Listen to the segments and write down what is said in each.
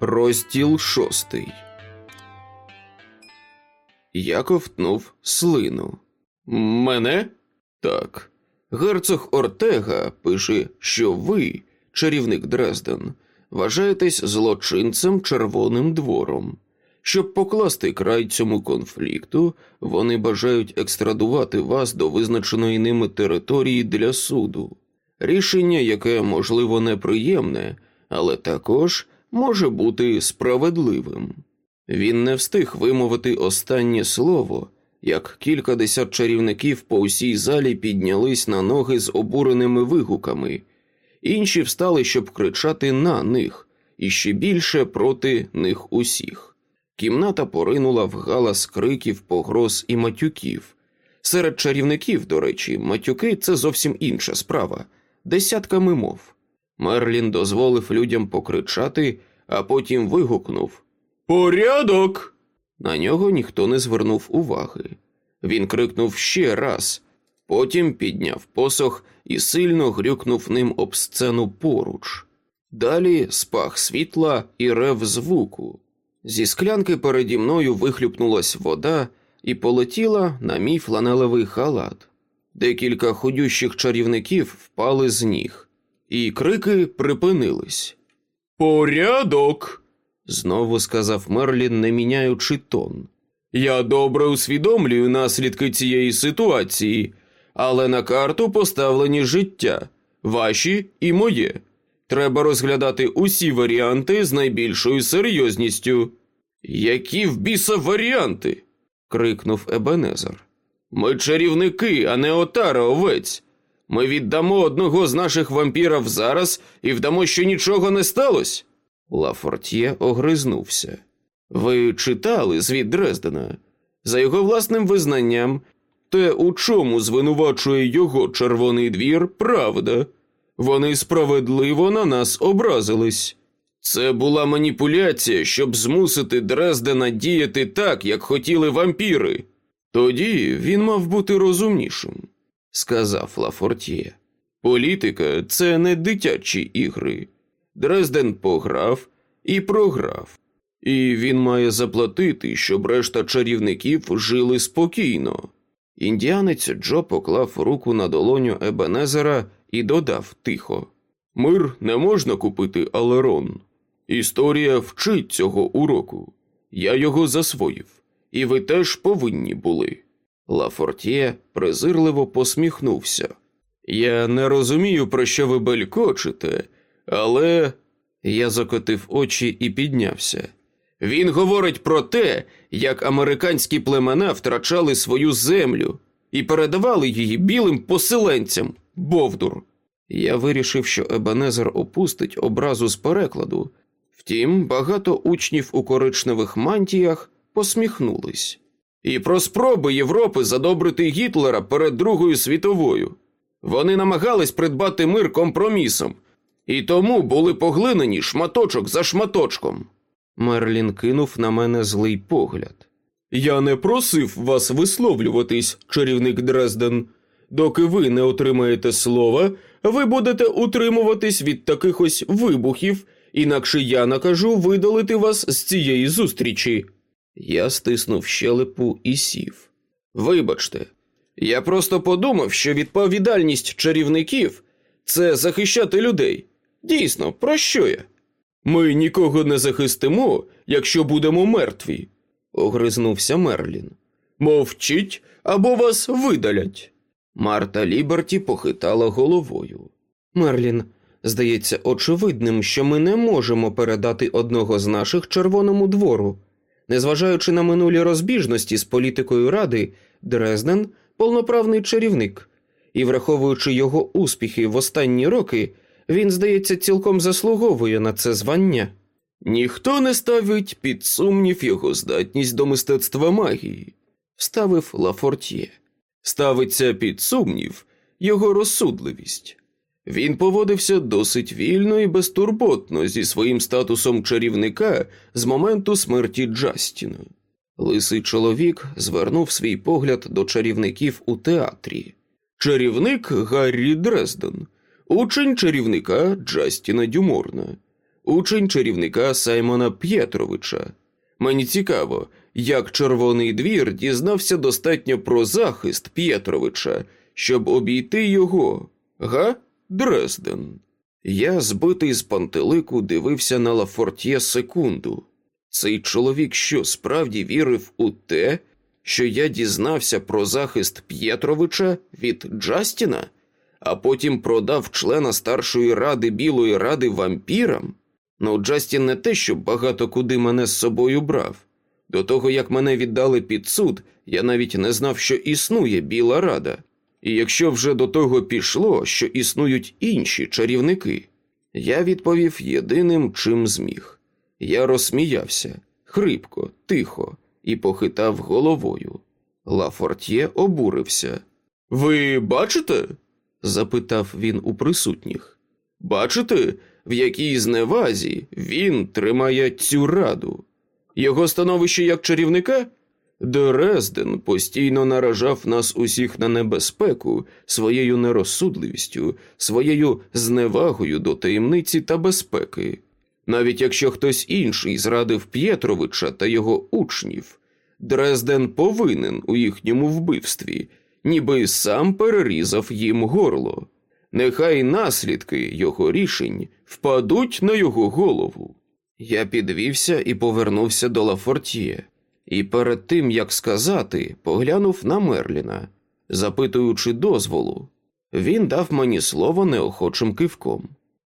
Розділ шостий. Я ковтнув слину. Мене? Так. Герцог Ортега пише, що ви, чарівник Дрезден, вважаєтесь злочинцем Червоним двором. Щоб покласти край цьому конфлікту, вони бажають екстрадувати вас до визначеної ними території для суду. Рішення, яке можливо неприємне, але також може бути справедливим. Він не встиг вимовити останнє слово, як кількадесят чарівників по всій залі піднялись на ноги з обуреними вигуками, інші встали, щоб кричати на них, і ще більше проти них усіх. Кімната поринула в галас криків, погроз і матюків. Серед чарівників, до речі, матюки це зовсім інша справа, десятками мов. Мерлін дозволив людям покричати, а потім вигукнув Порядок. На нього ніхто не звернув уваги. Він крикнув ще раз, потім підняв посох і сильно грюкнув ним об сцену поруч. Далі спах світла і рев звуку. Зі склянки переді мною вихлюпнулась вода і полетіла на мій фланелевий халат. Декілька ходющих чарівників впали з ніг, і крики припинились. Порядок. знову сказав Мерлін, не міняючи тон. Я добре усвідомлюю наслідки цієї ситуації, але на карту поставлені життя, ваші і моє. Треба розглядати усі варіанти з найбільшою серйозністю. Які в біса варіанти? крикнув Ебенезер. Ми чарівники, а не отара овець. Ми віддамо одного з наших вампірів зараз і вдамо, що нічого не сталося. Лафортє огризнувся. Ви читали звіт Дрездена? За його власним визнанням, те, у чому звинувачує його червоний двір, правда. Вони справедливо на нас образились. Це була маніпуляція, щоб змусити Дрездена діяти так, як хотіли вампіри. Тоді він мав бути розумнішим, сказав Лафортє. Політика це не дитячі ігри. Дрезден пограв і програв, і він має заплатити, щоб решта чарівників жили спокійно. Індіанець Джо поклав руку на долоню Ебенезера і додав тихо: Мир не можна купити Алерон. Історія вчить цього уроку. Я його засвоїв, і ви теж повинні були. Лафортє презирливо посміхнувся. Я не розумію, про що ви белькочете, але я закотив очі і піднявся. Він говорить про те, як американські племена втрачали свою землю і передавали її білим поселенцям, Бовдур. Я вирішив, що Ебенезер опустить образу з перекладу. Втім, багато учнів у коричневих мантіях посміхнулись. І про спроби Європи задобрити Гітлера перед Другою світовою. Вони намагались придбати мир компромісом, і тому були поглинені шматочок за шматочком. Мерлін кинув на мене злий погляд. Я не просив вас висловлюватись, чарівник Дрезден. Доки ви не отримаєте слова, ви будете утримуватись від таких ось вибухів, інакше я накажу видалити вас з цієї зустрічі. Я стиснув щелепу і сів. Вибачте, я просто подумав, що відповідальність чарівників це захищати людей. Дійсно, про що я? Ми нікого не захистимо, якщо будемо мертві, огризнувся Мерлін. Мовчіть або вас видалять. Марта Ліберті похитала головою. Мерлін, здається, очевидним, що ми не можемо передати одного з наших червоному двору. Незважаючи на минулі розбіжності з політикою ради, Дрезден повноправний чарівник, і, враховуючи його успіхи в останні роки, він, здається, цілком заслуговує на це звання. Ніхто не ставить під сумнів його здатність до мистецтва магії, вставив Лафортє. Ставиться під сумнів його розсудливість. Він поводився досить вільно і безтурботно зі своїм статусом чарівника з моменту смерті Джастіна. Лисий чоловік звернув свій погляд до чарівників у театрі. Чарівник Гаррі Дрезден, учень чарівника Джастіна Дюморна. учень чарівника Саймона П'єтровича. Мені цікаво, як Червоний двір дізнався достатньо про захист П'єтровича, щоб обійти його, га? Дрезден. Я, збитий з пантелику, дивився на Лафортє секунду. Цей чоловік що справді вірив у те, що я дізнався про захист П'єтровича від Джастіна, а потім продав члена старшої ради Білої ради вампірам? Ну, Джастін не те, що багато куди мене з собою брав. До того, як мене віддали під суд, я навіть не знав, що існує Біла Рада. І якщо вже до того пішло, що існують інші чарівники, я відповів єдиним, чим зміг. Я розсміявся хрипко, тихо, і похитав головою. Лафортє обурився. Ви бачите? запитав він у присутніх. Бачите, в якій зневазі він тримає цю раду? Його становище як чарівника? Дрезден постійно наражав нас усіх на небезпеку своєю нерозсудливістю, своєю зневагою до таємниці та безпеки. Навіть якщо хтось інший зрадив П'єтровича та його учнів, Дрезден повинен у їхньому вбивстві, ніби сам перерізав їм горло. Нехай наслідки його рішень впадуть на його голову. Я підвівся і повернувся до Лафортіє, і перед тим як сказати, поглянув на Мерліна, запитуючи дозволу. Він дав мені слово неохочим кивком.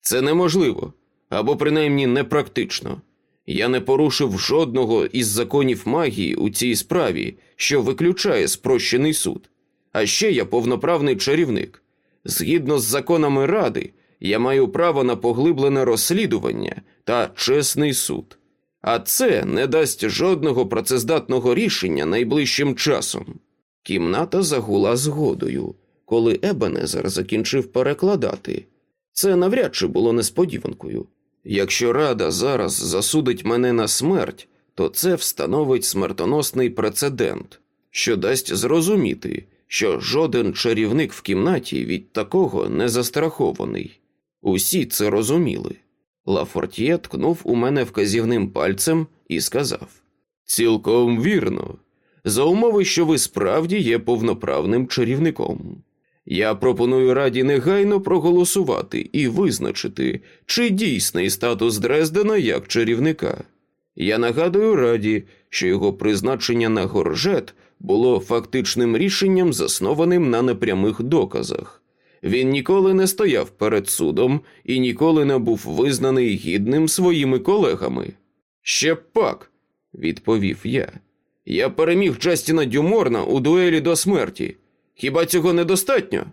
Це неможливо або принаймні непрактично. Я не порушив жодного із законів магії у цій справі, що виключає спрощений суд. А ще я повноправний чарівник. Згідно з законами Ради, я маю право на поглиблене розслідування та чесний суд. А це не дасть жодного працездатного рішення найближчим часом. Кімната загула згодою, коли Ебенезер закінчив перекладати. Це навряд чи було несподіванкою. Якщо рада зараз засудить мене на смерть, то це встановить смертоносний прецедент, що дасть зрозуміти, що жоден чарівник в кімнаті від такого не застрахований. Усі це розуміли. Лафортє ткнув у мене вказівним пальцем і сказав: Цілком вірно, за умови, що ви справді є повноправним чарівником. Я пропоную раді негайно проголосувати і визначити, чи дійсний статус Дрездена як чарівника. Я нагадую раді, що його призначення на горжет було фактичним рішенням, заснованим на непрямих доказах. Він ніколи не стояв перед судом і ніколи не був визнаний гідним своїми колегами. Ще пак, відповів я. Я переміг Джастіна Дюморна у дуелі до смерті. Хіба цього недостатньо?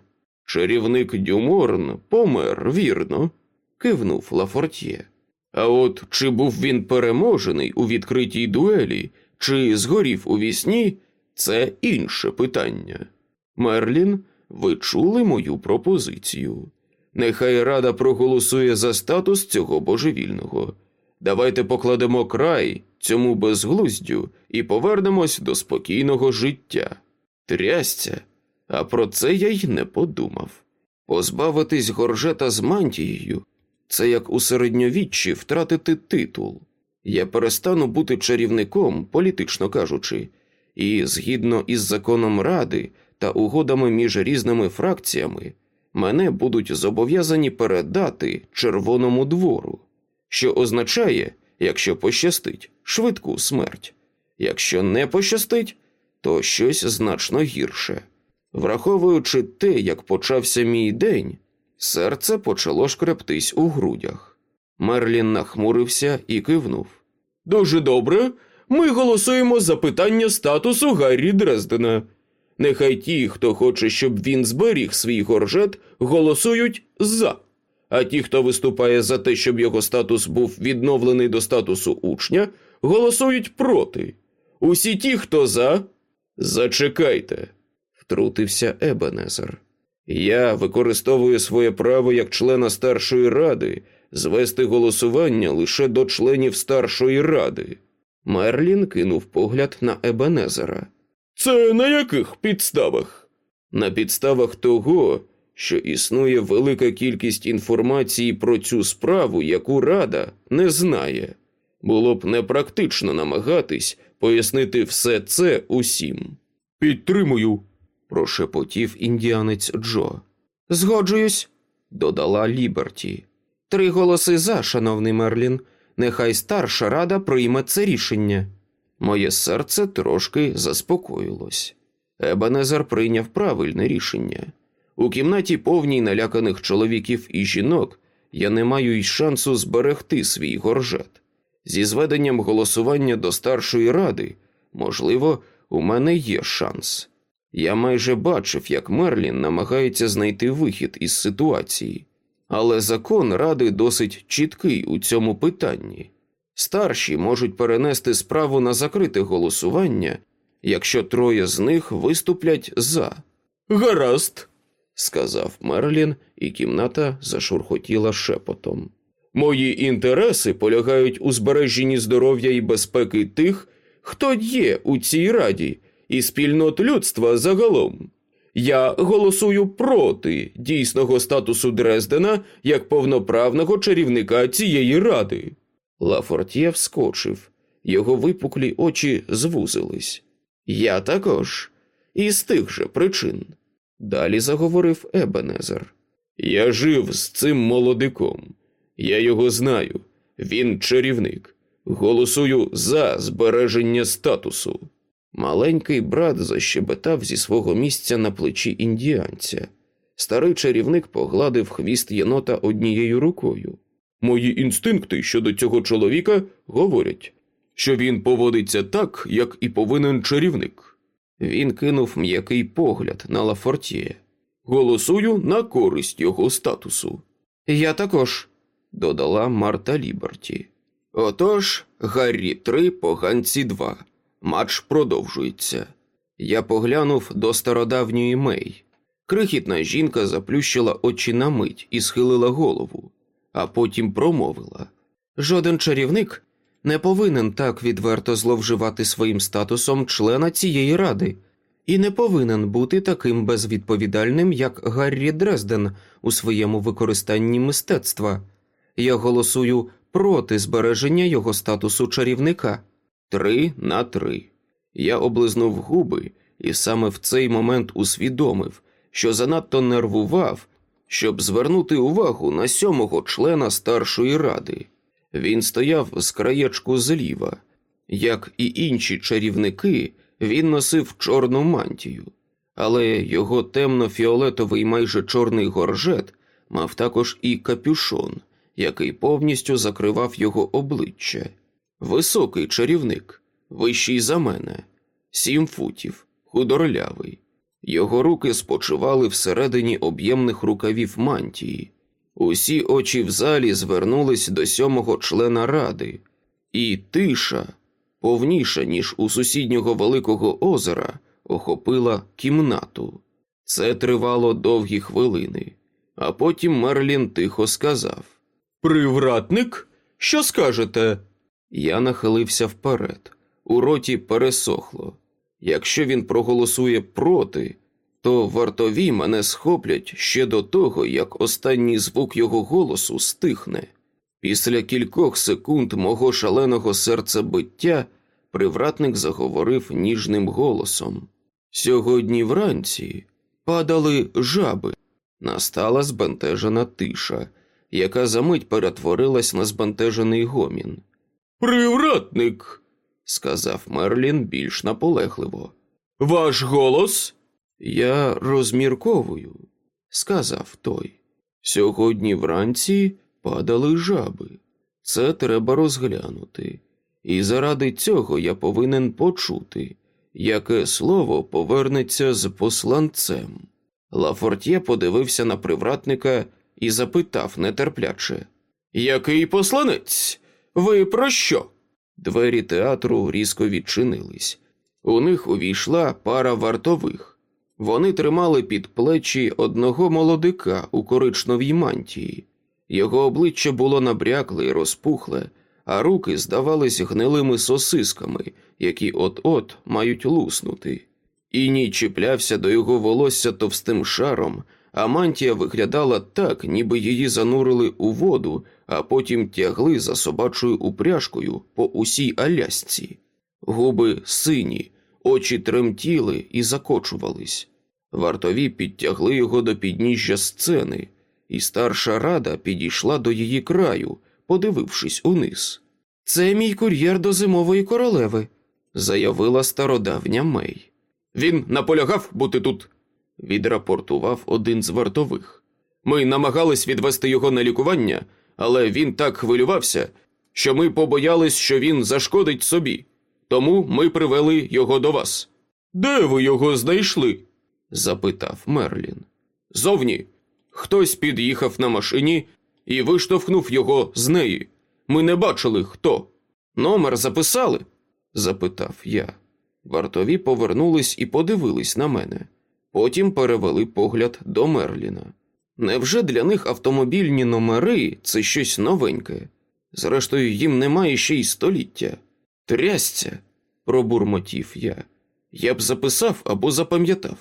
Чарівник Дюморн помер, вірно, кивнув Лафортє. А от чи був він переможений у відкритій дуелі, чи згорів у вісні, це інше питання. Мерлін, ви чули мою пропозицію. Нехай рада проголосує за статус цього божевільного. Давайте покладемо край цьому безглуздю і повернемось до спокійного життя. Трясця, а про це я й не подумав. Позбавитись горжета з мантією це як у середньовіччі втратити титул. Я перестану бути чарівником, політично кажучи, і згідно із законом ради та угодами між різними фракціями, мене будуть зобов'язані передати Червоному двору, що означає, якщо пощастить, швидку смерть, якщо не пощастить, то щось значно гірше. Враховуючи те, як почався мій день, серце почало шкрептись у грудях. Мерлін нахмурився і кивнув. Дуже добре. Ми голосуємо за питання статусу Гаррі Дрездена. Нехай ті, хто хоче, щоб він зберіг свій горжет, голосують за. А ті, хто виступає за те, щоб його статус був відновлений до статусу учня, голосують проти. Усі ті, хто за. Зачекайте, втрутився Ебенезер. Я використовую своє право як члена старшої ради звести голосування лише до членів старшої ради. Мерлін кинув погляд на Ебенезера. Це на яких підставах? На підставах того, що існує велика кількість інформації про цю справу, яку рада не знає. Було б непрактично намагатись пояснити все це усім. Підтримую, прошепотів індіанець Джо. Згоджуюсь, додала Ліберті. Три голоси за, шановний Мерлін. Нехай старша рада прийме це рішення. Моє серце трошки заспокоїлось. Ебенезер прийняв правильне рішення. У кімнаті повній наляканих чоловіків і жінок я не маю й шансу зберегти свій горжет. Зі зведенням голосування до старшої ради, можливо, у мене є шанс. Я майже бачив, як Мерлін намагається знайти вихід із ситуації, але закон ради досить чіткий у цьому питанні. Старші можуть перенести справу на закрите голосування, якщо троє з них виступлять за. Гаразд, сказав Мерлін, і кімната зашурхотіла шепотом. Мої інтереси полягають у збереженні здоров'я і безпеки тих, хто є у цій раді, і спільнот людства загалом. Я голосую проти дійсного статусу Дрездена як повноправного чарівника цієї ради. Лафортє вскочив, його випуклі очі звузились. Я також, і з тих же причин. Далі заговорив Ебенезер. Я жив з цим молодиком. Я його знаю. Він чарівник. Голосую за збереження статусу. Маленький брат защебетав зі свого місця на плечі індіанця. Старий чарівник погладив хвіст єнота однією рукою. Мої інстинкти щодо цього чоловіка говорять, що він поводиться так, як і повинен чарівник. Він кинув м'який погляд на Лафортіє. Голосую на користь його статусу. Я також, додала Марта Ліберті. Отож, Гаррі 3, поганці 2. Матч продовжується. Я поглянув до стародавньої Мей. Крихітна жінка заплющила очі на мить і схилила голову, а потім промовила: Жоден чарівник не повинен так відверто зловживати своїм статусом члена цієї ради і не повинен бути таким безвідповідальним, як Гаррі Дрезден у своєму використанні мистецтва. Я голосую проти збереження його статусу чарівника. Три на три. Я облизнув губи і саме в цей момент усвідомив, що занадто нервував, щоб звернути увагу на сьомого члена старшої ради. Він стояв з краєчку зліва. Як і інші чарівники, він носив чорну мантію, але його темно-фіолетовий майже чорний горжет мав також і капюшон, який повністю закривав його обличчя. Високий чарівник, вищий за мене, сім футів, худорлявий. Його руки спочивали всередині об'ємних рукавів мантії. Усі очі в залі звернулись до сьомого члена ради, і тиша, повніша, ніж у сусіднього Великого озера, охопила кімнату. Це тривало довгі хвилини, а потім Мерлін тихо сказав: Привратник, що скажете? Я нахилився вперед. У роті пересохло. Якщо він проголосує проти, то вартові мене схоплять ще до того, як останній звук його голосу стихне. Після кількох секунд мого шаленого серцебиття привратник заговорив ніжним голосом. Сьогодні вранці падали жаби. Настала збентежена тиша, яка за мить перетворилась на збентежений гомін. Привратник, сказав Мерлін більш наполегливо. Ваш голос? Я розмірковую, сказав той. Сьогодні вранці падали жаби. Це треба розглянути. І заради цього я повинен почути, яке слово повернеться з посланцем. Лафортє подивився на привратника і запитав нетерпляче Який посланець? Ви про що? Двері театру різко відчинились. У них увійшла пара вартових. Вони тримали під плечі одного молодика у коричневій мантії. Його обличчя було набрякле і розпухле, а руки здавались гнилими сосисками, які от-от мають луснути. Іній чіплявся до його волосся товстим шаром, а мантія виглядала так, ніби її занурили у воду, а потім тягли за собачою упряжкою по усій алясці. Губи сині, очі тремтіли і закочувались. Вартові підтягли його до підніжжя сцени, і старша рада підійшла до її краю, подивившись униз. Це мій кур'єр до зимової королеви, заявила стародавня Мей. Він наполягав бути тут, відрапортував один з вартових. Ми намагались відвести його на лікування, але він так хвилювався, що ми побоялись, що він зашкодить собі. Тому ми привели його до вас. Де ви його знайшли? запитав Мерлін. Зовні. Хтось під'їхав на машині і виштовхнув його з неї. Ми не бачили хто. Номер записали? запитав я. Вартові повернулись і подивились на мене. Потім перевели погляд до Мерліна. Невже для них автомобільні номери це щось новеньке? Зрештою, їм немає ще й століття. Трясця, пробурмотів я. Я б записав або запам'ятав.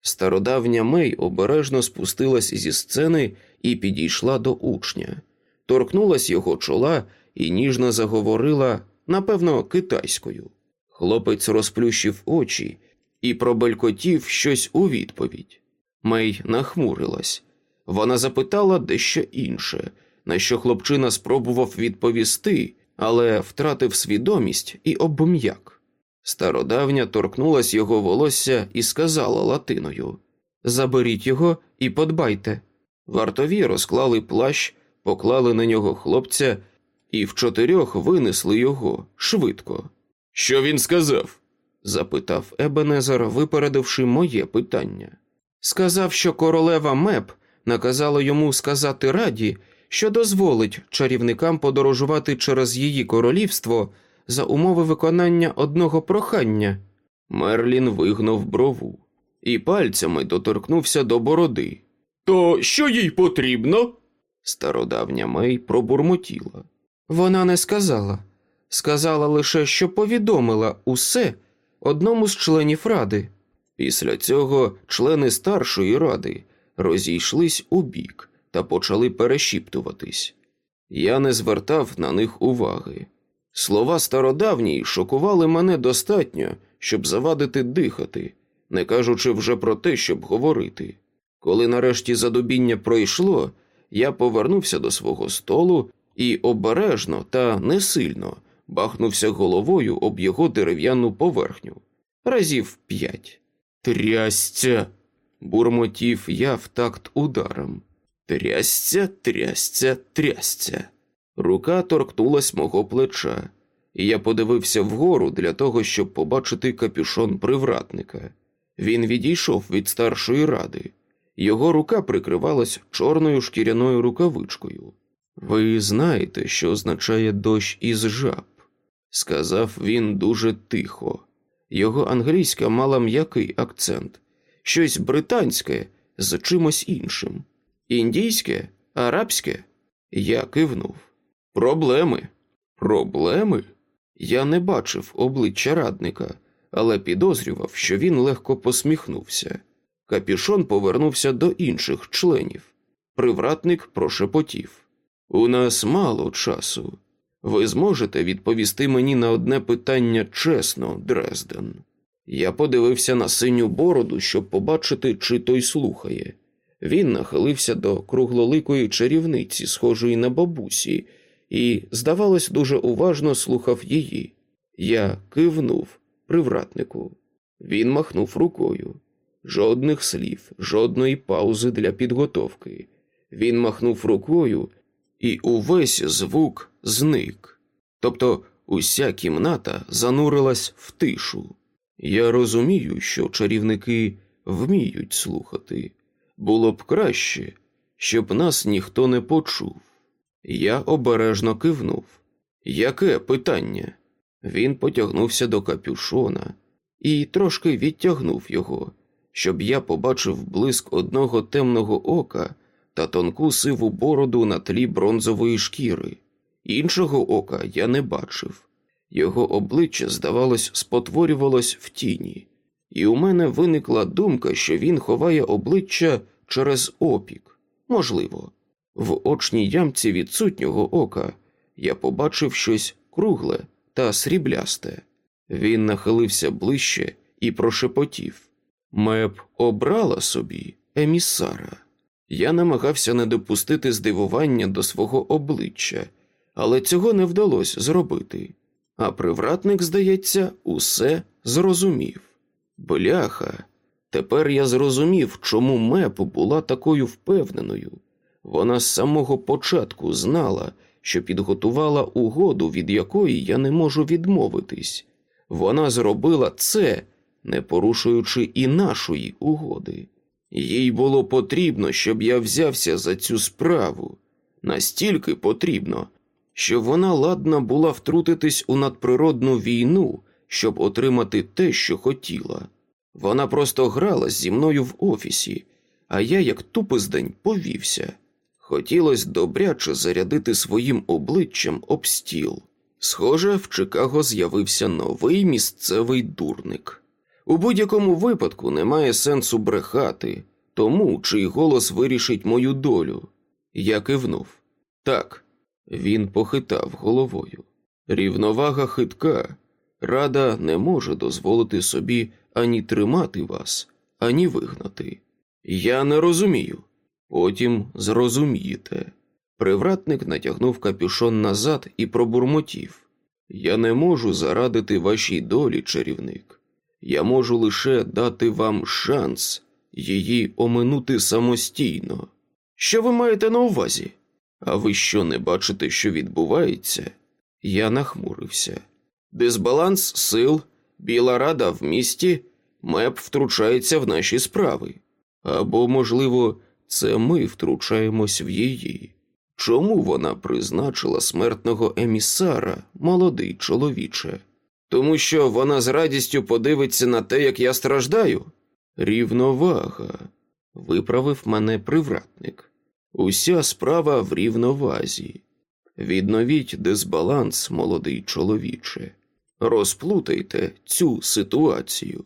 Стародавня Мей обережно спустилась зі сцени і підійшла до учня, торкнулась його чола і ніжно заговорила, напевно, китайською. Хлопець розплющив очі і пробелькотів щось у відповідь. Мей нахмурилась. Вона запитала дещо інше, на що хлопчина спробував відповісти, але втратив свідомість і обм'як. Стародавня торкнулась його волосся і сказала латиною Заберіть його і подбайте. Вартові розклали плащ, поклали на нього хлопця і в чотирьох винесли його швидко. Що він сказав? Запитав Ебенезер, випередивши моє питання. Сказав, що королева Меп наказала йому сказати раді, що дозволить чарівникам подорожувати через її королівство за умови виконання одного прохання. Мерлін вигнув брову і пальцями доторкнувся до бороди. То що їй потрібно? Стародавня Мей пробурмотіла. Вона не сказала. Сказала лише, що повідомила усе одному з членів ради. Після цього члени старшої ради розійшлись у бік та почали перешіптуватись. Я не звертав на них уваги. Слова стародавній шокували мене достатньо, щоб завадити дихати, не кажучи вже про те, щоб говорити. Коли нарешті задубіння пройшло, я повернувся до свого столу і обережно та не сильно бахнувся головою об його дерев'яну поверхню. Разів п'ять. Трясця. бурмотів я в такт ударом. Трясця, трясця, трясця. Рука торкнулась мого плеча, і я подивився вгору для того, щоб побачити капюшон привратника. Він відійшов від старшої ради. Його рука прикривалась чорною шкіряною рукавичкою. Ви знаєте, що означає дощ із жаб, сказав він дуже тихо. Його англійська мала м'який акцент, щось британське з чимось іншим. Індійське, арабське? Я кивнув. Проблеми. Проблеми? Я не бачив обличчя радника, але підозрював, що він легко посміхнувся. Капішон повернувся до інших членів. Привратник прошепотів. У нас мало часу. Ви зможете відповісти мені на одне питання чесно, Дрезден. Я подивився на синю бороду, щоб побачити, чи той слухає. Він нахилився до круглоликої чарівниці, схожої на бабусі, і, здавалось, дуже уважно слухав її. Я кивнув привратнику. Він махнув рукою. Жодних слів, жодної паузи для підготовки. Він махнув рукою, і увесь звук зник. Тобто уся кімната занурилась в тишу. Я розумію, що чарівники вміють слухати. Було б краще, щоб нас ніхто не почув. Я обережно кивнув. Яке питання? Він потягнувся до капюшона і трошки відтягнув його, щоб я побачив блиск одного темного ока та тонку сиву бороду на тлі бронзової шкіри. Іншого ока я не бачив. Його обличчя, здавалось, спотворювалось в тіні, і у мене виникла думка, що він ховає обличчя через опік, можливо. В очній ямці відсутнього ока я побачив щось кругле та сріблясте. Він нахилився ближче і прошепотів. Меп обрала собі емісара. Я намагався не допустити здивування до свого обличчя, але цього не вдалося зробити. А привратник, здається, усе зрозумів. Бляха, тепер я зрозумів, чому Меп була такою впевненою. Вона з самого початку знала, що підготувала угоду, від якої я не можу відмовитись. Вона зробила це, не порушуючи і нашої угоди. Їй було потрібно, щоб я взявся за цю справу. Настільки потрібно, що вона ладна була втрутитись у надприродну війну, щоб отримати те, що хотіла. Вона просто грала зі мною в офісі, а я, як тупиздень, повівся. Хотілося добряче зарядити своїм обличчям об стіл. Схоже, в Чикаго з'явився новий місцевий дурник. У будь-якому випадку немає сенсу брехати, тому чий голос вирішить мою долю. Я кивнув. Так, він похитав головою. Рівновага хитка. Рада не може дозволити собі ані тримати вас, ані вигнати. Я не розумію. Потім зрозумієте. Привратник натягнув капюшон назад і пробурмотів. Я не можу зарадити вашій долі, чарівник. Я можу лише дати вам шанс її оминути самостійно. Що ви маєте на увазі? А ви що не бачите, що відбувається? Я нахмурився. Дисбаланс сил, біла рада в місті, меп втручається в наші справи. Або, можливо, це ми втручаємось в її. Чому вона призначила смертного емісара, молодий чоловіче? Тому що вона з радістю подивиться на те, як я страждаю? Рівновага, виправив мене привратник. Уся справа в рівновазі. Відновіть дисбаланс, молодий чоловіче. Розплутайте цю ситуацію,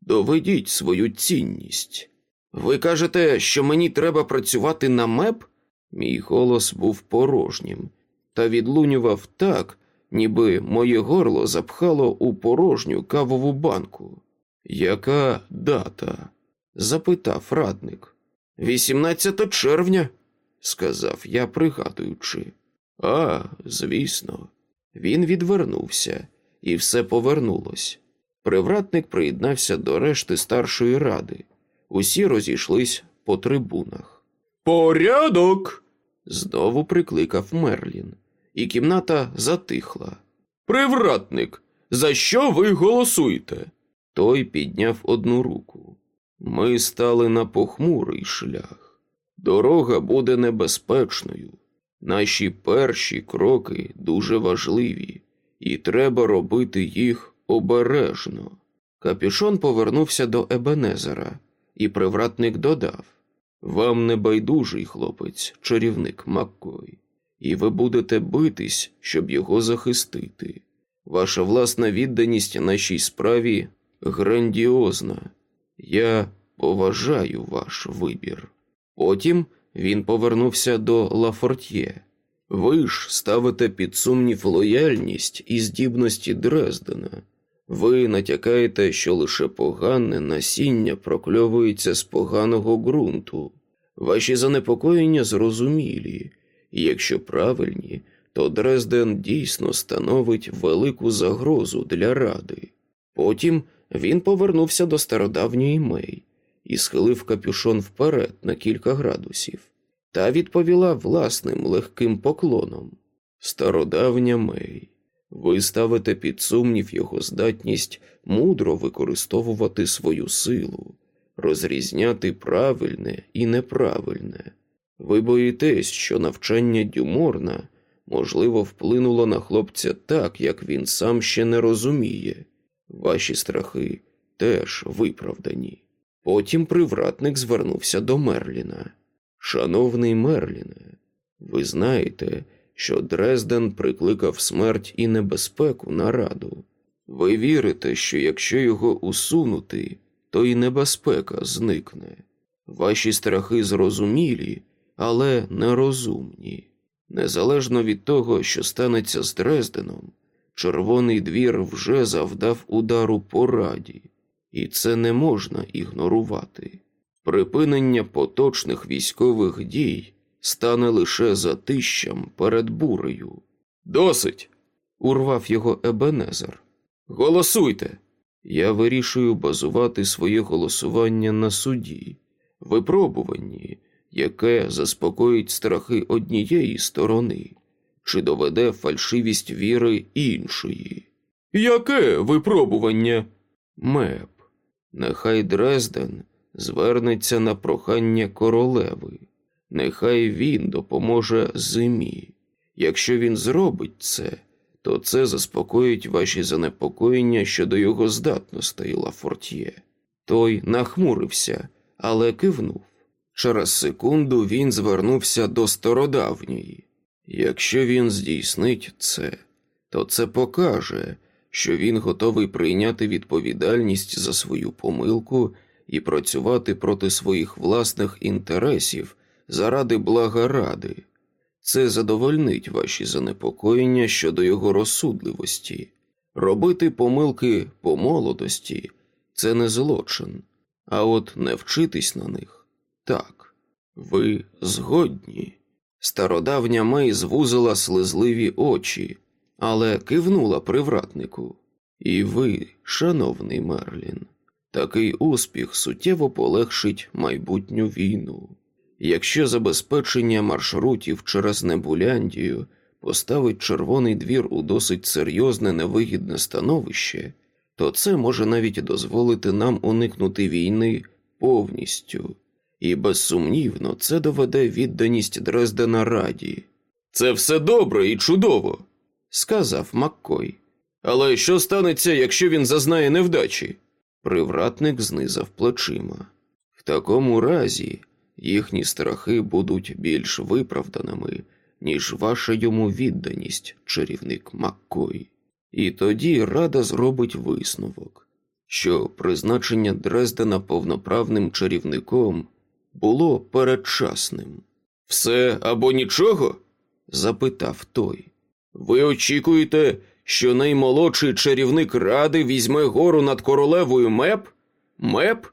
доведіть свою цінність. Ви кажете, що мені треба працювати на меп? Мій голос був порожнім, та відлунював так, ніби моє горло запхало у порожню кавову банку. Яка дата? запитав радник. «18 червня, сказав я, пригадуючи. А, звісно, він відвернувся, і все повернулось. Привратник приєднався до решти старшої ради. Усі розійшлись по трибунах. Порядок. знову прикликав Мерлін, і кімната затихла. Привратник, за що ви голосуєте? Той підняв одну руку. Ми стали на похмурий шлях. Дорога буде небезпечною. Наші перші кроки дуже важливі, і треба робити їх обережно. Капюшон повернувся до Ебенезера, і привратник додав Вам не байдужий хлопець, чарівник Маккой, і ви будете битись, щоб його захистити. Ваша власна відданість нашій справі грандіозна. Я поважаю ваш вибір. Потім він повернувся до Лафортьє. Ви ж ставите під сумнів лояльність і здібності Дрездена. Ви натякаєте, що лише погане насіння прокльовується з поганого ґрунту. Ваші занепокоєння зрозумілі, і якщо правильні, то Дрезден дійсно становить велику загрозу для ради. Потім він повернувся до стародавньої Мей і схилив капюшон вперед на кілька градусів, та відповіла власним легким поклоном. Стародавня Мей, ви ставите під сумнів його здатність мудро використовувати свою силу, розрізняти правильне і неправильне. Ви боїтесь, що навчання Дюморна, можливо, вплинуло на хлопця так, як він сам ще не розуміє. Ваші страхи теж виправдані. Потім привратник звернувся до Мерліна. Шановний Мерліне, ви знаєте, що Дрезден прикликав смерть і небезпеку на раду. Ви вірите, що якщо його усунути, то і небезпека зникне. Ваші страхи зрозумілі, але нерозумні. Незалежно від того, що станеться з Дрезденом, Червоний двір вже завдав удару по раді, і це не можна ігнорувати. Припинення поточних військових дій стане лише затищем перед бурею. Досить. урвав його Ебенезер. Голосуйте. Я вирішую базувати своє голосування на суді, випробуванні, яке заспокоїть страхи однієї сторони, чи доведе фальшивість віри іншої. Яке випробування? Меп. Нехай Дрезден звернеться на прохання королеви, нехай він допоможе зимі. Якщо він зробить це, то це заспокоїть ваші занепокоєння щодо його здатностей, Лафортьє. Той нахмурився, але кивнув. Через секунду він звернувся до стародавньої. Якщо він здійснить це, то це покаже, що він готовий прийняти відповідальність за свою помилку і працювати проти своїх власних інтересів заради блага ради. Це задовольнить ваші занепокоєння щодо його розсудливості. Робити помилки по молодості це не злочин, а от не вчитись на них так. Ви згодні. Стародавня Мей звузила слизливі очі, але кивнула привратнику. І ви, шановний Мерлін, такий успіх суттєво полегшить майбутню війну. Якщо забезпечення маршрутів через Небуляндію поставить червоний двір у досить серйозне невигідне становище, то це може навіть дозволити нам уникнути війни повністю, і безсумнівно це доведе відданість Дрездена Раді. Це все добре і чудово, сказав Маккой. Але що станеться, якщо він зазнає невдачі? Привратник знизав плечима. В такому разі їхні страхи будуть більш виправданими, ніж ваша йому відданість, чарівник Маккой. І тоді рада зробить висновок, що призначення Дрездена повноправним чарівником було передчасним. Все або нічого? запитав той. Ви очікуєте, що наймолодший чарівник ради візьме гору над королевою меп? Меп?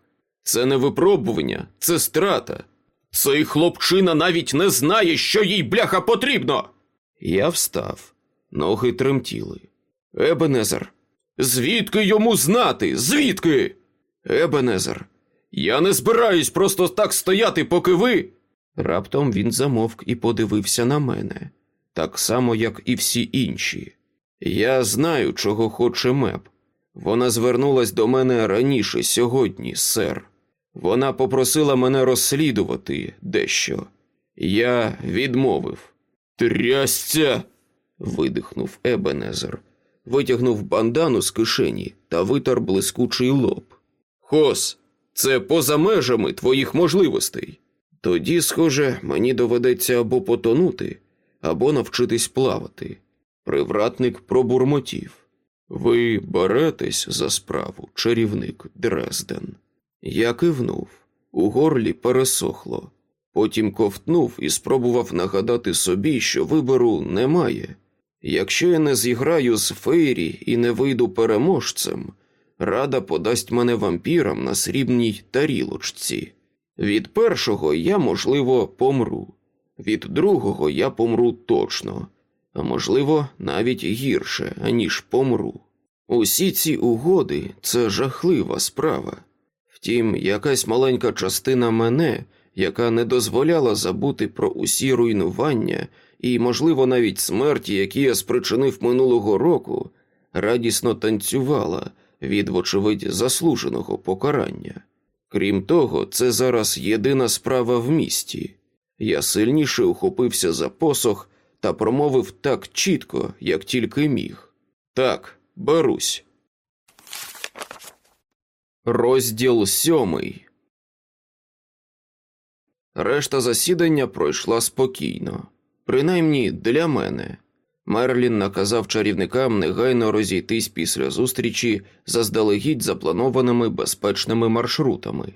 Це не випробування, це страта. Цей хлопчина навіть не знає, що їй бляха потрібно. Я встав, ноги тремтіли. Ебенезер, звідки йому знати? Звідки? Ебенезер, я не збираюсь просто так стояти, поки ви. Раптом він замовк і подивився на мене, так само, як і всі інші. Я знаю, чого хоче меп. Вона звернулась до мене раніше сьогодні, сер. Вона попросила мене розслідувати дещо. Я відмовив. Трясця. видихнув Ебенезер, витягнув бандану з кишені та витер блискучий лоб. Хос, це поза межами твоїх можливостей. Тоді, схоже, мені доведеться або потонути, або навчитись плавати. Привратник пробурмотів. Ви беретесь за справу, чарівник Дрезден. Я кивнув, у горлі пересохло, потім ковтнув і спробував нагадати собі, що вибору немає. Якщо я не зіграю з Фейрі і не вийду переможцем, рада подасть мене вампірам на срібній тарілочці. Від першого я, можливо, помру, від другого я помру точно, а можливо, навіть гірше, аніж помру. Усі ці угоди це жахлива справа. Втім, якась маленька частина мене, яка не дозволяла забути про усі руйнування і, можливо, навіть смерті, які я спричинив минулого року, радісно танцювала від, вочевидь, заслуженого покарання. Крім того, це зараз єдина справа в місті. Я сильніше ухопився за посох та промовив так чітко, як тільки міг. Так, берусь. Розділ сьомий. Решта засідання пройшла спокійно, принаймні для мене. Мерлін наказав чарівникам негайно розійтись після зустрічі заздалегідь запланованими безпечними маршрутами.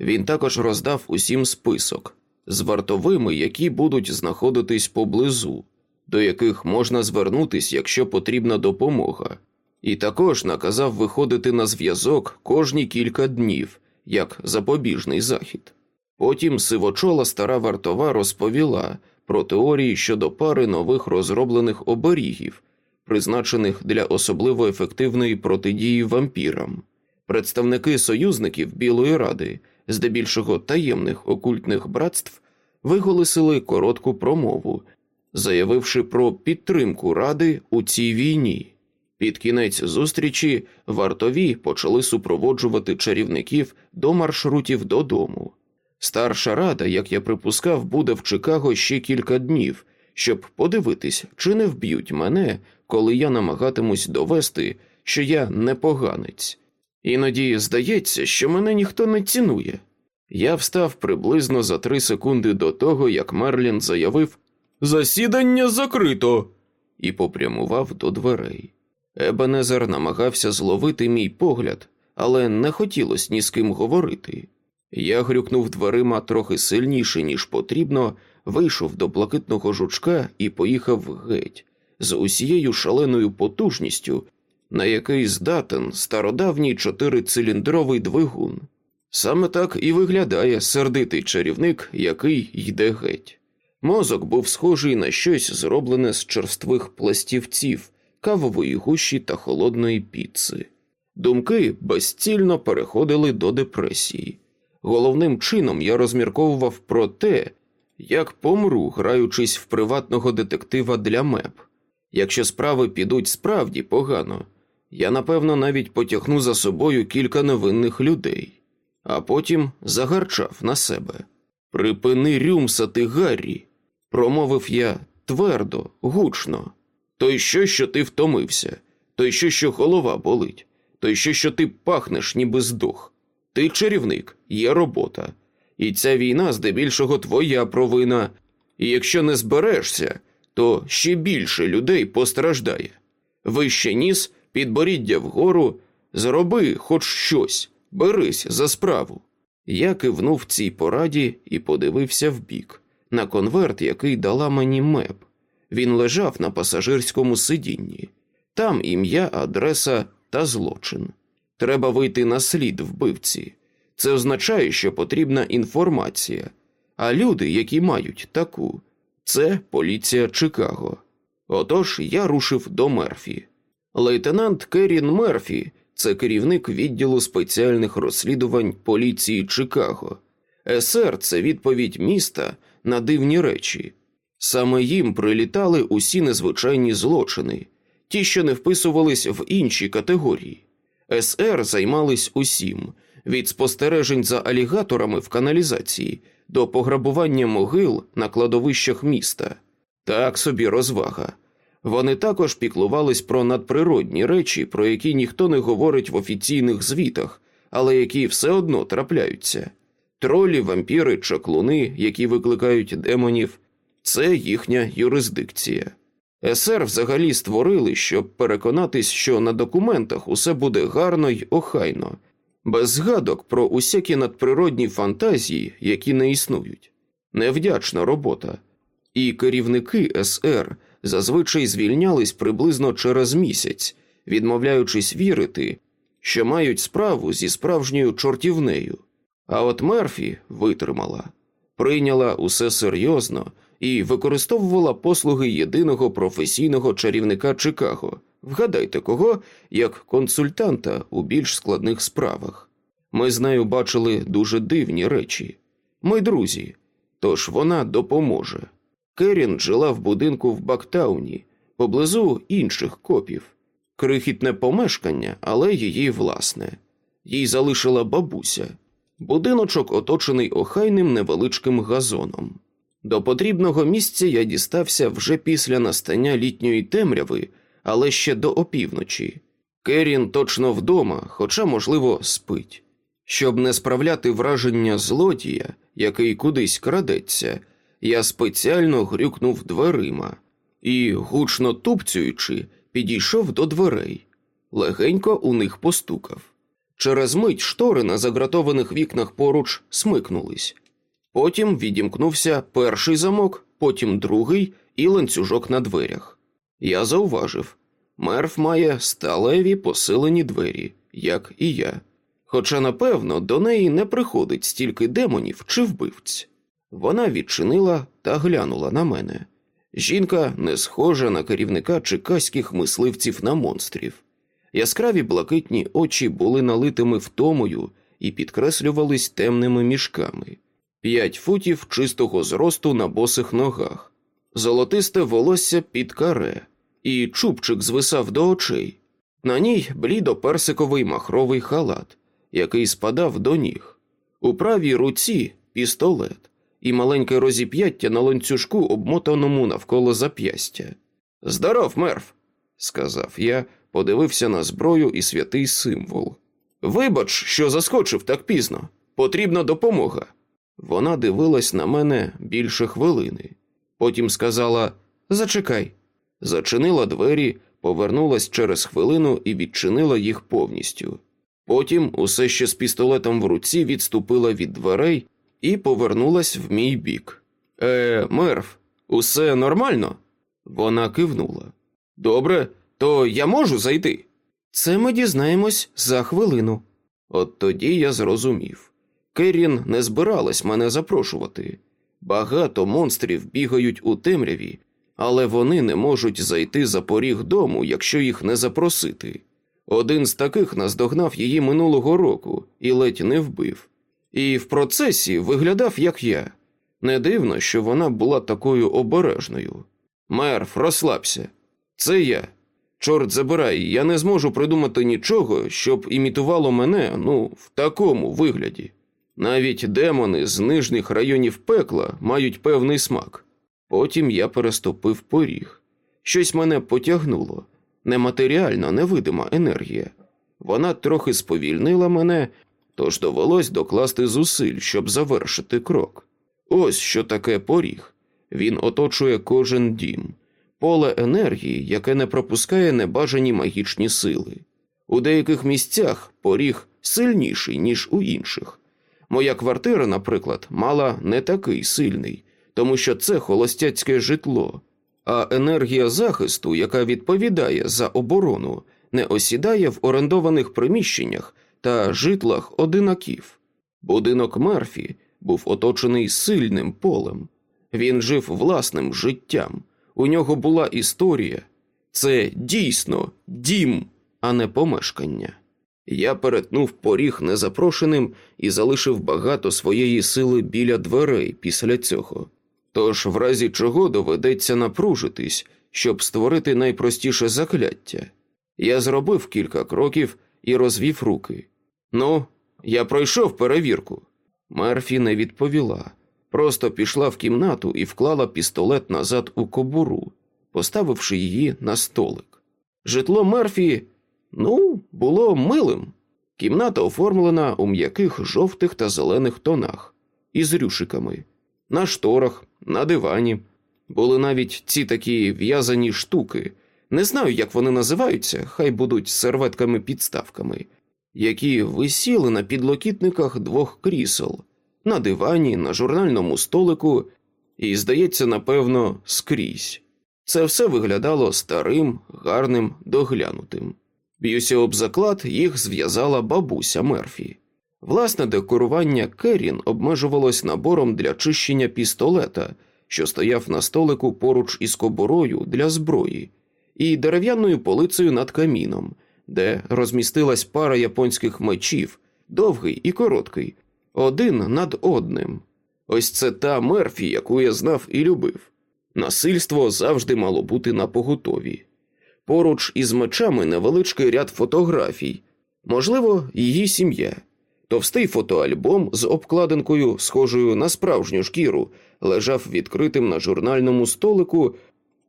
Він також роздав усім список з вартовими, які будуть знаходитись поблизу, до яких можна звернутись, якщо потрібна допомога, і також наказав виходити на зв'язок кожні кілька днів, як запобіжний захід. Потім сивочола стара вартова розповіла про теорії щодо пари нових розроблених оберігів, призначених для особливо ефективної протидії вампірам. Представники союзників Білої Ради, здебільшого таємних окультних братств, виголосили коротку промову, заявивши про підтримку Ради у цій війні. Під кінець зустрічі вартові почали супроводжувати чарівників до маршрутів додому. Старша рада, як я припускав, буде в Чикаго ще кілька днів, щоб подивитись, чи не вб'ють мене, коли я намагатимусь довести, що я не поганець. Іноді здається, що мене ніхто не цінує. Я встав приблизно за три секунди до того, як Мерлін заявив Засідання закрито і попрямував до дверей. Ебенезер намагався зловити мій погляд, але не хотілося ні з ким говорити. Я грюкнув дверима трохи сильніше, ніж потрібно, вийшов до блакитного жучка і поїхав геть з усією шаленою потужністю, на який здатен стародавній чотирициліндровий двигун. Саме так і виглядає сердитий чарівник, який йде геть. Мозок був схожий на щось зроблене з черствих пластівців, кавової гущі та холодної піци. Думки безцільно переходили до депресії. Головним чином я розмірковував про те, як помру, граючись в приватного детектива для меп. Якщо справи підуть справді погано, я напевно навіть потягну за собою кілька невинних людей, а потім загарчав на себе. Припини рюмсати, Гаррі, промовив я твердо, гучно. То й що, що ти втомився, то й що, що голова болить, то й що, що ти пахнеш, ніби здох. Ти чарівник, є робота, і ця війна здебільшого твоя провина, і якщо не зберешся, то ще більше людей постраждає. Вище ніс, підборіддя вгору, зроби хоч щось, берись за справу. Я кивнув цій пораді і подивився вбік, на конверт, який дала мені меп. Він лежав на пасажирському сидінні, там ім'я, адреса та злочин. Треба вийти на слід вбивці. Це означає, що потрібна інформація, а люди, які мають таку, це поліція Чикаго. Отож я рушив до Мерфі. Лейтенант Керін Мерфі це керівник відділу спеціальних розслідувань поліції Чикаго. СР це відповідь міста на дивні речі. Саме їм прилітали усі незвичайні злочини, ті, що не вписувались в інші категорії. СР займались усім від спостережень за алігаторами в каналізації до пограбування могил на кладовищах міста. Так собі розвага. Вони також піклувались про надприродні речі, про які ніхто не говорить в офіційних звітах, але які все одно трапляються. Тролі, вампіри, чаклуни, які викликають демонів, це їхня юрисдикція. СР взагалі створили, щоб переконатись, що на документах усе буде гарно й охайно, без згадок про усякі надприродні фантазії, які не існують. Невдячна робота. І керівники СР зазвичай звільнялись приблизно через місяць, відмовляючись вірити, що мають справу зі справжньою чортівнею. А от Мерфі витримала, прийняла усе серйозно і використовувала послуги єдиного професійного чарівника Чикаго. Вгадайте кого як консультанта у більш складних справах. Ми з нею бачили дуже дивні речі. Ми друзі, тож вона допоможе. Керін жила в будинку в Бактауні, поблизу інших копів. Крихітне помешкання, але її власне. Їй залишила бабуся. Будиночок оточений охайним невеличким газоном. До потрібного місця я дістався вже після настання літньої темряви, але ще до опівночі. Керін точно вдома, хоча, можливо, спить. Щоб не справляти враження злодія, який кудись крадеться, я спеціально грюкнув дверима і, гучно тупцюючи, підійшов до дверей, легенько у них постукав. Через мить штори на загратованих вікнах поруч смикнулись. Потім відімкнувся перший замок, потім другий і ланцюжок на дверях. Я зауважив мерф має сталеві посилені двері, як і я. Хоча, напевно, до неї не приходить стільки демонів чи вбивць. Вона відчинила та глянула на мене. Жінка не схожа на керівника чекаських мисливців на монстрів. Яскраві блакитні очі були налитими втомою і підкреслювались темними мішками, п'ять футів чистого зросту на босих ногах, золотисте волосся під каре, і чубчик звисав до очей. На ній блідо-персиковий махровий халат, який спадав до ніг. У правій руці пістолет і маленьке розіп'яття на ланцюжку, обмотаному навколо зап'ястя. Здоров, мерф, сказав я, подивився на зброю і святий символ. Вибач, що заскочив так пізно. Потрібна допомога. Вона дивилась на мене більше хвилини. Потім сказала Зачекай. Зачинила двері, повернулась через хвилину і відчинила їх повністю. Потім, усе ще з пістолетом в руці, відступила від дверей і повернулась в мій бік. Е, мерф, усе нормально? Вона кивнула. Добре, то я можу зайти. Це ми дізнаємось за хвилину. От тоді я зрозумів. Керрін не збиралась мене запрошувати. Багато монстрів бігають у темряві, але вони не можуть зайти за поріг дому, якщо їх не запросити. Один з таких наздогнав її минулого року і ледь не вбив. І в процесі виглядав, як я. Не дивно, що вона була такою обережною. Мерф, розслабся. Це я. Чорт забирай, я не зможу придумати нічого, щоб імітувало мене, ну, в такому вигляді. Навіть демони з нижніх районів пекла мають певний смак. Потім я переступив поріг. Щось мене потягнуло нематеріальна, невидима енергія. Вона трохи сповільнила мене, тож довелось докласти зусиль, щоб завершити крок. Ось що таке поріг. Він оточує кожен дім, поле енергії, яке не пропускає небажані магічні сили. У деяких місцях поріг сильніший, ніж у інших. Моя квартира, наприклад, мала не такий сильний, тому що це холостяцьке житло, а енергія захисту, яка відповідає за оборону, не осідає в орендованих приміщеннях та житлах одинаків. Будинок Мерфі був оточений сильним полем. Він жив власним життям, у нього була історія. Це дійсно дім, а не помешкання. Я перетнув поріг незапрошеним і залишив багато своєї сили біля дверей після цього. Тож, в разі чого доведеться напружитись, щоб створити найпростіше закляття. Я зробив кілька кроків і розвів руки. Ну, я пройшов перевірку. Мерфі не відповіла, просто пішла в кімнату і вклала пістолет назад у кобуру, поставивши її на столик. Житло Мерфі, ну, було милим. Кімната оформлена у м'яких жовтих та зелених тонах із рюшиками. На шторах, на дивані. Були навіть ці такі в'язані штуки. Не знаю, як вони називаються, хай будуть серветками-підставками, які висіли на підлокітниках двох крісел, на дивані, на журнальному столику і, здається, напевно, скрізь. Це все виглядало старим, гарним, доглянутим. Б'юся об заклад, їх зв'язала бабуся Мерфі. Власне декорування Керін обмежувалось набором для чищення пістолета, що стояв на столику поруч із кобурою для зброї, і дерев'яною полицею над каміном, де розмістилась пара японських мечів, довгий і короткий, один над одним. Ось це та мерфі, яку я знав і любив. Насильство завжди мало бути на поготові. Поруч із мечами невеличкий ряд фотографій, можливо, її сім'я. Товстий фотоальбом з обкладинкою, схожою на справжню шкіру, лежав відкритим на журнальному столику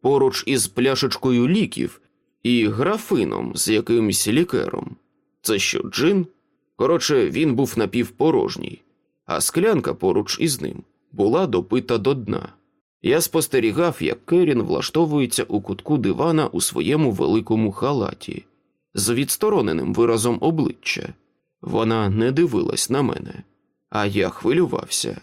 поруч із пляшечкою ліків і графином з якимсь лікером. Це що, джин? Коротше, він був напівпорожній, а склянка поруч із ним була допита до дна. Я спостерігав, як Керін влаштовується у кутку дивана у своєму великому халаті з відстороненим виразом обличчя. Вона не дивилась на мене, а я хвилювався.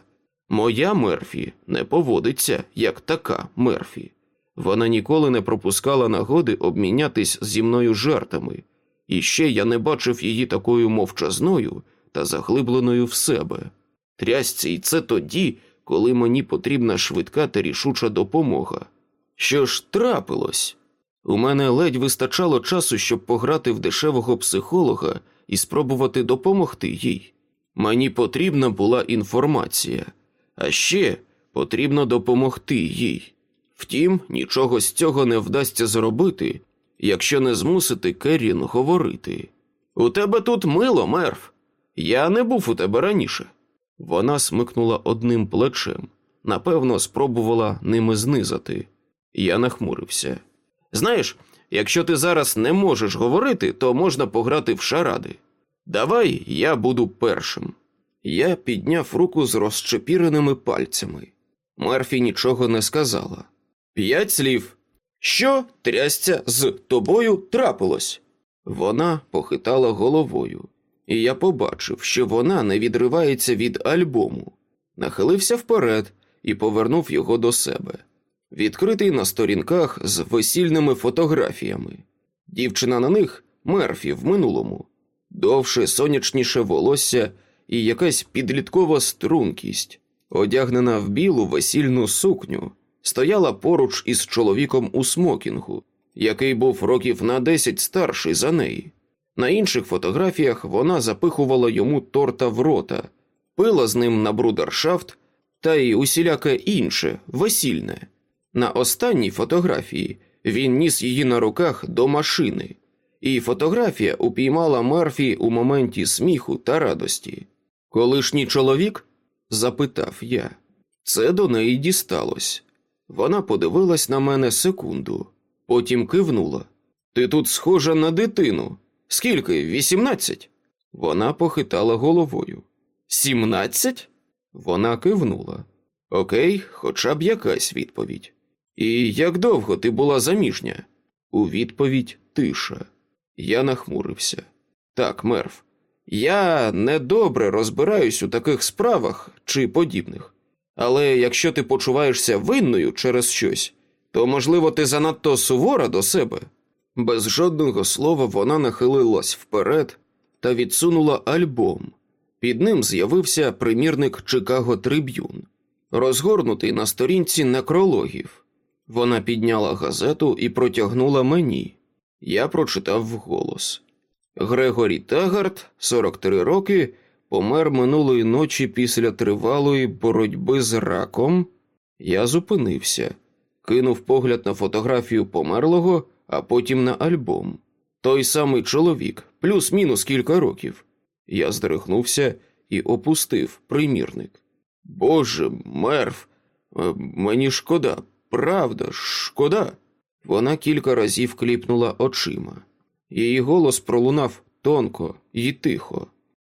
Моя Мерфі не поводиться як така Мерфі. Вона ніколи не пропускала нагоди обмінятись зі мною жартами, і ще я не бачив її такою мовчазною та заглибленою в себе. Трясці, і це тоді, коли мені потрібна швидка та рішуча допомога. Що ж трапилось? У мене ледь вистачало часу, щоб пограти в дешевого психолога і спробувати допомогти їй. Мені потрібна була інформація, а ще потрібно допомогти їй. Втім, нічого з цього не вдасться зробити, якщо не змусити Керрін говорити. У тебе тут мило, мерв. Я не був у тебе раніше. Вона смикнула одним плечем, напевно, спробувала ними знизати. Я нахмурився. Знаєш, якщо ти зараз не можеш говорити, то можна пограти в шаради. Давай я буду першим. Я підняв руку з розчепіреними пальцями. Мерфі нічого не сказала. П'ять слів. Що трясця з тобою трапилось? Вона похитала головою, і я побачив, що вона не відривається від альбому, нахилився вперед і повернув його до себе, відкритий на сторінках з весільними фотографіями. Дівчина на них мерфі в минулому, довше сонячніше волосся і якась підліткова стрункість, одягнена в білу весільну сукню стояла поруч із чоловіком у смокінгу, який був років на десять старший за неї. На інших фотографіях вона запихувала йому торта в рота, пила з ним на брудершафт та й усіляке інше, весільне. На останній фотографії він ніс її на руках до машини, і фотографія упіймала Мерфі у моменті сміху та радості. Колишній чоловік? запитав я. Це до неї дісталось. Вона подивилась на мене секунду, потім кивнула. Ти тут схожа на дитину. Скільки? Вісімнадцять? Вона похитала головою. Сімнадцять? Вона кивнула. Окей, хоча б якась відповідь. І як довго ти була заміжня? У відповідь тиша. Я нахмурився. Так, мерв, я недобре розбираюсь у таких справах чи подібних. Але якщо ти почуваєшся винною через щось, то, можливо, ти занадто сувора до себе. Без жодного слова вона нахилилась вперед та відсунула альбом. Під ним з'явився примірник Чикаго Триб'юн, розгорнутий на сторінці некрологів. Вона підняла газету і протягнула мені. Я прочитав вголос. Грегорі Тагард, 43 роки, помер минулої ночі після тривалої боротьби з раком. Я зупинився, кинув погляд на фотографію померлого, а потім на альбом. Той самий чоловік, плюс-мінус кілька років. Я здригнувся і опустив примірник. Боже, мерв, е, мені шкода, правда, шкода. Вона кілька разів кліпнула очима. Її голос пролунав тонко і тихо.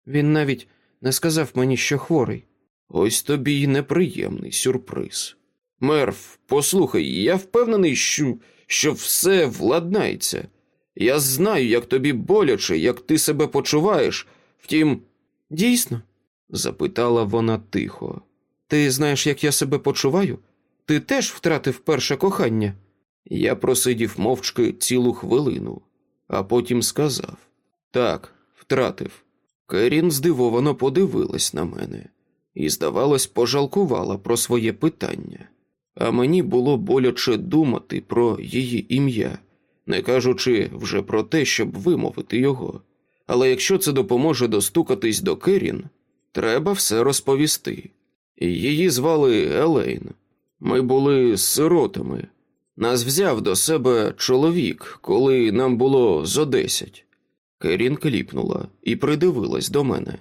Він навіть не сказав мені, що хворий. Ось тобі й неприємний сюрприз. Мерв, послухай, я впевнений, що, що все владнається. Я знаю, як тобі боляче, як ти себе почуваєш. Втім, дійсно? запитала вона тихо. Ти знаєш, як я себе почуваю? Ти теж втратив перше кохання? Я просидів мовчки цілу хвилину, а потім сказав так, втратив. Керін здивовано подивилась на мене і, здавалось, пожалкувала про своє питання, а мені було боляче думати про її ім'я, не кажучи вже про те, щоб вимовити його. Але якщо це допоможе достукатись до Керін, треба все розповісти. Її звали Елейн. Ми були сиротами. Нас взяв до себе чоловік, коли нам було зо десять. Керін кліпнула і придивилась до мене.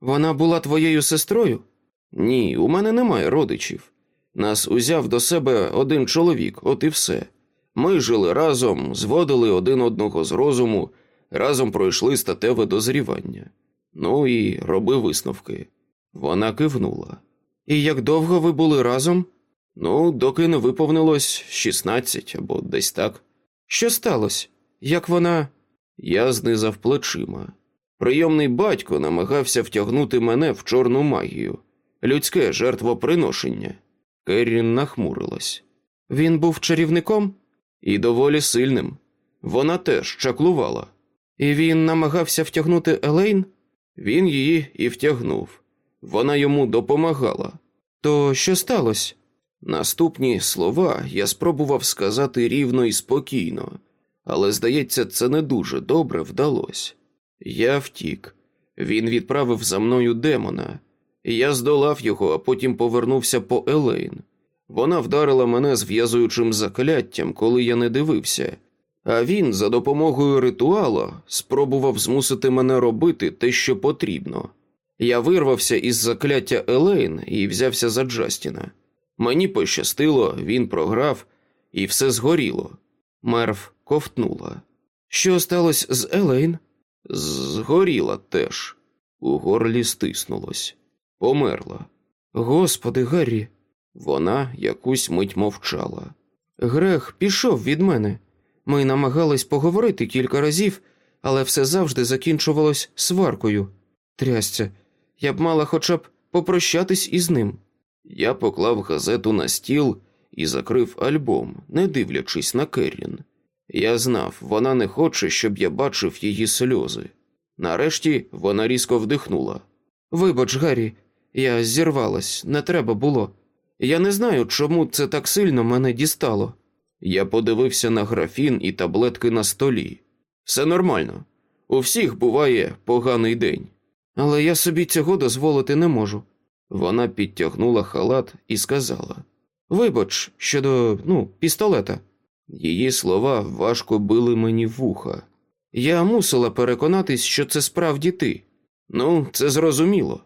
Вона була твоєю сестрою? Ні, у мене немає родичів. Нас узяв до себе один чоловік, от і все. Ми жили разом, зводили один одного з розуму, разом пройшли статеве дозрівання. Ну і роби висновки. Вона кивнула. І як довго ви були разом? Ну, доки не виповнилось 16 або десь так. Що сталося? Як вона. Я знизав плечима. Прийомний батько намагався втягнути мене в чорну магію, людське жертвоприношення. Керрін нахмурилась. Він був чарівником, І доволі сильним. Вона теж чаклувала. і він намагався втягнути Елейн. Він її і втягнув. Вона йому допомагала. То що сталося? Наступні слова я спробував сказати рівно і спокійно, але, здається, це не дуже добре вдалося. Я втік. Він відправив за мною демона. Я здолав його, а потім повернувся по Елейн. Вона вдарила мене зв'язуючим закляттям, коли я не дивився, а він за допомогою ритуала спробував змусити мене робити те, що потрібно. Я вирвався із закляття Елейн і взявся за Джастіна. Мені пощастило, він програв, і все згоріло. Мерв ковтнула. Що сталося з Елейн? Згоріла теж. У горлі стиснулось. Померла. Господи, Гаррі, Вона якусь мить мовчала. грех пішов від мене. Ми намагались поговорити кілька разів, але все завжди закінчувалось сваркою. Трясця, я б мала хоча б попрощатись із ним. Я поклав газету на стіл і закрив альбом, не дивлячись на Керрін. Я знав, вона не хоче, щоб я бачив її сльози. Нарешті вона різко вдихнула. Вибач, Гаррі, я зірвалась, не треба було. Я не знаю, чому це так сильно мене дістало. Я подивився на графін і таблетки на столі. Все нормально. У всіх буває поганий день. Але я собі цього дозволити не можу. Вона підтягнула халат і сказала. Вибач, щодо, ну, пістолета. Її слова важко били мені в вуха. Я мусила переконатись, що це справді ти. Ну, це зрозуміло.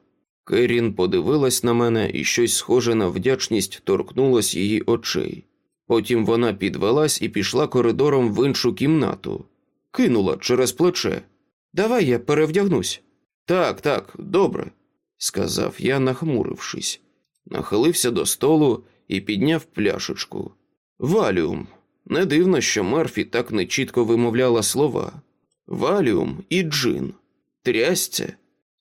Керін подивилась на мене, і щось схоже на вдячність торкнулось її очей. Потім вона підвелась і пішла коридором в іншу кімнату, кинула через плече. Давай я перевдягнусь. Так, так, добре, сказав я, нахмурившись, нахилився до столу і підняв пляшечку. Валіум. Не дивно, що Мерфі так нечітко вимовляла слова. Валіум і джин. Трясця.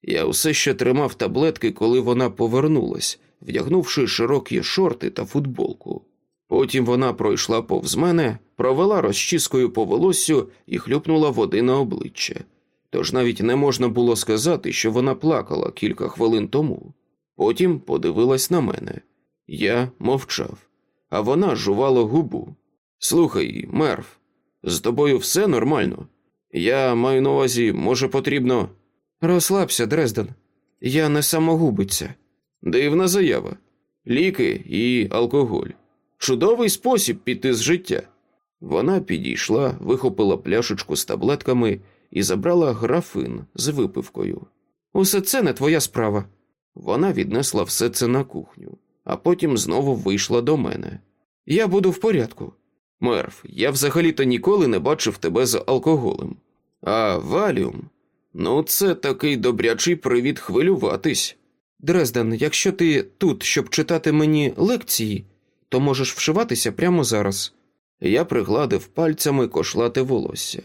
Я усе ще тримав таблетки, коли вона повернулась, вдягнувши широкі шорти та футболку. Потім вона пройшла повз мене, провела розчіскою по волоссю і хлюпнула води на обличчя. Тож навіть не можна було сказати, що вона плакала кілька хвилин тому. Потім подивилась на мене. Я мовчав, а вона жувала губу. Слухай, Мерв, з тобою все нормально? Я маю на увазі, може, потрібно. Розслабся, Дрезден. Я не самогубиця. Дивна заява. Ліки і алкоголь. Чудовий спосіб піти з життя. Вона підійшла, вихопила пляшечку з таблетками і забрала графин з випивкою. Усе це не твоя справа. Вона віднесла все це на кухню, а потім знову вийшла до мене. Я буду в порядку. Мерв, я взагалі-то ніколи не бачив тебе з алкоголем. А валіум? Ну, це такий добрячий привід хвилюватись. Дрезден, якщо ти тут, щоб читати мені лекції, то можеш вшиватися прямо зараз. Я пригладив пальцями кошлате волосся.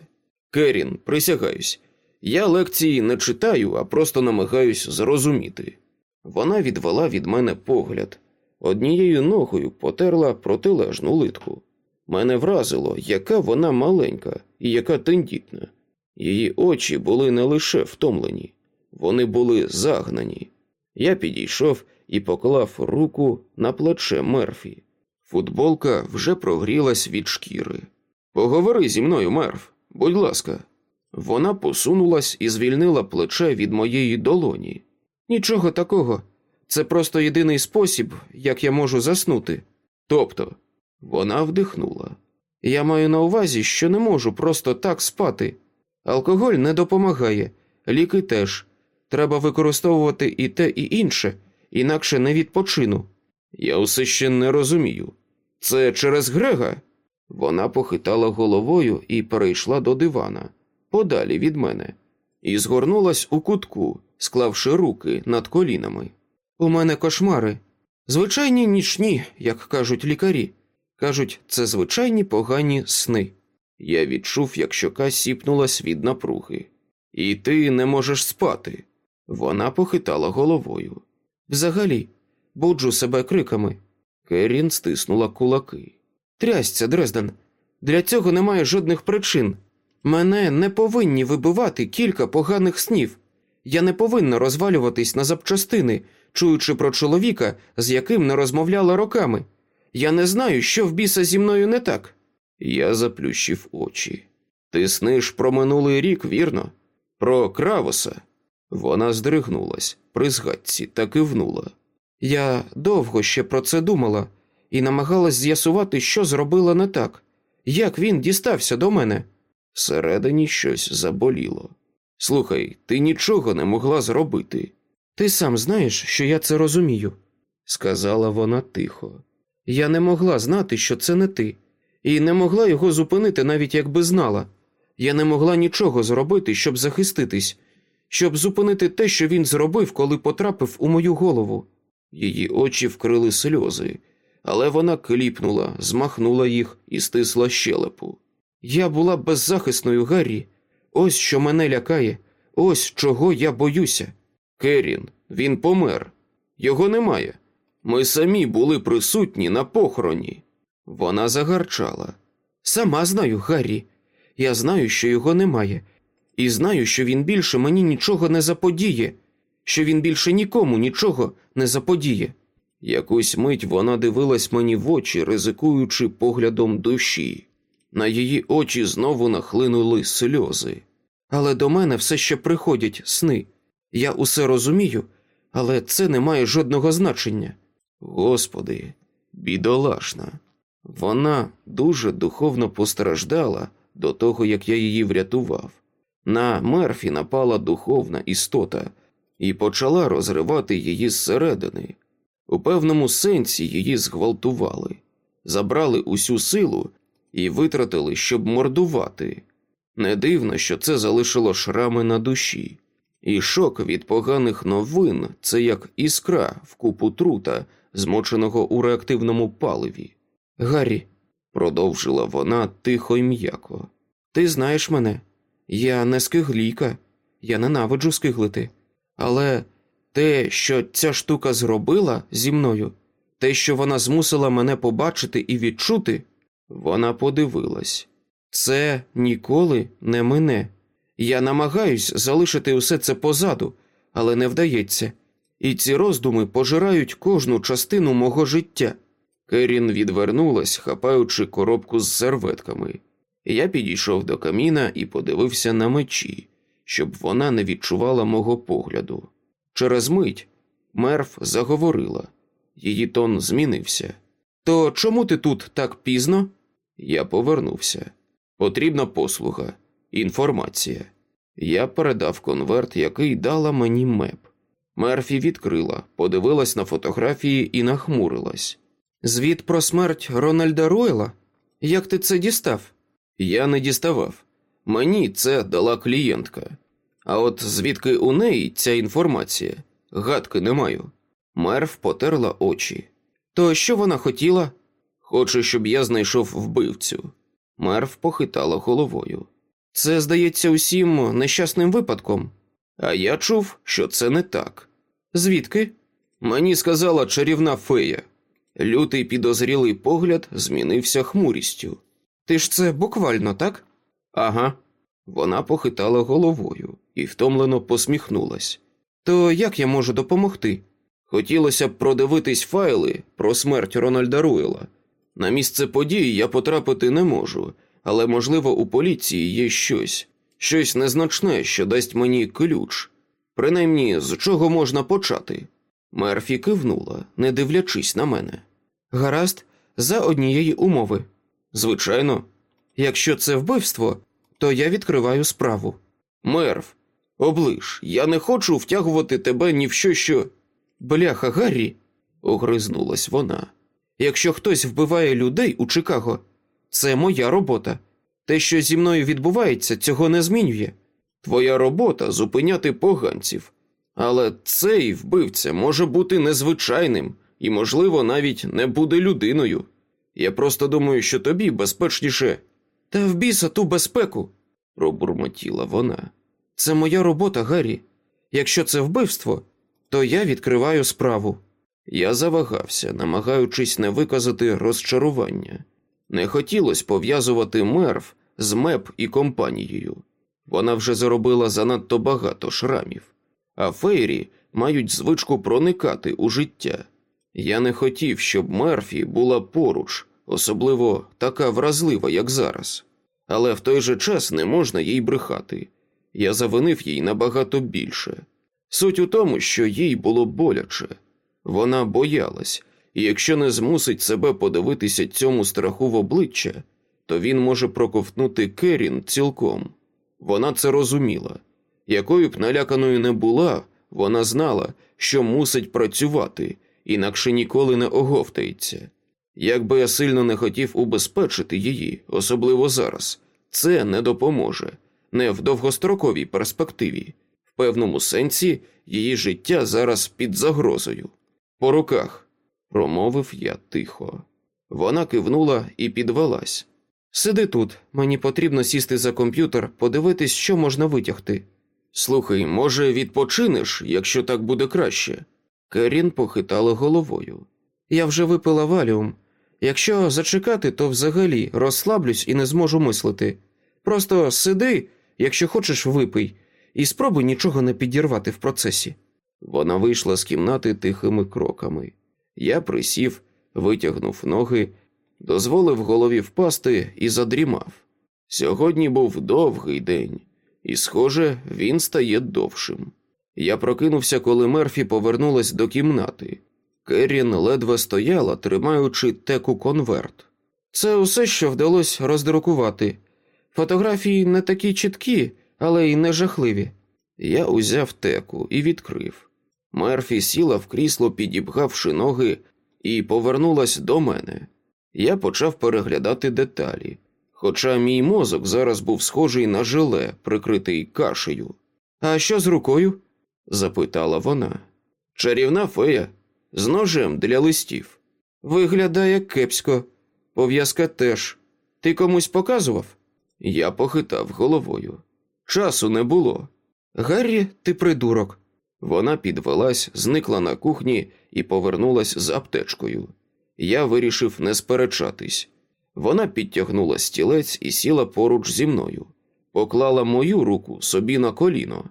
Керін, присягаюсь, я лекції не читаю, а просто намагаюсь зрозуміти. Вона відвела від мене погляд, однією ногою потерла протилежну литку. Мене вразило, яка вона маленька і яка тендітна. Її очі були не лише втомлені, вони були загнані. Я підійшов і поклав руку на плече Мерфі. Футболка вже прогрілась від шкіри. Поговори зі мною, Мерф, будь ласка. Вона посунулась і звільнила плече від моєї долоні. Нічого такого. Це просто єдиний спосіб, як я можу заснути. Тобто, вона вдихнула. Я маю на увазі, що не можу просто так спати. Алкоголь не допомагає, ліки теж. Треба використовувати і те, і інше, інакше не відпочину. Я усе ще не розумію. Це через Грега? Вона похитала головою і перейшла до дивана, подалі від мене, і згорнулась у кутку, склавши руки над колінами. У мене кошмари. Звичайні нічні, як кажуть лікарі. Кажуть, це звичайні погані сни. Я відчув, як щока сіпнулась від напруги. І ти не можеш спати. Вона похитала головою. Взагалі, буджу себе криками. Керін стиснула кулаки. Трясця, Дрезден. Для цього немає жодних причин. Мене не повинні вибивати кілька поганих снів. Я не повинна розвалюватись на запчастини, чуючи про чоловіка, з яким не розмовляла роками. Я не знаю, що в біса зі мною не так. Я заплющив очі. Ти сниш про минулий рік, вірно? Про Кравоса. Вона здригнулась при згадці та кивнула. Я довго ще про це думала і намагалась з'ясувати, що зробила не так, як він дістався до мене. Всередині щось заболіло. Слухай, ти нічого не могла зробити. Ти сам знаєш, що я це розумію, сказала вона тихо. Я не могла знати, що це не ти, і не могла його зупинити, навіть якби знала. Я не могла нічого зробити, щоб захиститись, щоб зупинити те, що він зробив, коли потрапив у мою голову. Її очі вкрили сльози, але вона кліпнула, змахнула їх і стисла щелепу. Я була беззахисною, Гаррі. Ось що мене лякає, ось чого я боюся. Керін, він помер. Його немає. Ми самі були присутні на похороні. Вона загарчала. Сама знаю, Гаррі. Я знаю, що його немає, і знаю, що він більше мені нічого не заподіє, що він більше нікому нічого не заподіє. Якусь мить вона дивилась мені в очі, ризикуючи поглядом душі. На її очі знову нахлинули сльози. Але до мене все ще приходять сни. Я усе розумію, але це не має жодного значення. Господи, бідолашна. Вона дуже духовно постраждала до того, як я її врятував. На Мерфі напала духовна істота і почала розривати її зсередини. У певному сенсі її зґвалтували, забрали усю силу і витратили, щоб мордувати. Не дивно, що це залишило шрами на душі, і шок від поганих новин це як іскра в купу трута, змоченого у реактивному паливі. Гаррі, продовжила вона тихо й м'яко. Ти знаєш мене. Я не скиглійка, я ненавиджу скиглити. Але те, що ця штука зробила зі мною, те, що вона змусила мене побачити і відчути, вона подивилась. Це ніколи не мине. Я намагаюсь залишити усе це позаду, але не вдається. І ці роздуми пожирають кожну частину мого життя. Керін відвернулась, хапаючи коробку з серветками. Я підійшов до каміна і подивився на мечі, щоб вона не відчувала мого погляду. Через мить мерф заговорила, її тон змінився. То чому ти тут так пізно? Я повернувся. Потрібна послуга, інформація. Я передав конверт, який дала мені меп. Мерфі відкрила, подивилась на фотографії і нахмурилась. Звіт про смерть Рональда Ройла? Як ти це дістав? Я не діставав. Мені це дала клієнтка. А от звідки у неї ця інформація? Гадки не маю. Мерф потерла очі. То що вона хотіла? Хоче, щоб я знайшов вбивцю. Мерф похитала головою. Це здається усім нещасним випадком. А я чув, що це не так. Звідки? Мені сказала чарівна фея. Лютий підозрілий погляд змінився хмурістю. Ти ж це буквально, так? Ага. Вона похитала головою і втомлено посміхнулась. То як я можу допомогти? Хотілося б продивитись файли про смерть Рональда Руела. На місце події я потрапити не можу, але, можливо, у поліції є щось, щось незначне, що дасть мені ключ. Принаймні, з чого можна почати. Мерфі кивнула, не дивлячись на мене. Гаразд, за однієї умови. Звичайно, якщо це вбивство, то я відкриваю справу. Мерв, оближ, я не хочу втягувати тебе ні в що, що. Бляха, Гаррі, огризнулась вона. Якщо хтось вбиває людей у Чикаго, це моя робота. Те, що зі мною відбувається, цього не змінює. Твоя робота зупиняти поганців, але цей вбивця може бути незвичайним і, можливо, навіть не буде людиною. Я просто думаю, що тобі безпечніше. Та в біса ту безпеку, пробурмотіла вона. Це моя робота, Гаррі. Якщо це вбивство, то я відкриваю справу. Я завагався, намагаючись не виказати розчарування. Не хотілося пов'язувати мерв з меп і компанією. Вона вже заробила занадто багато шрамів, а фейрі мають звичку проникати у життя. Я не хотів, щоб Мерфі була поруч, особливо така вразлива, як зараз. Але в той же час не можна їй брехати. Я завинив їй набагато більше. Суть у тому, що їй було боляче. Вона боялась, і якщо не змусить себе подивитися цьому страху в обличчя, то він може проковтнути Керін цілком. Вона це розуміла. Якою б наляканою не була, вона знала, що мусить працювати, інакше ніколи не оговтається. Як би я сильно не хотів убезпечити її, особливо зараз, це не допоможе, не в довгостроковій перспективі. В певному сенсі її життя зараз під загрозою. По руках, промовив я тихо. Вона кивнула і підвелась. Сиди тут, мені потрібно сісти за комп'ютер, подивитись, що можна витягти. Слухай, може, відпочинеш, якщо так буде краще? Керін похитала головою. Я вже випила валіум. Якщо зачекати, то взагалі розслаблюсь і не зможу мислити. Просто сиди, якщо хочеш, випий, і спробуй нічого не підірвати в процесі. Вона вийшла з кімнати тихими кроками. Я присів, витягнув ноги, дозволив голові впасти і задрімав. Сьогодні був довгий день, і, схоже, він стає довшим. Я прокинувся, коли Мерфі повернулась до кімнати. Керрін ледве стояла, тримаючи теку конверт. Це усе, що вдалося роздрукувати. Фотографії не такі чіткі, але й не жахливі. Я узяв теку і відкрив. Мерфі сіла в крісло, підібгавши ноги, і повернулась до мене. Я почав переглядати деталі, хоча мій мозок зараз був схожий на желе, прикритий кашею. А що з рукою? запитала вона. Чарівна фея з ножем для листів. Виглядає кепсько, пов'язка теж. Ти комусь показував? Я похитав головою. Часу не було. Гаррі, ти придурок. Вона підвелась, зникла на кухні і повернулась з аптечкою. Я вирішив не сперечатись. Вона підтягнула стілець і сіла поруч зі мною, поклала мою руку собі на коліно.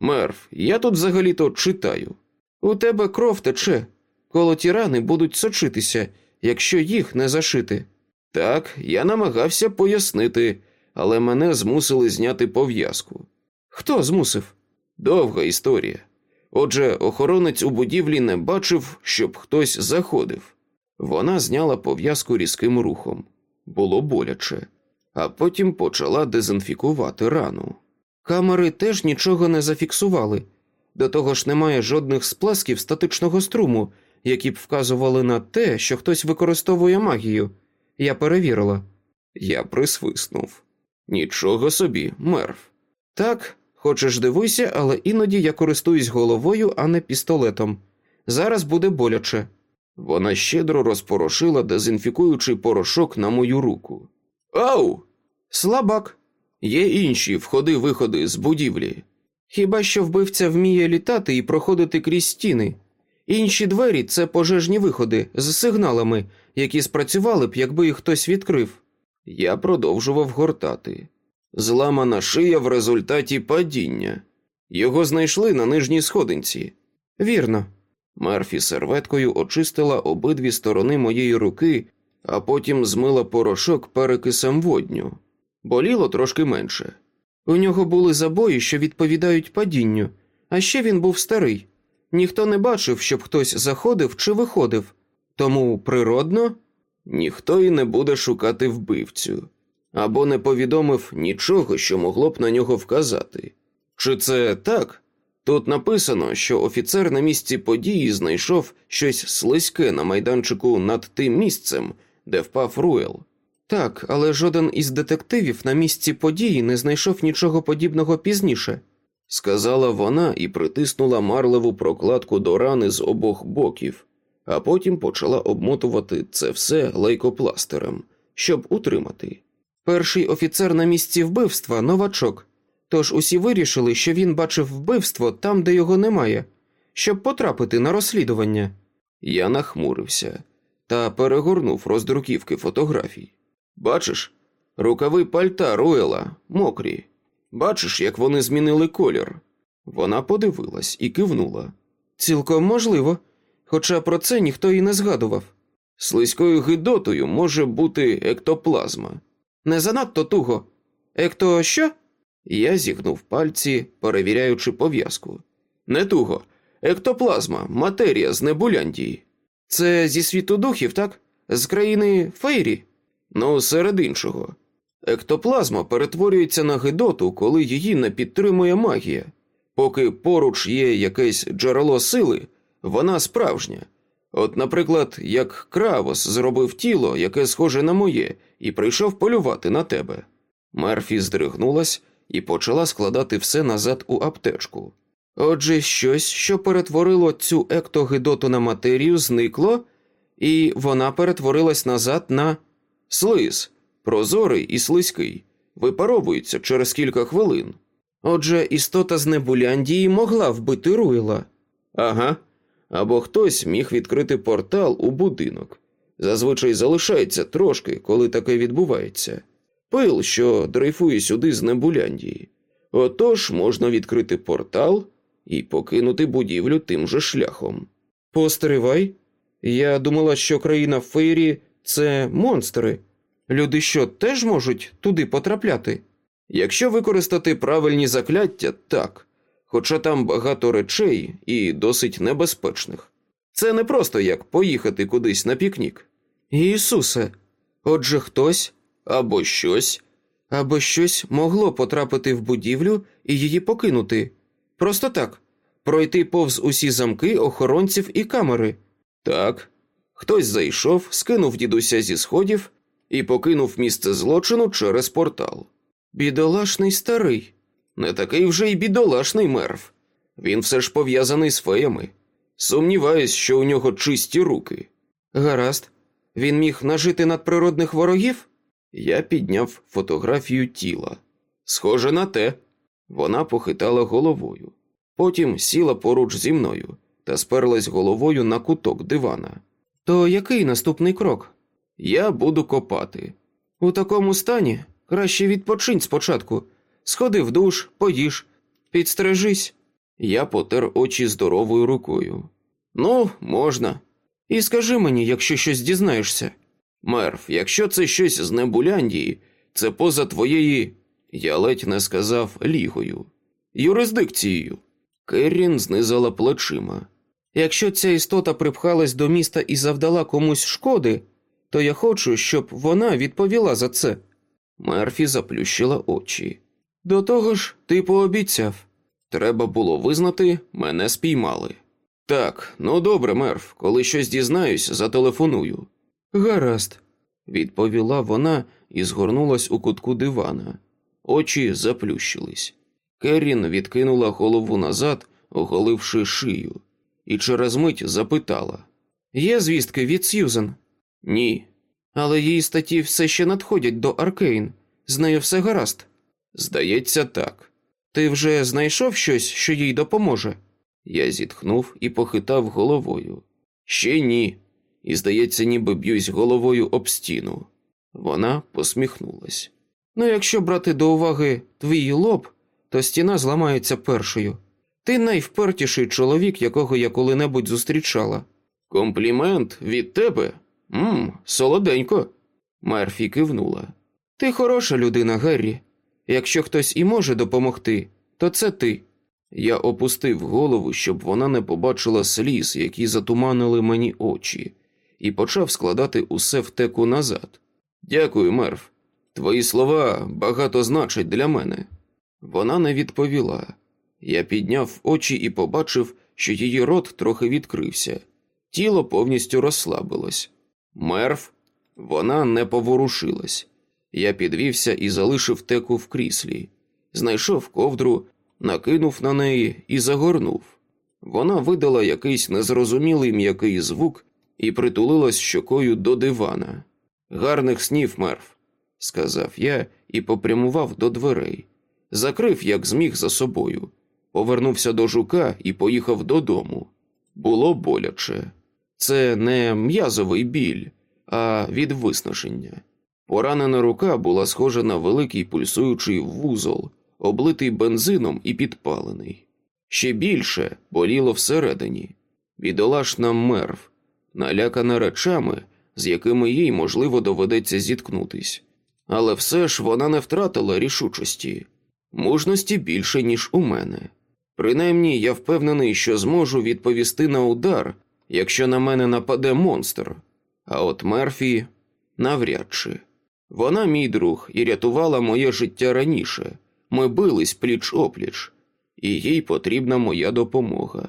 Мерв, я тут взагалі-то читаю. У тебе кров тече, коло ті рани будуть сочитися, якщо їх не зашити. Так, я намагався пояснити, але мене змусили зняти пов'язку. Хто змусив? Довга історія. Отже, охоронець у будівлі не бачив, щоб хтось заходив. Вона зняла пов'язку різким рухом. Було боляче, а потім почала дезінфікувати рану. Камери теж нічого не зафіксували. До того ж, немає жодних сплесків статичного струму, які б вказували на те, що хтось використовує магію. Я перевірила. Я присвиснув. Нічого собі, мерв. Так, хочеш дивуйся, але іноді я користуюсь головою, а не пістолетом. Зараз буде боляче. Вона щедро розпорошила дезінфікуючий порошок на мою руку. Ау! Слабак. Є інші входи-виходи з будівлі. Хіба що вбивця вміє літати і проходити крізь стіни. Інші двері це пожежні виходи з сигналами, які спрацювали б, якби їх хтось відкрив. Я продовжував гортати. Зламана шия в результаті падіння. Його знайшли на нижній сходинці. Вірно. Мерфі серветкою очистила обидві сторони моєї руки, а потім змила порошок перекисом водню. Боліло трошки менше. У нього були забої, що відповідають падінню, а ще він був старий. Ніхто не бачив, щоб хтось заходив чи виходив, тому природно ніхто і не буде шукати вбивцю або не повідомив нічого, що могло б на нього вказати. Чи це так? Тут написано, що офіцер на місці події знайшов щось слизьке на майданчику над тим місцем, де впав Руел. Так, але жоден із детективів на місці події не знайшов нічого подібного пізніше, сказала вона і притиснула марливу прокладку до рани з обох боків, а потім почала обмотувати це все лейкопластером, щоб утримати. Перший офіцер на місці вбивства новачок. Тож усі вирішили, що він бачив вбивство там, де його немає, щоб потрапити на розслідування. Я нахмурився та перегорнув роздруківки фотографій. Бачиш, рукави пальта Руела мокрі. Бачиш, як вони змінили колір. Вона подивилась і кивнула. Цілком можливо, хоча про це ніхто і не згадував. Слизькою гидотою може бути ектоплазма. Не занадто туго. Екто що? Я зігнув пальці, перевіряючи пов'язку. Не туго. Ектоплазма, матерія з Небуляндії. Це зі світу духів, так? З країни Фейрі? Ну, серед іншого. Ектоплазма перетворюється на гидоту, коли її не підтримує магія. Поки поруч є якесь джерело сили, вона справжня. От, наприклад, як Кравос зробив тіло, яке схоже на моє, і прийшов полювати на тебе. Мерфі здригнулась і почала складати все назад у аптечку. Отже, щось, що перетворило цю ектогидоту на матерію, зникло, і вона перетворилась назад на слиз, прозорий і слизький, випаровується через кілька хвилин. Отже, істота з Небуляндії могла вбити Руїла. Ага. Або хтось міг відкрити портал у будинок. Зазвичай залишається трошки, коли таке відбувається. Пил, що дрейфує сюди з Небуляндії. Отож можна відкрити портал і покинути будівлю тим же шляхом. Постривай. Я думала, що країна Фейрі це монстри. Люди що теж можуть туди потрапляти? Якщо використати правильні закляття, так, хоча там багато речей і досить небезпечних. Це не просто як поїхати кудись на пікнік. Ісусе, отже, хтось або щось, або щось могло потрапити в будівлю і її покинути. Просто так пройти повз усі замки, охоронців і камери. Так, хтось зайшов, скинув дідуся зі сходів і покинув місце злочину через портал. Бідолашний старий, не такий вже й бідолашний мерв. Він все ж пов'язаний з феями. Сумніваюсь, що у нього чисті руки. Гаразд, він міг нажити надприродних ворогів? Я підняв фотографію тіла. Схоже на те. Вона похитала головою. Потім сіла поруч зі мною та сперлась головою на куток дивана. То який наступний крок? Я буду копати. У такому стані краще відпочинь спочатку. Сходи в душ, поїж, підстрижись. Я потер очі здоровою рукою. Ну, можна. І скажи мені, якщо щось дізнаєшся. Мерв, якщо це щось з Небуляндії, це поза твоєї, я ледь не сказав лігою, юрисдикцією. Керрін знизала плечима. Якщо ця істота припхалась до міста і завдала комусь шкоди, то я хочу, щоб вона відповіла за це. Мерфі заплющила очі. До того ж, ти пообіцяв. Треба було визнати, мене спіймали. Так, ну добре, Мерф, коли щось дізнаюсь, зателефоную. Гаразд, відповіла вона і згорнулась у кутку дивана. Очі заплющились. Керрін відкинула голову назад, оголивши шию, і через мить запитала: Є звістки від Сьюзен? Ні. Але її статті все ще надходять до Аркейн. З нею все гаразд. Здається, так. Ти вже знайшов щось, що їй допоможе? Я зітхнув і похитав головою. Ще ні. І, здається, ніби б'юсь головою об стіну. Вона посміхнулась. Ну, якщо брати до уваги твій лоб, то стіна зламається першою. Ти найвпертіший чоловік, якого я коли-небудь зустрічала. Комплімент від тебе? Мм, солоденько. Мерфі кивнула. Ти хороша людина, Геррі. Якщо хтось і може допомогти, то це ти. Я опустив голову, щоб вона не побачила сліз, які затуманили мені очі, і почав складати усе в теку назад. Дякую, Мерв. Твої слова багато значать для мене. Вона не відповіла. Я підняв очі і побачив, що її рот трохи відкрився, тіло повністю розслабилось. Мерв, вона не поворушилась. Я підвівся і залишив теку в кріслі, знайшов ковдру, накинув на неї і загорнув. Вона видала якийсь незрозумілий м'який звук і притулилась щокою до дивана. Гарних снів, мерв, сказав я і попрямував до дверей. закрив, як зміг за собою, повернувся до жука і поїхав додому. Було боляче. Це не м'язовий біль, а від виснаження. Поранена рука була схожа на великий пульсуючий вузол, облитий бензином і підпалений. Ще більше боліло всередині. Бідолашна мерв, налякана речами, з якими їй, можливо, доведеться зіткнутись. Але все ж вона не втратила рішучості, мужності більше, ніж у мене. Принаймні, я впевнений, що зможу відповісти на удар, якщо на мене нападе монстр, а от Мерфі навряд чи. Вона мій друг і рятувала моє життя раніше. Ми бились пліч опліч, і їй потрібна моя допомога.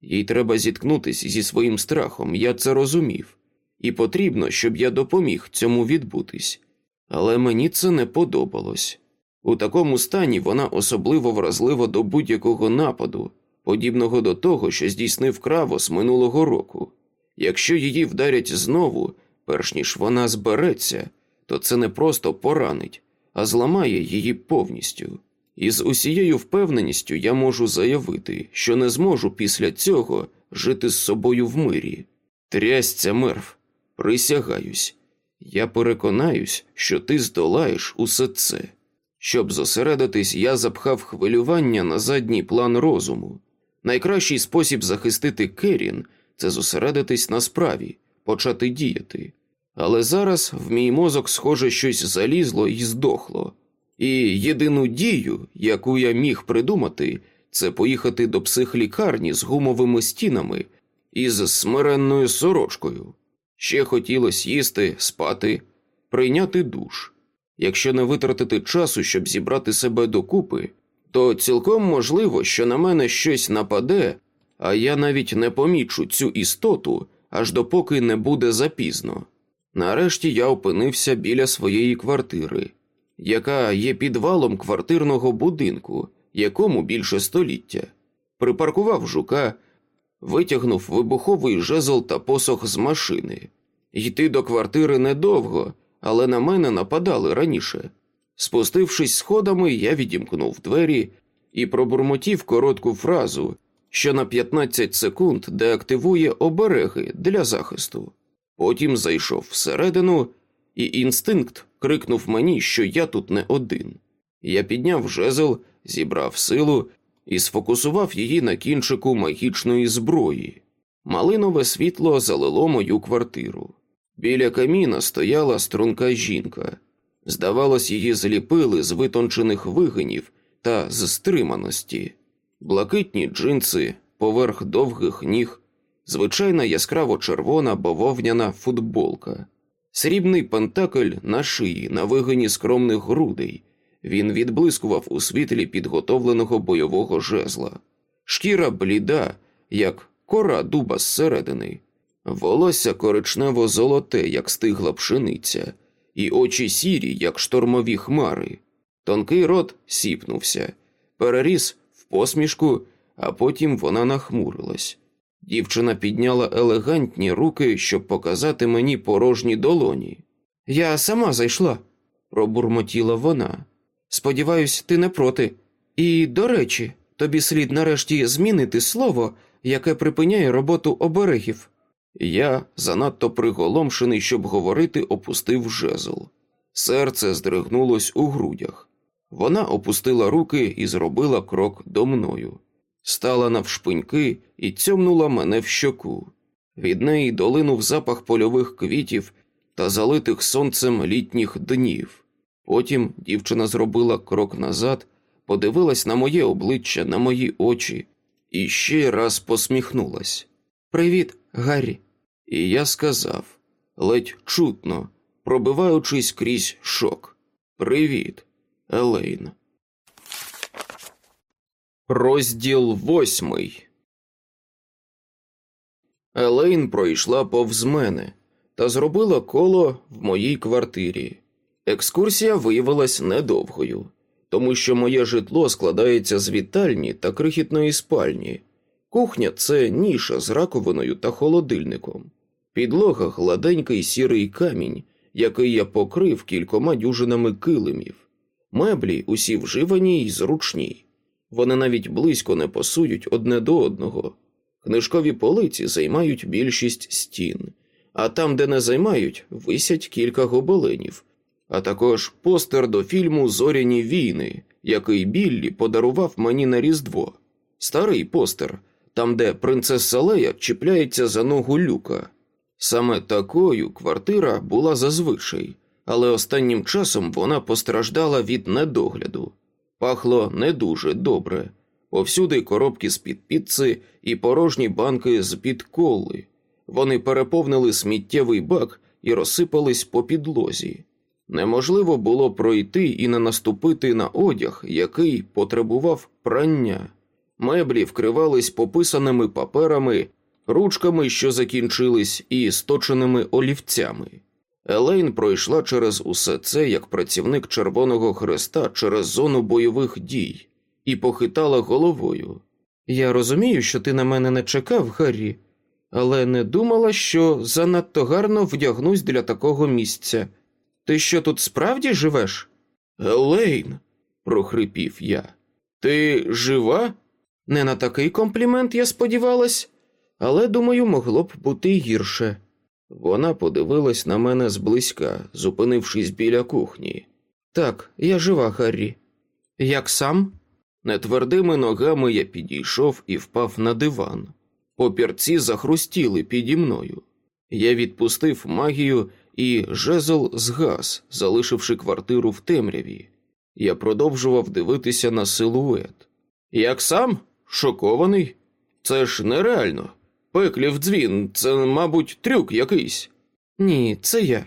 Їй треба зіткнутися зі своїм страхом, я це розумів, і потрібно, щоб я допоміг цьому відбутись. Але мені це не подобалось. У такому стані вона особливо вразлива до будь-якого нападу, подібного до того, що здійснив кравос минулого року. Якщо її вдарять знову, перш ніж вона збереться, то це не просто поранить, а зламає її повністю. І з усією впевненістю я можу заявити, що не зможу після цього жити з собою в мирі. Трясця мерв, присягаюсь, я переконаюсь, що ти здолаєш усе це. Щоб зосередитись, я запхав хвилювання на задній план розуму. Найкращий спосіб захистити Керін це зосередитись на справі, почати діяти. Але зараз в мій мозок, схоже, щось залізло і здохло. І єдину дію, яку я міг придумати, це поїхати до психлікарні з гумовими стінами і з смиренною сорочкою. Ще хотілося їсти, спати, прийняти душ. Якщо не витратити часу, щоб зібрати себе докупи, то цілком можливо, що на мене щось нападе, а я навіть не помічу цю істоту, аж допоки не буде запізно. Нарешті я опинився біля своєї квартири, яка є підвалом квартирного будинку, якому більше століття. Припаркував жука, витягнув вибуховий жезл та посох з машини. Йти до квартири недовго, але на мене нападали раніше. Спустившись сходами, я відімкнув двері і пробурмотів коротку фразу, що на 15 секунд деактивує обереги для захисту. Потім зайшов всередину, і інстинкт крикнув мені, що я тут не один. Я підняв жезл, зібрав силу і сфокусував її на кінчику магічної зброї. Малинове світло залило мою квартиру. Біля каміна стояла струнка жінка. Здавалось, її зліпили з витончених вигинів та з стриманості, блакитні джинси поверх довгих ніг, звичайна яскраво червона бавовняна футболка, срібний пентакль на шиї на вигині скромних грудей. Він відблискував у світлі підготовленого бойового жезла, шкіра бліда, як кора дуба зсередини, волосся коричнево золоте, як стигла пшениця, і очі сірі, як штормові хмари. Тонкий рот сіпнувся, переріс в посмішку, а потім вона нахмурилась. Дівчина підняла елегантні руки, щоб показати мені порожні долоні. Я сама зайшла, пробурмотіла вона. Сподіваюсь, ти не проти. І, до речі, тобі слід нарешті змінити слово, яке припиняє роботу оберегів. Я, занадто приголомшений, щоб говорити, опустив жезл. Серце здригнулось у грудях. Вона опустила руки і зробила крок до мною. Стала навшпиньки і цьомнула мене в щоку. Від неї долинув запах польових квітів та залитих сонцем літніх днів. Потім дівчина зробила крок назад, подивилась на моє обличчя, на мої очі і ще раз посміхнулась. Привіт, Гаррі. І я сказав, ледь чутно, пробиваючись крізь шок. Привіт, Елейн. Розділ восьмий. Елейн пройшла повз мене та зробила коло в моїй квартирі. Екскурсія виявилась недовгою, тому що моє житло складається з вітальні та крихітної спальні. Кухня це ніша з раковиною та холодильником. Підлога гладенький сірий камінь, який я покрив кількома дюжинами килимів. Меблі усі вживані й зручні. Вони навіть близько не посують одне до одного. Книжкові полиці займають більшість стін, а там, де не займають, висять кілька гобеленів, а також постер до фільму Зоряні війни, який Біллі подарував мені на Різдво. Старий постер, там, де принцеса Лея чіпляється за ногу люка. Саме такою квартира була зазвичай, але останнім часом вона постраждала від недогляду. Пахло не дуже добре. Повсюди коробки з-під піци і порожні банки з-під коли. Вони переповнили сміттєвий бак і розсипались по підлозі. Неможливо було пройти і не наступити на одяг, який потребував прання. Меблі вкривались пописаними паперами, ручками, що закінчились, і сточеними олівцями. Елейн пройшла через усе це як працівник Червоного Хреста через зону бойових дій і похитала головою. Я розумію, що ти на мене не чекав, Гаррі, але не думала, що занадто гарно вдягнусь для такого місця. Ти що тут справді живеш? Елейн, прохрипів я. Ти жива? Не на такий комплімент, я сподівалась, але, думаю, могло б бути гірше. Вона подивилась на мене зблизька, зупинившись біля кухні. Так, я жива, Гаррі. Як сам? Нетвердими ногами я підійшов і впав на диван. Опірці захрустіли піді мною. Я відпустив магію, і жезл згас, залишивши квартиру в темряві. Я продовжував дивитися на силует. Як сам? Шокований? Це ж нереально. Пеклів дзвін, це, мабуть, трюк якийсь. Ні, це я.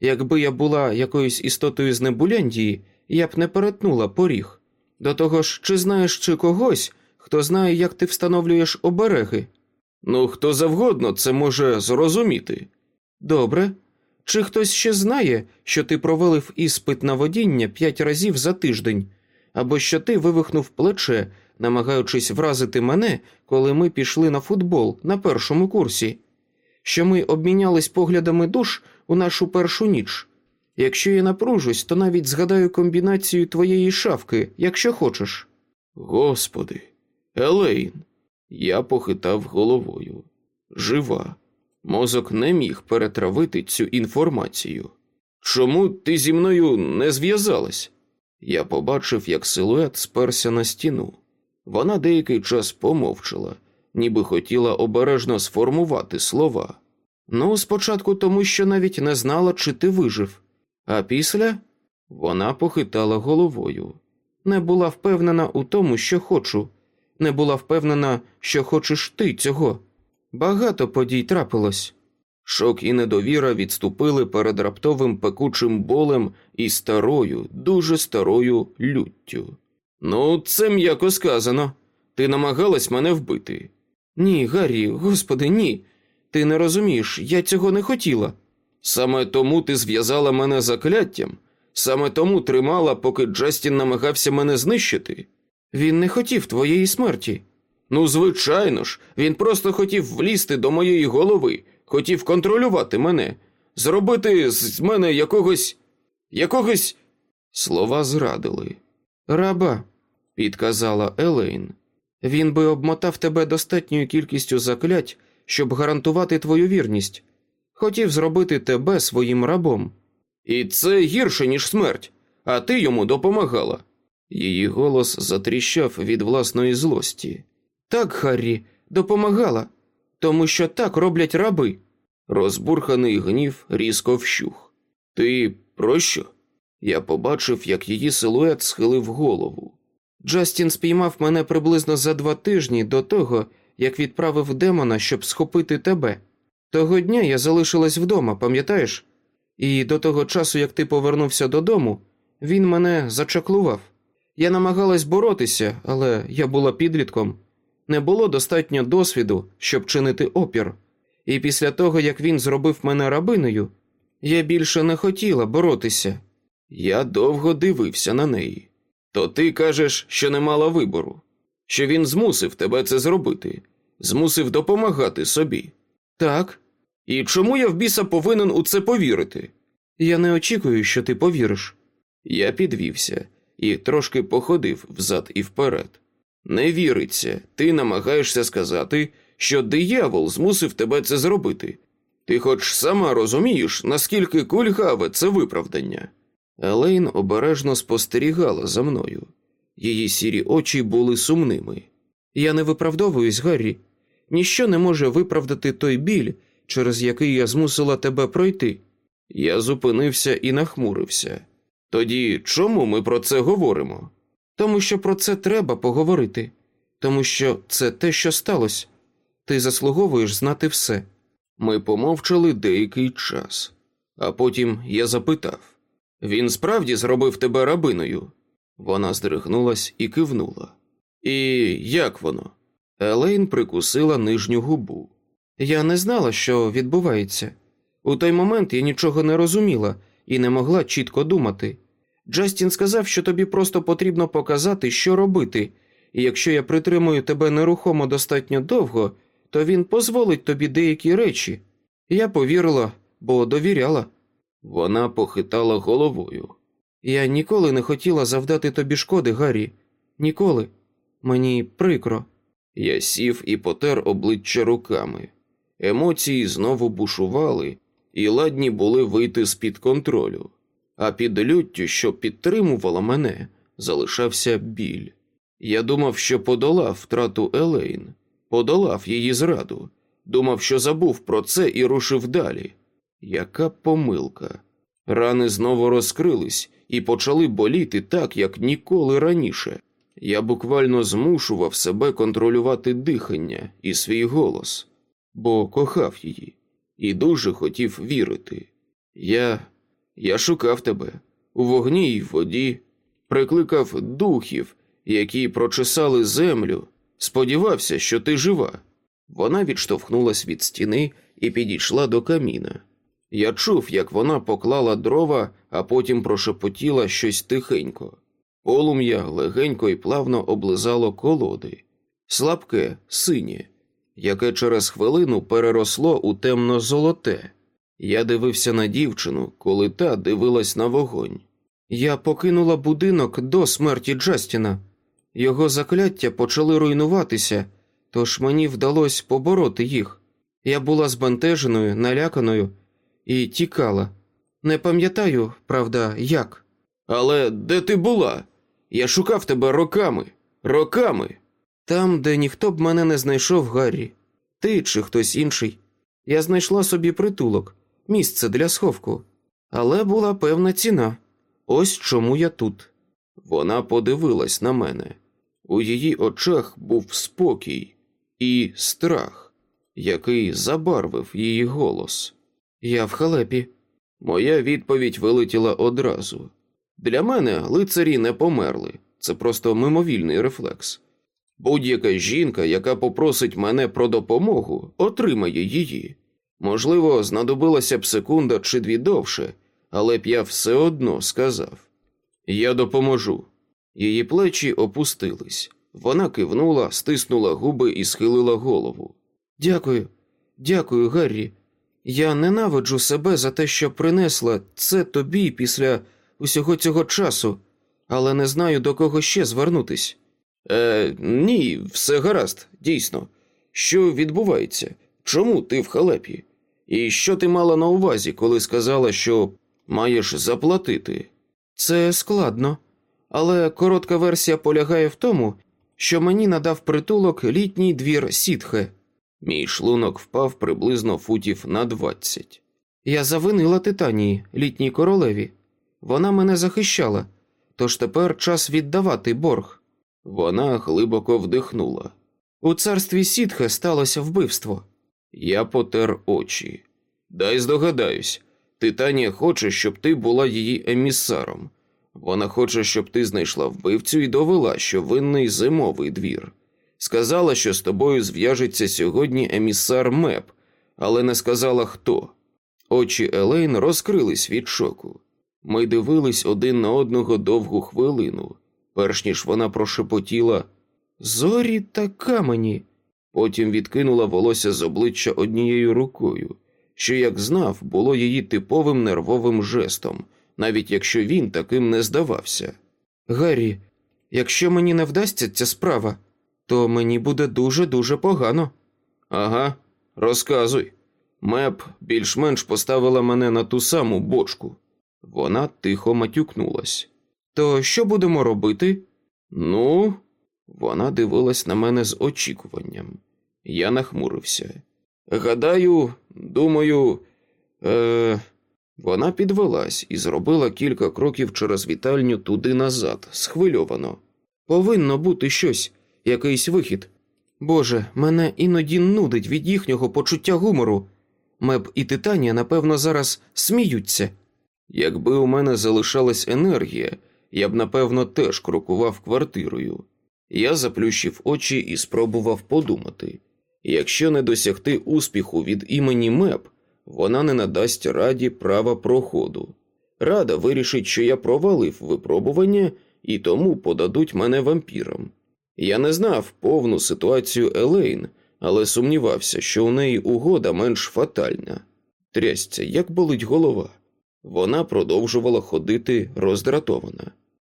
Якби я була якоюсь істотою з Небуляндії, я б не перетнула поріг. До того ж, чи знаєш чи когось, хто знає, як ти встановлюєш обереги? Ну, хто завгодно це може зрозуміти. Добре. Чи хтось ще знає, що ти провалив іспит на водіння п'ять разів за тиждень, або що ти вивихнув плече, намагаючись вразити мене, коли ми пішли на футбол на першому курсі, що ми обмінялись поглядами душ у нашу першу ніч. Якщо я напружусь, то навіть згадаю комбінацію твоєї шавки, якщо хочеш. Господи, Елейн, я похитав головою. Жива. Мозок не міг перетравити цю інформацію. Чому ти зі мною не зв'язалась? Я побачив, як силует сперся на стіну. Вона деякий час помовчала, ніби хотіла обережно сформувати слова. Ну, спочатку тому, що навіть не знала, чи ти вижив, а після вона похитала головою. Не була впевнена у тому, що хочу, не була впевнена, що хочеш ти цього. Багато подій трапилось. Шок і недовіра відступили перед раптовим пекучим болем і старою, дуже старою люттю. Ну, це м'яко сказано. Ти намагалась мене вбити. Ні, Гаррі, господи, ні. Ти не розумієш, я цього не хотіла. Саме тому ти зв'язала мене закляттям, саме тому тримала, поки Джастін намагався мене знищити. Він не хотів твоєї смерті. Ну, звичайно ж, він просто хотів влізти до моєї голови, хотів контролювати мене, зробити з мене якогось. якогось. Слова зрадили. Раба, підказала Елейн. Він би обмотав тебе достатньою кількістю заклять, щоб гарантувати твою вірність. Хотів зробити тебе своїм рабом. І це гірше, ніж смерть, а ти йому допомагала. Її голос затріщав від власної злості. Так, Харрі, допомагала, тому що так роблять раби. Розбурханий гнів різко вщух. Ти про що? Я побачив, як її силует схилив голову. Джастін спіймав мене приблизно за два тижні до того, як відправив демона, щоб схопити тебе. Того дня я залишилась вдома, пам'ятаєш? І до того часу, як ти повернувся додому, він мене зачаклував. Я намагалась боротися, але я була підлітком. Не було достатньо досвіду, щоб чинити опір. І після того, як він зробив мене рабиною, я більше не хотіла боротися. Я довго дивився на неї. То ти кажеш, що не мала вибору, що він змусив тебе це зробити, змусив допомагати собі. Так. І чому я в біса повинен у це повірити? Я не очікую, що ти повіриш. Я підвівся. і трошки походив взад і вперед. Не віриться, ти намагаєшся сказати, що диявол змусив тебе це зробити. Ти хоч сама розумієш, наскільки кульгаве це виправдання. Елейн обережно спостерігала за мною. Її сірі очі були сумними. Я не виправдовуюсь, Гаррі. Ніщо не може виправдати той біль, через який я змусила тебе пройти. Я зупинився і нахмурився. Тоді чому ми про це говоримо? Тому що про це треба поговорити, тому що це те, що сталося. Ти заслуговуєш знати все. Ми помовчали деякий час, а потім я запитав він справді зробив тебе рабиною? Вона здригнулась і кивнула. І як воно? Елейн прикусила нижню губу. Я не знала, що відбувається. У той момент я нічого не розуміла і не могла чітко думати. Джастін сказав, що тобі просто потрібно показати, що робити, і якщо я притримую тебе нерухомо достатньо довго, то він дозволить тобі деякі речі. Я повірила, бо довіряла. Вона похитала головою. Я ніколи не хотіла завдати тобі шкоди, Гаррі. Ніколи. Мені прикро. Я сів і потер обличчя руками. Емоції знову бушували і ладні були вийти з під контролю, а під люттю, що підтримувала мене, залишався біль. Я думав, що подолав втрату Елейн, подолав її зраду, думав, що забув про це і рушив далі. Яка помилка. Рани знову розкрились і почали боліти так, як ніколи раніше. Я буквально змушував себе контролювати дихання і свій голос, бо кохав її і дуже хотів вірити. Я я шукав тебе у вогні й воді, прикликав духів, які прочесали землю, сподівався, що ти жива. Вона відштовхнулась від стіни і підійшла до каміна. Я чув, як вона поклала дрова, а потім прошепотіла щось тихенько. Полум'я легенько і плавно облизало колоди, слабке, синє, яке через хвилину переросло у темно-золоте. Я дивився на дівчину, коли та дивилась на вогонь. Я покинула будинок до смерті Джастіна. Його закляття почали руйнуватися, тож мені вдалося побороти їх. Я була збентеженою, наляканою і тікала. Не пам'ятаю, правда, як. Але де ти була? Я шукав тебе роками, роками. Там, де ніхто б мене не знайшов, Гаррі. Ти чи хтось інший. Я знайшла собі притулок, місце для сховку. Але була певна ціна. Ось чому я тут. Вона подивилась на мене. У її очах був спокій і страх, який забарвив її голос. Я в халепі. Моя відповідь вилетіла одразу. Для мене лицарі не померли, це просто мимовільний рефлекс. Будь-яка жінка, яка попросить мене про допомогу, отримає її. Можливо, знадобилася б секунда чи дві довше, але б я все одно сказав Я допоможу. Її плечі опустились. Вона кивнула, стиснула губи і схилила голову. Дякую, дякую, Гаррі. Я ненавиджу себе за те, що принесла це тобі після усього цього часу, але не знаю, до кого ще звернутись. Е, Ні, все гаразд, дійсно. Що відбувається? Чому ти в халепі? І що ти мала на увазі, коли сказала, що маєш заплатити? Це складно, але коротка версія полягає в тому, що мені надав притулок літній двір сітхе. Мій шлунок впав приблизно футів на двадцять. Я завинила Титанії, літній королеві. Вона мене захищала, тож тепер час віддавати борг. Вона глибоко вдихнула. У царстві сітхе сталося вбивство. Я потер очі. Дай здогадаюсь, Титанія хоче, щоб ти була її емісаром. Вона хоче, щоб ти знайшла вбивцю і довела, що винний зимовий двір. Сказала, що з тобою зв'яжеться сьогодні емісар Меп, але не сказала хто. Очі Елейн розкрились від шоку. Ми дивились один на одного довгу хвилину, перш ніж вона прошепотіла Зорі та камені. Потім відкинула волосся з обличчя однією рукою, що, як знав, було її типовим нервовим жестом, навіть якщо він таким не здавався. Гаррі, якщо мені не вдасться ця справа, то мені буде дуже-дуже погано. Ага, розказуй. Меп більш-менш поставила мене на ту саму бочку. Вона тихо матюкнулась. То що будемо робити? Ну, вона дивилась на мене з очікуванням. Я нахмурився. Гадаю, думаю, е... вона підвелась і зробила кілька кроків через вітальню туди назад, схвильовано. Повинно бути щось, якийсь вихід. Боже, мене іноді нудить від їхнього почуття гумору. Меб і Титанія, напевно, зараз сміються. Якби у мене залишалась енергія, я б напевно теж крокував квартирою. Я заплющив очі і спробував подумати якщо не досягти успіху від імені МЕП, вона не надасть раді права проходу. Рада вирішить, що я провалив випробування і тому подадуть мене вампірам. Я не знав повну ситуацію Елейн, але сумнівався, що у неї угода менш фатальна. Трясця, як болить голова. Вона продовжувала ходити роздратована.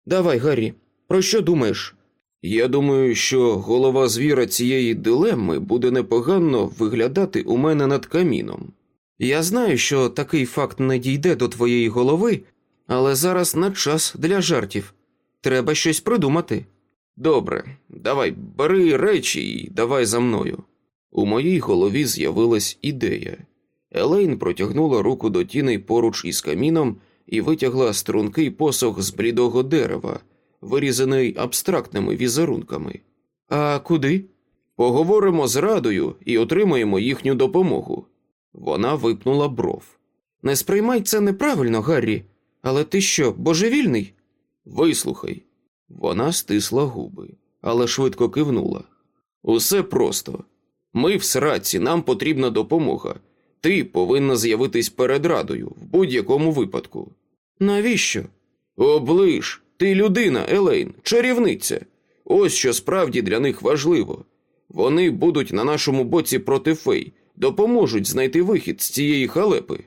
Давай, Гаррі, про що думаєш? Я думаю, що голова звіра цієї дилеми буде непогано виглядати у мене над каміном. Я знаю, що такий факт не дійде до твоєї голови, але зараз не час для жартів. Треба щось придумати. Добре, давай бери речі і давай за мною. У моїй голові з'явилась ідея. Елейн протягнула руку до тіней поруч із каміном і витягла стрункий посох з блідого дерева, вирізаний абстрактними візерунками. А куди? Поговоримо з радою і отримаємо їхню допомогу. Вона випнула бров. Не сприймай це неправильно, Гаррі, але ти що, божевільний? Вислухай. Вона стисла губи, але швидко кивнула. Усе просто. Ми в сраці, нам потрібна допомога. Ти повинна з'явитись перед радою в будь-якому випадку. Навіщо? Оближ, ти людина, Елейн, чарівниця. Ось що справді для них важливо. Вони будуть на нашому боці проти фей, допоможуть знайти вихід з цієї халепи.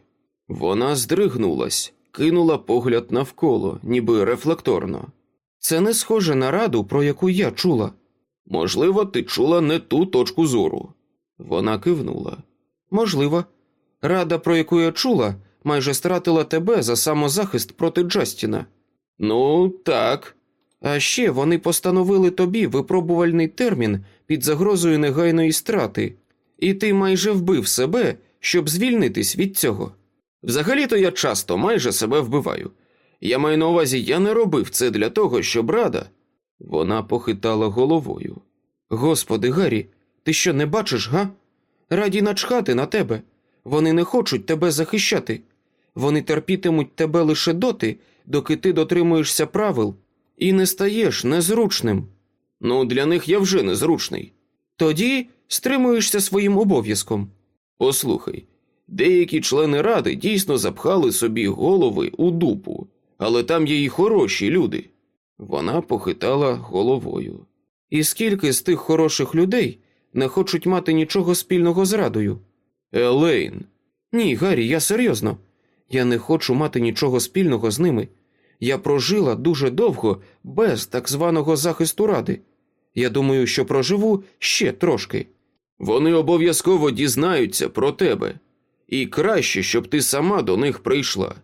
Вона здригнулась, кинула погляд навколо, ніби рефлекторно. Це не схоже на раду, про яку я чула. Можливо, ти чула не ту точку зору. Вона кивнула. Можливо. Рада, про яку я чула, майже стратила тебе за самозахист проти Джастіна. Ну, так. А ще вони постановили тобі випробувальний термін під загрозою негайної страти, і ти майже вбив себе, щоб звільнитись від цього. Взагалі-то я часто майже себе вбиваю. Я маю на увазі, я не робив це для того, щоб рада. Вона похитала головою. Господи, Гаррі, ти що не бачиш, га? Раді начхати на тебе. Вони не хочуть тебе захищати. Вони терпітимуть тебе лише доти, доки ти дотримуєшся правил і не стаєш незручним. Ну, для них я вже незручний. Тоді стримуєшся своїм обов'язком. Послухай, деякі члени ради дійсно запхали собі голови у дупу, але там є і хороші люди. Вона похитала головою. І скільки з тих хороших людей не хочуть мати нічого спільного з радою? Елейн. Ні, Гаррі, я серйозно. Я не хочу мати нічого спільного з ними. Я прожила дуже довго без так званого захисту ради. Я думаю, що проживу ще трошки. Вони обов'язково дізнаються про тебе, і краще, щоб ти сама до них прийшла.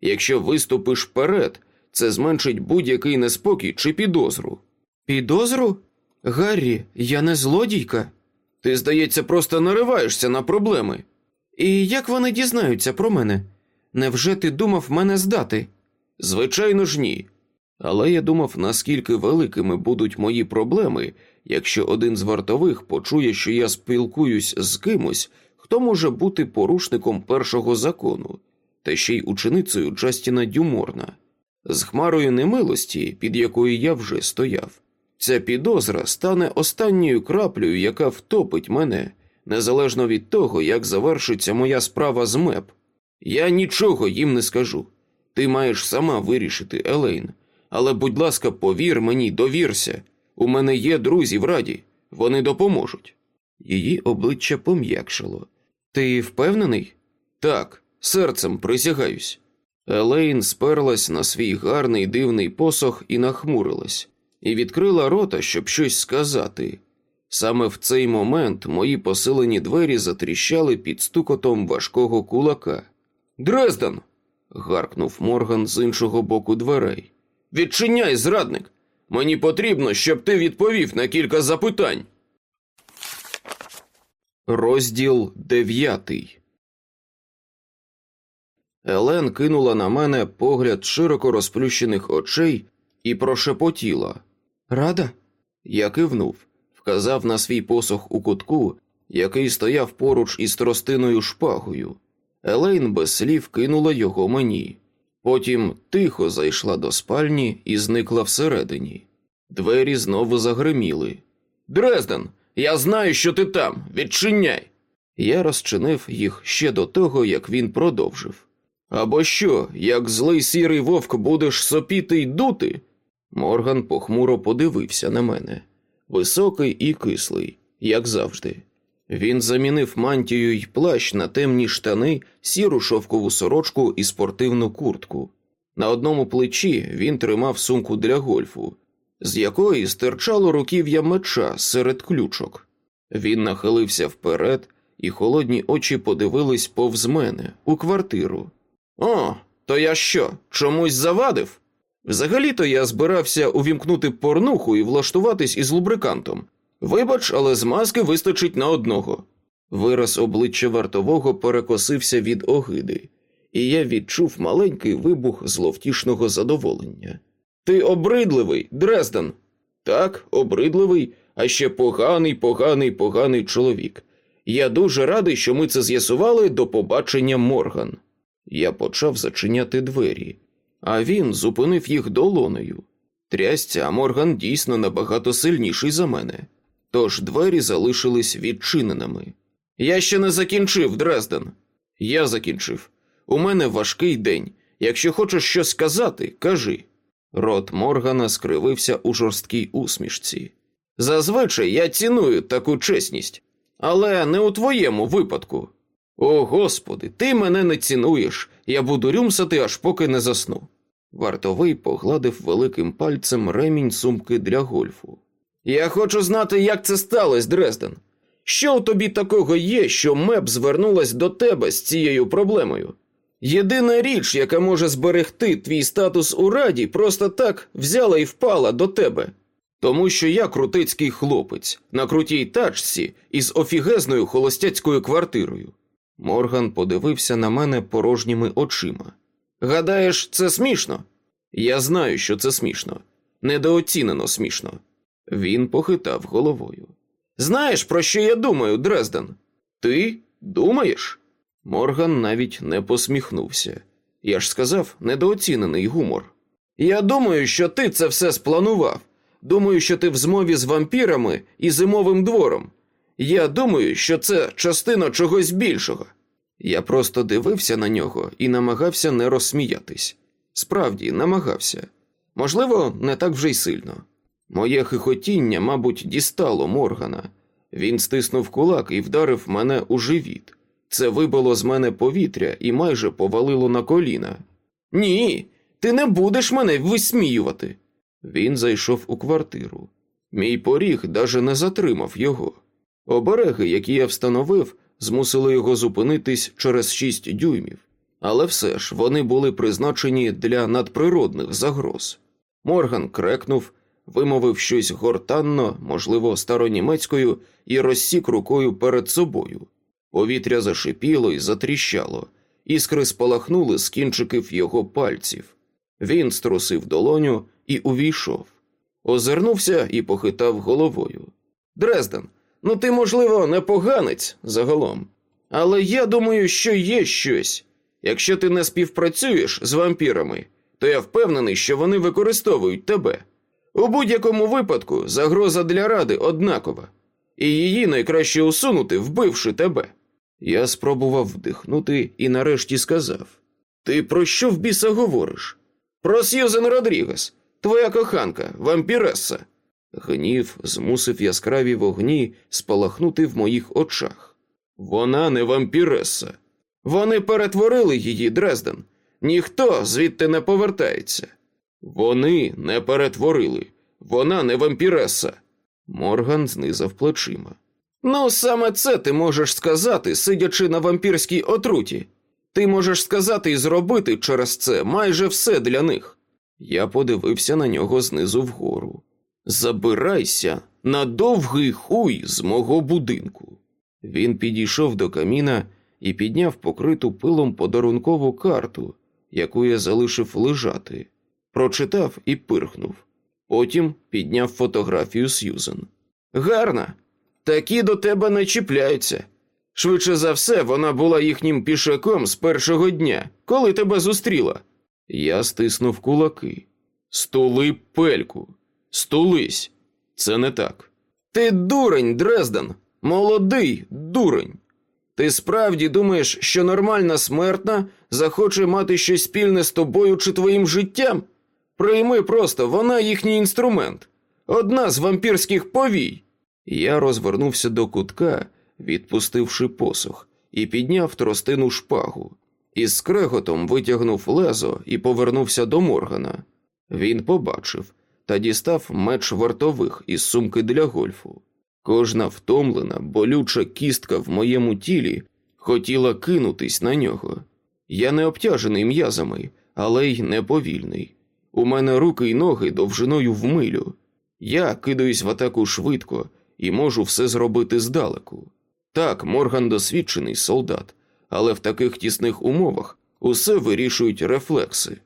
Якщо виступиш вперед, це зменшить будь-який неспокій чи підозру. Підозру? Гаррі, я не злодійка. Ти, здається, просто нариваєшся на проблеми. І як вони дізнаються про мене? Невже ти думав мене здати? Звичайно ж, ні. Але я думав, наскільки великими будуть мої проблеми, якщо один з вартових почує, що я спілкуюсь з кимось, хто може бути порушником першого закону, та ще й ученицею Джастіна Дюморна, з хмарою немилості, під якою я вже стояв. Ця підозра стане останньою краплею, яка втопить мене, незалежно від того, як завершиться моя справа з МЕП. Я нічого їм не скажу. Ти маєш сама вирішити, Елейн. Але, будь ласка, повір мені, довірся. У мене є друзі в раді, вони допоможуть. Її обличчя пом'якшило. Ти впевнений? Так, серцем присягаюсь. Елейн сперлась на свій гарний дивний посох і нахмурилась, і відкрила рота, щоб щось сказати. Саме в цей момент мої посилені двері затріщали під стукотом важкого кулака. Дрезден. гаркнув Морган з іншого боку дверей. Відчиняй, зрадник. Мені потрібно, щоб ти відповів на кілька запитань. Розділ дев'ятий. Елен кинула на мене погляд широко розплющених очей і прошепотіла. Рада? Я кивнув, вказав на свій посох у кутку, який стояв поруч із тростиною шпагою. Елейн без слів кинула його мені. Потім тихо зайшла до спальні і зникла всередині. Двері знову загриміли. Дрезден, я знаю, що ти там. Відчиняй. Я розчинив їх ще до того, як він продовжив. Або що, як злий сірий вовк будеш сопіти й дути? Морган похмуро подивився на мене. Високий і кислий, як завжди. Він замінив мантію й плащ на темні штани, сіру шовкову сорочку і спортивну куртку. На одному плечі він тримав сумку для гольфу, з якої стирчало руків'я меча серед ключок. Він нахилився вперед, і холодні очі подивились повз мене у квартиру. О, то я що, чомусь завадив? Взагалі-то я збирався увімкнути порнуху і влаштуватись із лубрикантом. Вибач, але з маски вистачить на одного. Вираз обличчя вартового перекосився від огиди, і я відчув маленький вибух зловтішного задоволення. Ти обридливий, Дрезден. Так, обридливий, а ще поганий, поганий, поганий чоловік. Я дуже радий, що ми це з'ясували до побачення Морган. Я почав зачиняти двері, а він зупинив їх долонею. Трясця, Морган дійсно набагато сильніший за мене. Тож двері залишились відчиненими. Я ще не закінчив, Дрезден. Я закінчив. У мене важкий день. Якщо хочеш щось сказати, кажи. Рот Моргана скривився у жорсткій усмішці. Зазвичай я ціную таку чесність, але не у твоєму випадку. О, Господи, ти мене не цінуєш, я буду рюмсати, аж поки не засну. Вартовий погладив великим пальцем ремінь сумки для гольфу. Я хочу знати, як це сталося, Дрезден. Що у тобі такого є, що меб звернулась до тебе з цією проблемою? Єдина річ, яка може зберегти твій статус у раді, просто так взяла і впала до тебе. Тому що я крутицький хлопець на крутій тачці із офігезною холостяцькою квартирою. Морган подивився на мене порожніми очима. Гадаєш, це смішно? Я знаю, що це смішно. Недооцінено смішно. Він похитав головою. Знаєш, про що я думаю, Дрезден? Ти думаєш? Морган навіть не посміхнувся. Я ж сказав, недооцінений гумор. Я думаю, що ти це все спланував. Думаю, що ти в змові з вампірами і зимовим двором. Я думаю, що це частина чогось більшого. Я просто дивився на нього і намагався не розсміятись. Справді, намагався. Можливо, не так вже й сильно. Моє хихотіння, мабуть, дістало Моргана. Він стиснув кулак і вдарив мене у живіт. Це вибило з мене повітря і майже повалило на коліна. Ні, ти не будеш мене висміювати. Він зайшов у квартиру. Мій поріг даже не затримав його. Обереги, які я встановив, змусили його зупинитись через шість дюймів, але все ж вони були призначені для надприродних загроз. Морган крекнув, вимовив щось гортанно, можливо, старонімецькою, і розсік рукою перед собою. Повітря зашипіло і затріщало, іскри спалахнули з кінчиків його пальців. Він струсив долоню і увійшов. Озирнувся і похитав головою. Дрезден, ну ти, можливо, не поганець загалом. Але я думаю, що є щось. Якщо ти не співпрацюєш з вампірами, то я впевнений, що вони використовують тебе. У будь-якому випадку загроза для ради однакова, і її найкраще усунути, вбивши тебе. Я спробував вдихнути і нарешті сказав: Ти про що в біса говориш? Про Сьюзен Родрігес, твоя коханка, вампіреса. Гнів змусив яскраві вогні спалахнути в моїх очах. Вона не вампіреса. Вони перетворили її, Дрезден. Ніхто звідти не повертається. Вони не перетворили, вона не вампіреса. Морган знизав плечима. Ну, саме це ти можеш сказати, сидячи на вампірській отруті. Ти можеш сказати і зробити через це майже все для них. Я подивився на нього знизу вгору. Забирайся на довгий хуй з мого будинку. Він підійшов до каміна і підняв покриту пилом подарункову карту, яку я залишив лежати, прочитав і пирхнув. Потім підняв фотографію Сьюзен. Гарна, такі до тебе не чіпляються. Швидше за все, вона була їхнім пішаком з першого дня, коли тебе зустріла. Я стиснув кулаки. Стули пельку, стулись. Це не так. Ти дурень, Дрезден, молодий дурень. Ти справді думаєш, що нормальна смертна захоче мати щось спільне з тобою чи твоїм життям? Прийми просто, вона їхній інструмент, одна з вампірських повій. Я розвернувся до кутка, відпустивши посох, і підняв тростину шпагу. Із скреготом витягнув лезо і повернувся до Моргана. Він побачив та дістав меч вартових із сумки для гольфу. Кожна втомлена, болюча кістка в моєму тілі хотіла кинутись на нього. Я не обтяжений м'язами, але й не повільний. У мене руки й ноги довжиною в милю. Я кидаюсь в атаку швидко і можу все зробити здалеку. Так, Морган досвідчений солдат, але в таких тісних умовах усе вирішують рефлекси.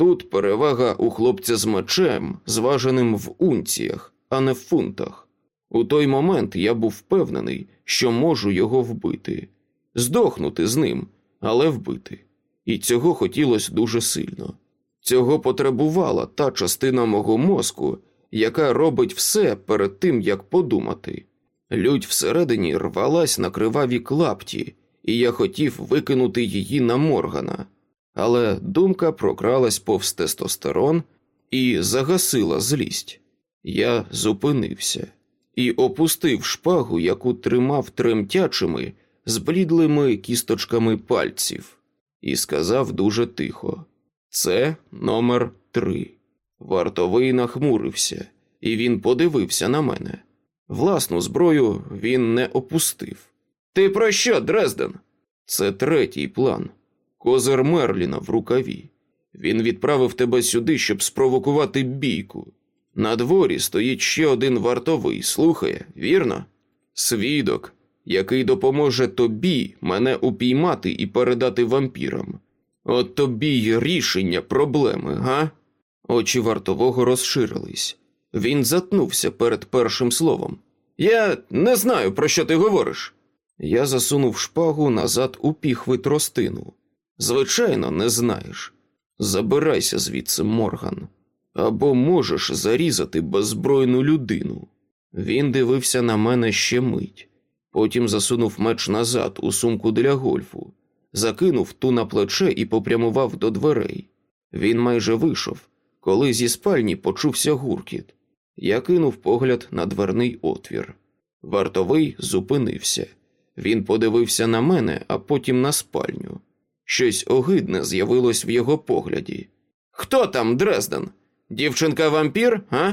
Тут перевага у хлопця з мечем, зваженим в унціях, а не в фунтах. У той момент я був впевнений, що можу його вбити, здохнути з ним, але вбити. І цього хотілося дуже сильно. Цього потребувала та частина мого мозку, яка робить все перед тим, як подумати. Людь всередині рвалась на криваві клапті, і я хотів викинути її на моргана. Але думка прокралась повз тестостерон і загасила злість. Я зупинився і опустив шпагу, яку тримав тремтячими, зблідлими кісточками пальців, і сказав дуже тихо: Це номер три. Вартовий нахмурився, і він подивився на мене. Власну зброю він не опустив. Ти про що, Дрезден? Це третій план. Козир Мерліна в рукаві. Він відправив тебе сюди, щоб спровокувати бійку. На дворі стоїть ще один вартовий, слухає, вірно? Свідок, який допоможе тобі мене упіймати і передати вампірам. От тобі й рішення проблеми, га? Очі вартового розширились. Він затнувся перед першим словом. Я не знаю, про що ти говориш. Я засунув шпагу назад у піхви тростину. Звичайно, не знаєш. Забирайся звідси, Морган, або можеш зарізати беззбройну людину. Він дивився на мене ще мить, потім засунув меч назад у сумку для гольфу, закинув ту на плече і попрямував до дверей. Він майже вийшов, коли зі спальні почувся гуркіт. Я кинув погляд на дверний отвір. Вартовий зупинився. Він подивився на мене, а потім на спальню. Щось огидне з'явилось в його погляді. Хто там, Дрезден? Дівчинка вампір, а?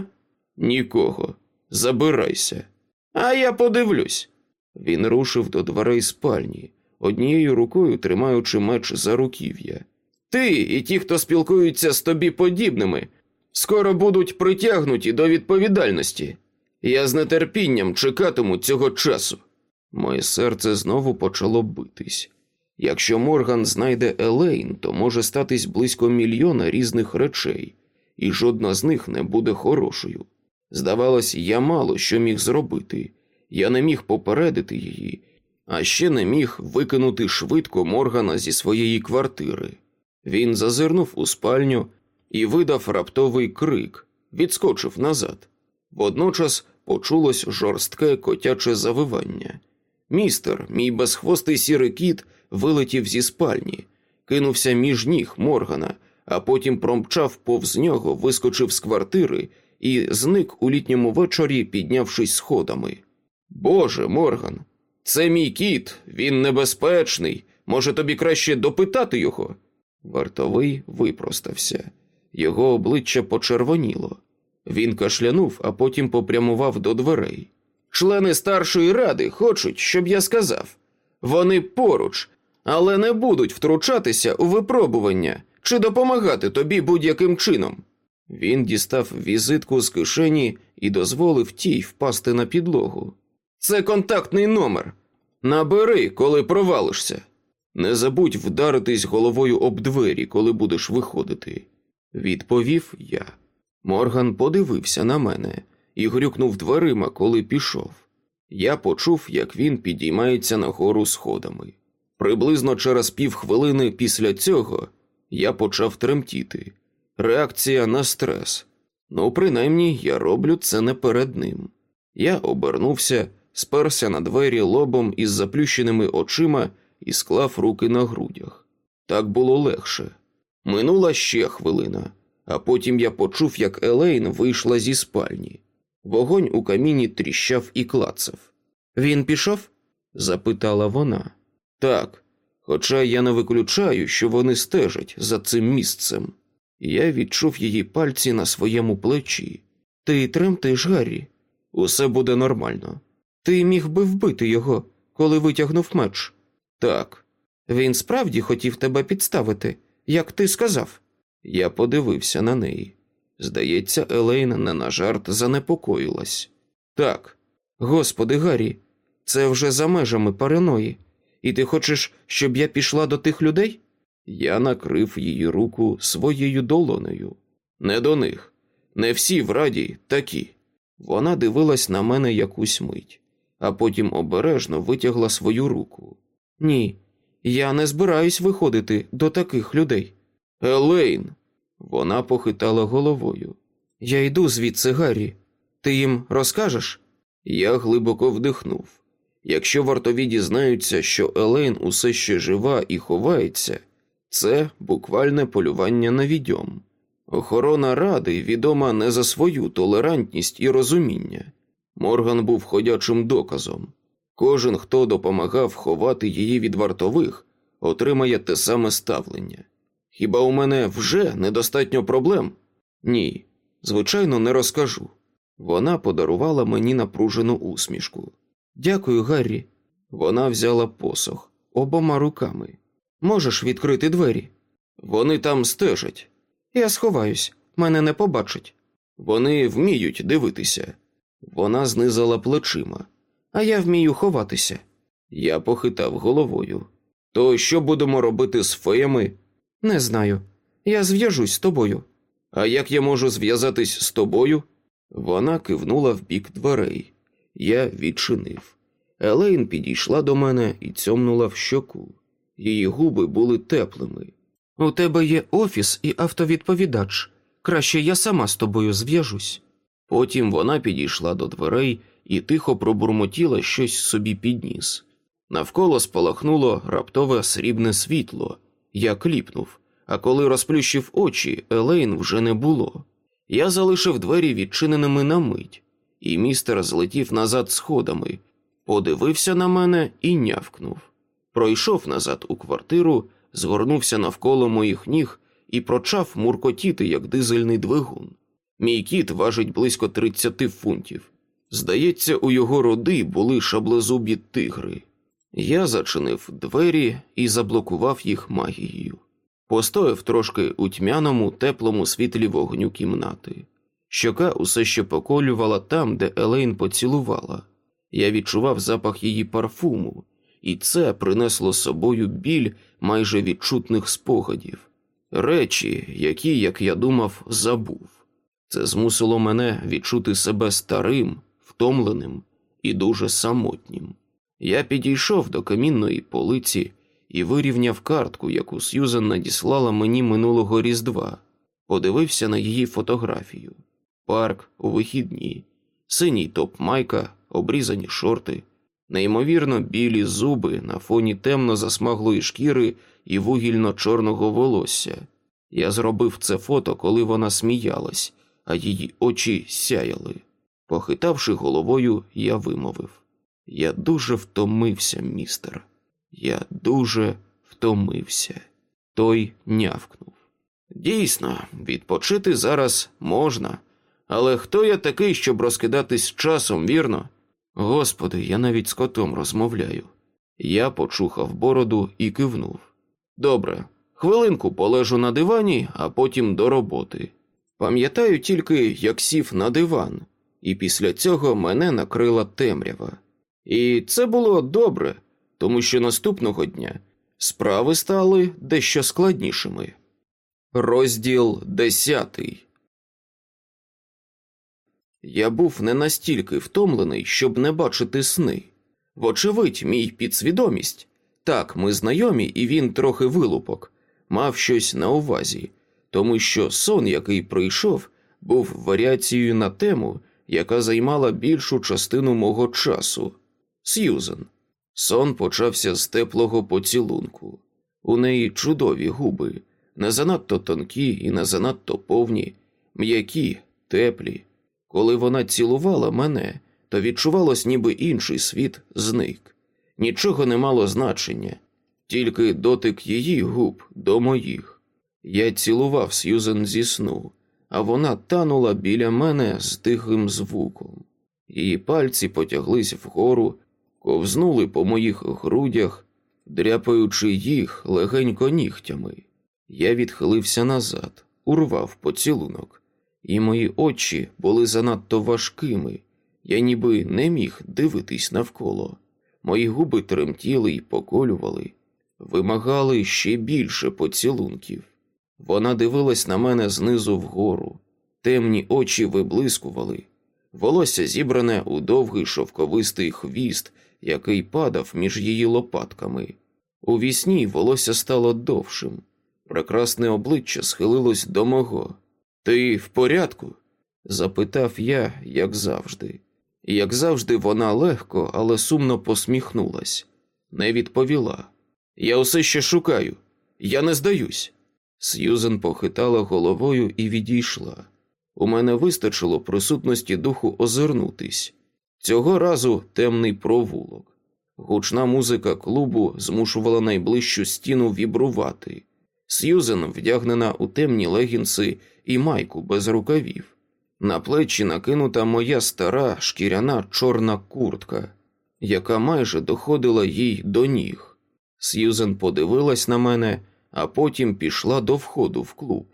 Нікого. Забирайся. А я подивлюсь. Він рушив до дверей спальні, однією рукою тримаючи меч за руків'я. Ти і ті, хто спілкуються з тобі подібними, скоро будуть притягнуті до відповідальності. Я з нетерпінням чекатиму цього часу. Моє серце знову почало битись. Якщо Морган знайде Елейн, то може статись близько мільйона різних речей, і жодна з них не буде хорошою. Здавалось, я мало що міг зробити, я не міг попередити її, а ще не міг викинути швидко Моргана зі своєї квартири. Він зазирнув у спальню і видав раптовий крик, відскочив назад. Водночас почулось жорстке котяче завивання. Містер, мій безхвостий сірий кіт, вилетів зі спальні, кинувся між ніг Моргана, а потім промчав повз нього, вискочив з квартири і зник у літньому вечорі, піднявшись сходами. Боже, Морган, це мій кіт, він небезпечний. Може, тобі краще допитати його? Вартовий випростався, його обличчя почервоніло. Він кашлянув, а потім попрямував до дверей. Члени старшої ради хочуть, щоб я сказав. Вони поруч, але не будуть втручатися у випробування чи допомагати тобі будь-яким чином. Він дістав візитку з кишені і дозволив тій впасти на підлогу. Це контактний номер. Набери, коли провалишся. Не забудь вдаритись головою об двері, коли будеш виходити. Відповів я. Морган подивився на мене і грюкнув дверима, коли пішов. Я почув, як він підіймається нагору сходами. Приблизно через півхвилини після цього я почав тремтіти. Реакція на стрес. Ну, принаймні, я роблю це не перед ним. Я обернувся, сперся на двері лобом із заплющеними очима і склав руки на грудях. Так було легше. Минула ще хвилина, а потім я почув, як Елейн вийшла зі спальні. Вогонь у каміні тріщав і клацав. Він пішов? запитала вона. Так, хоча я не виключаю, що вони стежать за цим місцем. Я відчув її пальці на своєму плечі. Ти тремтиш, Гаррі. Усе буде нормально. Ти міг би вбити його, коли витягнув меч. Так. Він справді хотів тебе підставити, як ти сказав. Я подивився на неї. Здається, Елейн не на жарт занепокоїлась. Так. Господи, Гаррі, це вже за межами параної. І ти хочеш, щоб я пішла до тих людей? Я накрив її руку своєю долонею. Не до них. Не всі в раді такі. Вона дивилась на мене якусь мить, а потім обережно витягла свою руку. Ні, я не збираюсь виходити до таких людей. Елейн. Вона похитала головою. Я йду звідси, Гаррі. Ти їм розкажеш? Я глибоко вдихнув. Якщо вартові дізнаються, що Елейн усе ще жива і ховається, це буквальне полювання на відьом. Охорона ради відома не за свою толерантність і розуміння. Морган був ходячим доказом. Кожен, хто допомагав ховати її від вартових, отримає те саме ставлення. Хіба у мене вже недостатньо проблем? Ні, звичайно, не розкажу. Вона подарувала мені напружену усмішку. Дякую, Гаррі. Вона взяла посох обома руками. Можеш відкрити двері? Вони там стежать. Я сховаюсь, мене не побачать. Вони вміють дивитися. Вона знизала плечима. А я вмію ховатися. Я похитав головою. То що будемо робити з феями? Не знаю. Я зв'яжусь з тобою. А як я можу зв'язатись з тобою? Вона кивнула в бік дверей. Я відчинив. Елейн підійшла до мене і цьомнула в щоку. Її губи були теплими. У тебе є офіс і автовідповідач. Краще я сама з тобою зв'яжусь. Потім вона підійшла до дверей і тихо пробурмотіла щось собі підніс. Навколо спалахнуло раптове срібне світло. Я кліпнув, а коли розплющив очі, Елейн вже не було. Я залишив двері відчиненими на мить, і містер злетів назад сходами, подивився на мене і нявкнув. Пройшов назад у квартиру, згорнувся навколо моїх ніг і почав муркотіти, як дизельний двигун. Мій кіт важить близько 30 фунтів. Здається, у його роди були шаблезубі тигри. Я зачинив двері і заблокував їх магією. Постояв трошки у тьмяному, теплому світлі вогню кімнати. Щока усе ще поколювала там, де Елейн поцілувала. Я відчував запах її парфуму, і це принесло собою біль майже відчутних спогадів, речі, які, як я думав, забув. Це змусило мене відчути себе старим, втомленим і дуже самотнім. Я підійшов до камінної полиці і вирівняв картку, яку Сьюзен надіслала мені минулого Різдва, подивився на її фотографію. Парк у вихідні, синій топ майка, обрізані шорти, неймовірно білі зуби на фоні темно засмаглої шкіри і вугільно-чорного волосся. Я зробив це фото, коли вона сміялась, а її очі сяяли. Похитавши головою, я вимовив: Я дуже втомився, містер. Я дуже втомився. Той нявкнув. Дійсно, відпочити зараз можна, але хто я такий, щоб розкидатись часом, вірно? Господи, я навіть з котом розмовляю. Я почухав бороду і кивнув. Добре, хвилинку полежу на дивані, а потім до роботи. Пам'ятаю тільки, як сів на диван, і після цього мене накрила темрява. І це було добре, тому що наступного дня справи стали дещо складнішими. Розділ десятий. Я був не настільки втомлений, щоб не бачити сни. Вочевидь, мій підсвідомість. Так, ми знайомі, і він трохи вилупок, мав щось на увазі, тому що сон, який прийшов, був варіацією на тему, яка займала більшу частину мого часу. Сьюзен. Сон почався з теплого поцілунку. У неї чудові губи, не занадто тонкі і не занадто повні, м'які, теплі. Коли вона цілувала мене, то відчувалось, ніби інший світ зник. Нічого не мало значення, тільки дотик її губ до моїх. Я цілував Сьюзен зі сну, а вона танула біля мене з тихим звуком. Її пальці потяглись вгору, ковзнули по моїх грудях, дряпаючи їх легенько нігтями. Я відхилився назад, урвав поцілунок, і мої очі були занадто важкими. Я ніби не міг дивитись навколо. Мої губи тремтіли й поколювали, вимагали ще більше поцілунків. Вона дивилась на мене знизу вгору, темні очі виблискували, волосся зібране у довгий шовковистий хвіст, який падав між її лопатками. У вісні волосся стало довшим. Прекрасне обличчя схилилось до мого. Ти в порядку? запитав я, як завжди. Як завжди, вона легко, але сумно посміхнулась, не відповіла. Я усе ще шукаю, я не здаюсь. Сьюзен похитала головою і відійшла. У мене вистачило присутності духу озирнутись. Цього разу темний провулок. Гучна музика клубу змушувала найближчу стіну вібрувати. Сьюзен вдягнена у темні легінси і майку без рукавів. На плечі накинута моя стара шкіряна чорна куртка, яка майже доходила їй до ніг. Сьюзен подивилась на мене, а потім пішла до входу в клуб.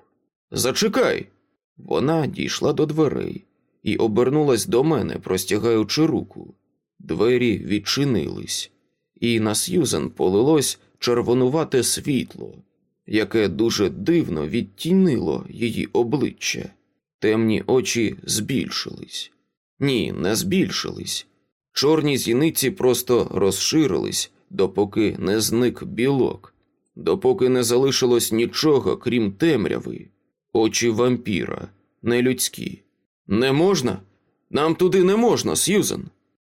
Зачекай! Вона дійшла до дверей і обернулась до мене, простягаючи руку. Двері відчинились, і на Сьюзен полилось червонувате світло, яке дуже дивно відтінило її обличчя. Темні очі збільшились. Ні, не збільшились. Чорні зіниці просто розширились, допоки не зник білок, допоки не залишилось нічого, крім темряви, очі вампіра, нелюдські. Не можна? Нам туди не можна, Сьюзен.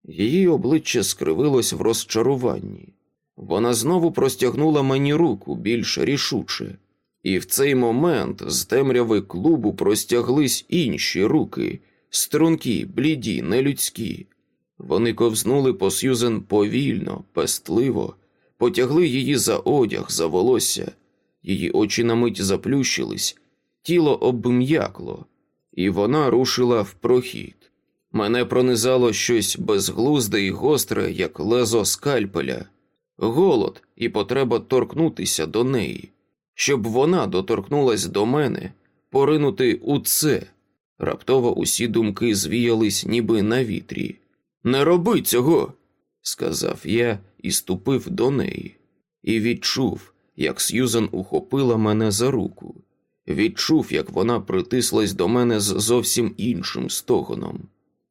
Її обличчя скривилось в розчаруванні. Вона знову простягнула мені руку більш рішуче. І в цей момент з темряви клубу простяглись інші руки, стрункі, бліді, нелюдські. Вони ковзнули по Сьюзен повільно, пестливо, потягли її за одяг, за волосся, її очі на мить заплющились, тіло обм'якло, і вона рушила в прохід. Мене пронизало щось безглузде і гостре, як лезо скальпеля, голод і потреба торкнутися до неї щоб вона доторкнулась до мене, поринути у це. Раптово усі думки звіялись, ніби на вітрі. Не роби цього, сказав я і ступив до неї, і відчув, як Сьюзан ухопила мене за руку. Відчув, як вона притислась до мене з зовсім іншим стогоном.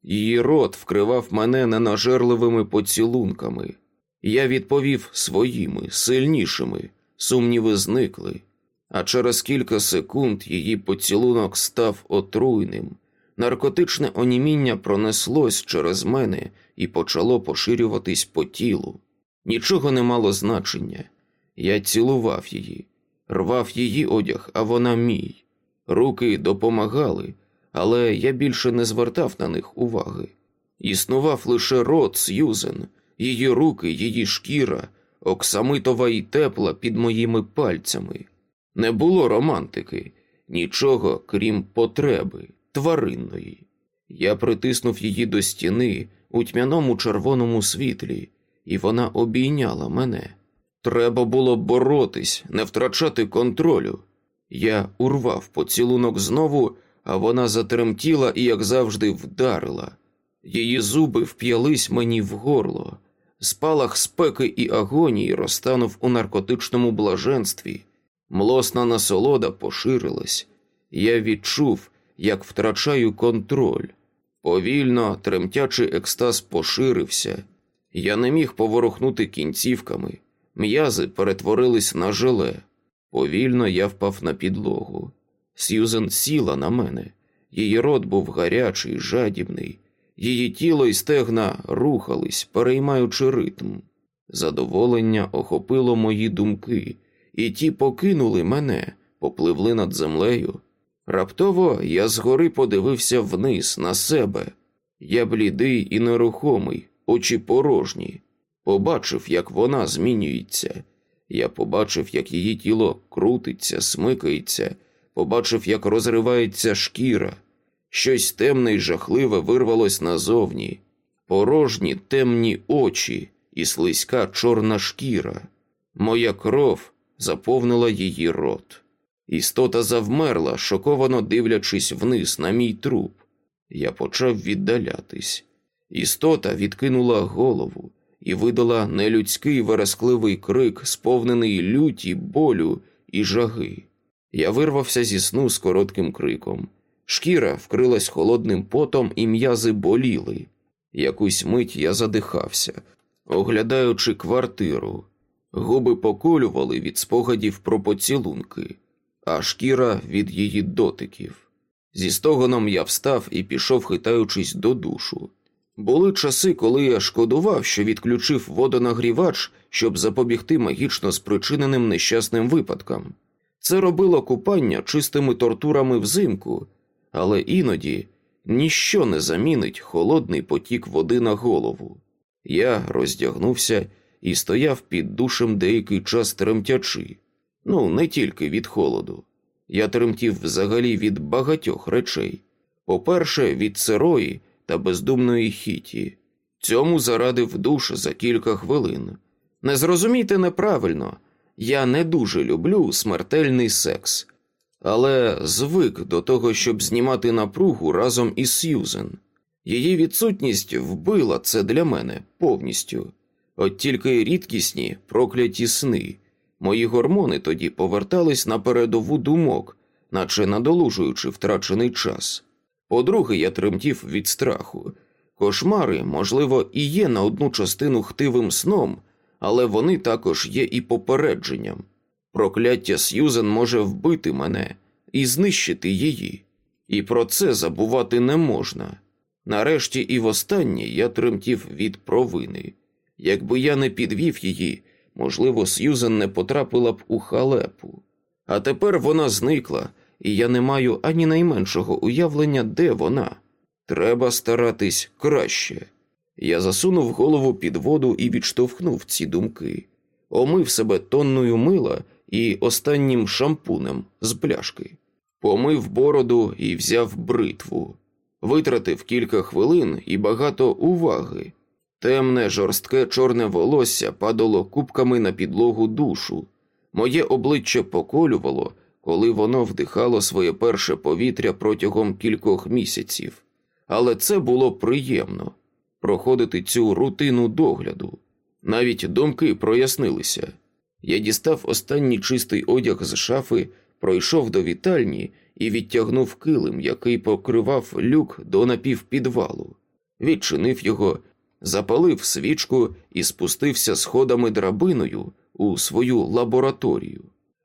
Її рот вкривав мене ненажерливими поцілунками. Я відповів своїми, сильнішими, сумніви зникли, а через кілька секунд її поцілунок став отруйним. Наркотичне оніміння пронеслось через мене і почало поширюватись по тілу. Нічого не мало значення. Я цілував її, рвав її одяг, а вона мій. Руки допомагали, але я більше не звертав на них уваги. Існував лише рот Сьюзен, її руки, її шкіра, оксамитова і тепла під моїми пальцями. Не було романтики, нічого крім потреби, тваринної. Я притиснув її до стіни у тьмяному червоному світлі, і вона обійняла мене. Треба було боротись, не втрачати контролю. Я урвав поцілунок знову, а вона затремтіла і, як завжди, вдарила. Її зуби вп'ялись мені в горло. Спалах спеки і агонії розтанув у наркотичному блаженстві. Млосна насолода поширилась. Я відчув, як втрачаю контроль. Повільно, тремтячий екстаз поширився. Я не міг поворухнути кінцівками. М'язи перетворились на желе. Повільно я впав на підлогу. Сьюзен сіла на мене. Її рот був гарячий, жадібний. Її тіло і стегна рухались, переймаючи ритм. Задоволення охопило мої думки, і ті покинули мене, попливли над землею. Раптово я згори подивився вниз на себе. Я блідий і нерухомий, очі порожні. Побачив, як вона змінюється. Я побачив, як її тіло крутиться, смикається, побачив, як розривається шкіра. Щось темне й жахливе вирвалось назовні, порожні темні очі і слизька чорна шкіра. Моя кров заповнила її рот. Істота завмерла, шоковано дивлячись вниз на мій труп. Я почав віддалятись. Істота відкинула голову і видала нелюдський верескливий крик, сповнений люті, болю і жаги. Я вирвався зі сну з коротким криком. Шкіра вкрилась холодним потом, і м'язи боліли. Якусь мить я задихався, оглядаючи квартиру. Губи поколювали від спогадів про поцілунки, а шкіра від її дотиків. Зі стогоном я встав і пішов, хитаючись до душу. Були часи, коли я шкодував, що відключив водонагрівач, щоб запобігти магічно спричиненим нещасним випадкам. Це робило купання чистими тортурами взимку, але іноді ніщо не замінить холодний потік води на голову. Я роздягнувся і стояв під душем деякий час тремтячи. Ну, не тільки від холоду. Я тремтів взагалі від багатьох речей. По-перше, від сирої та бездумної хіті. Цьому зарадив душ за кілька хвилин. Не зрозумійте неправильно, я не дуже люблю смертельний секс, але звик до того, щоб знімати напругу разом із Сьюзен. Її відсутність вбила це для мене повністю. От тільки рідкісні прокляті сни. Мої гормони тоді повертались на передову думок, наче надолужуючи втрачений час. По-друге, я тремтів від страху. Кошмари, можливо, і є на одну частину хтивим сном, але вони також є і попередженням. Прокляття Сьюзен може вбити мене і знищити її, і про це забувати не можна. Нарешті і востаннє я тремтів від провини. Якби я не підвів її, можливо, Сьюзен не потрапила б у халепу. А тепер вона зникла, і я не маю ані найменшого уявлення, де вона. Треба старатись краще. Я засунув голову під воду і відштовхнув ці думки, омив себе тонною мила і останнім шампунем з пляшки, помив бороду і взяв бритву, витратив кілька хвилин і багато уваги. Темне, жорстке чорне волосся падало кубками на підлогу душу. Моє обличчя поколювало, коли воно вдихало своє перше повітря протягом кількох місяців. Але це було приємно проходити цю рутину догляду. Навіть думки прояснилися. Я дістав останній чистий одяг з шафи, пройшов до вітальні і відтягнув килим, який покривав люк до напівпідвалу, відчинив його, запалив свічку і спустився сходами драбиною у свою лабораторію.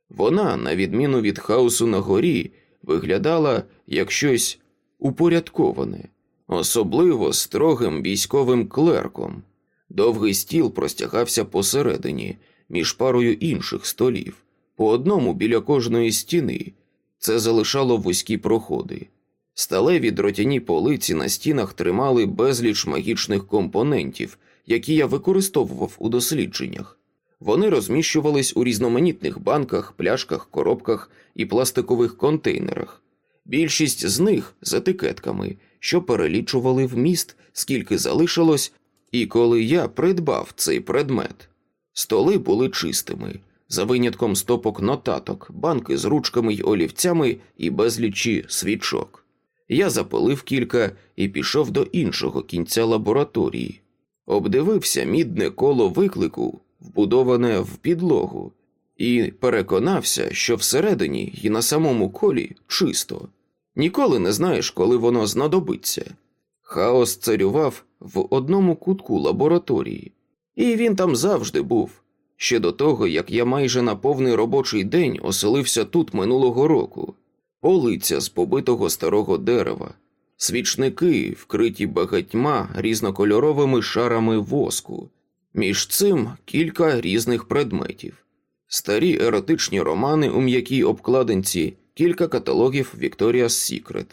Вона, на відміну від хаосу на горі, виглядала як щось упорядковане, особливо строгим військовим клерком. Довгий стіл простягався посередині, між парою інших столів, по одному біля кожної стіни. Це залишало вузькі проходи. Сталеві дротяні полиці на стінах тримали безліч магічних компонентів, які я використовував у дослідженнях. Вони розміщувались у різноманітних банках, пляшках, коробках і пластикових контейнерах. Більшість з них з етикетками, що перелічували вміст, скільки залишилось, і коли я придбав цей предмет. Столи були чистими, за винятком стопок нотаток, банки з ручками й олівцями і безлічі свічок. Я запалив кілька і пішов до іншого кінця лабораторії, обдивився мідне коло виклику, вбудоване в підлогу, і переконався, що всередині і на самому колі чисто. Ніколи не знаєш, коли воно знадобиться. Хаос царював в одному кутку лабораторії, і він там завжди був. Ще до того, як я майже на повний робочий день оселився тут минулого року, полиця з побитого старого дерева, свічники, вкриті багатьма різнокольоровими шарами воску, між цим кілька різних предметів, старі еротичні романи у м'якій обкладинці, кілька каталогів Victoria's Secret,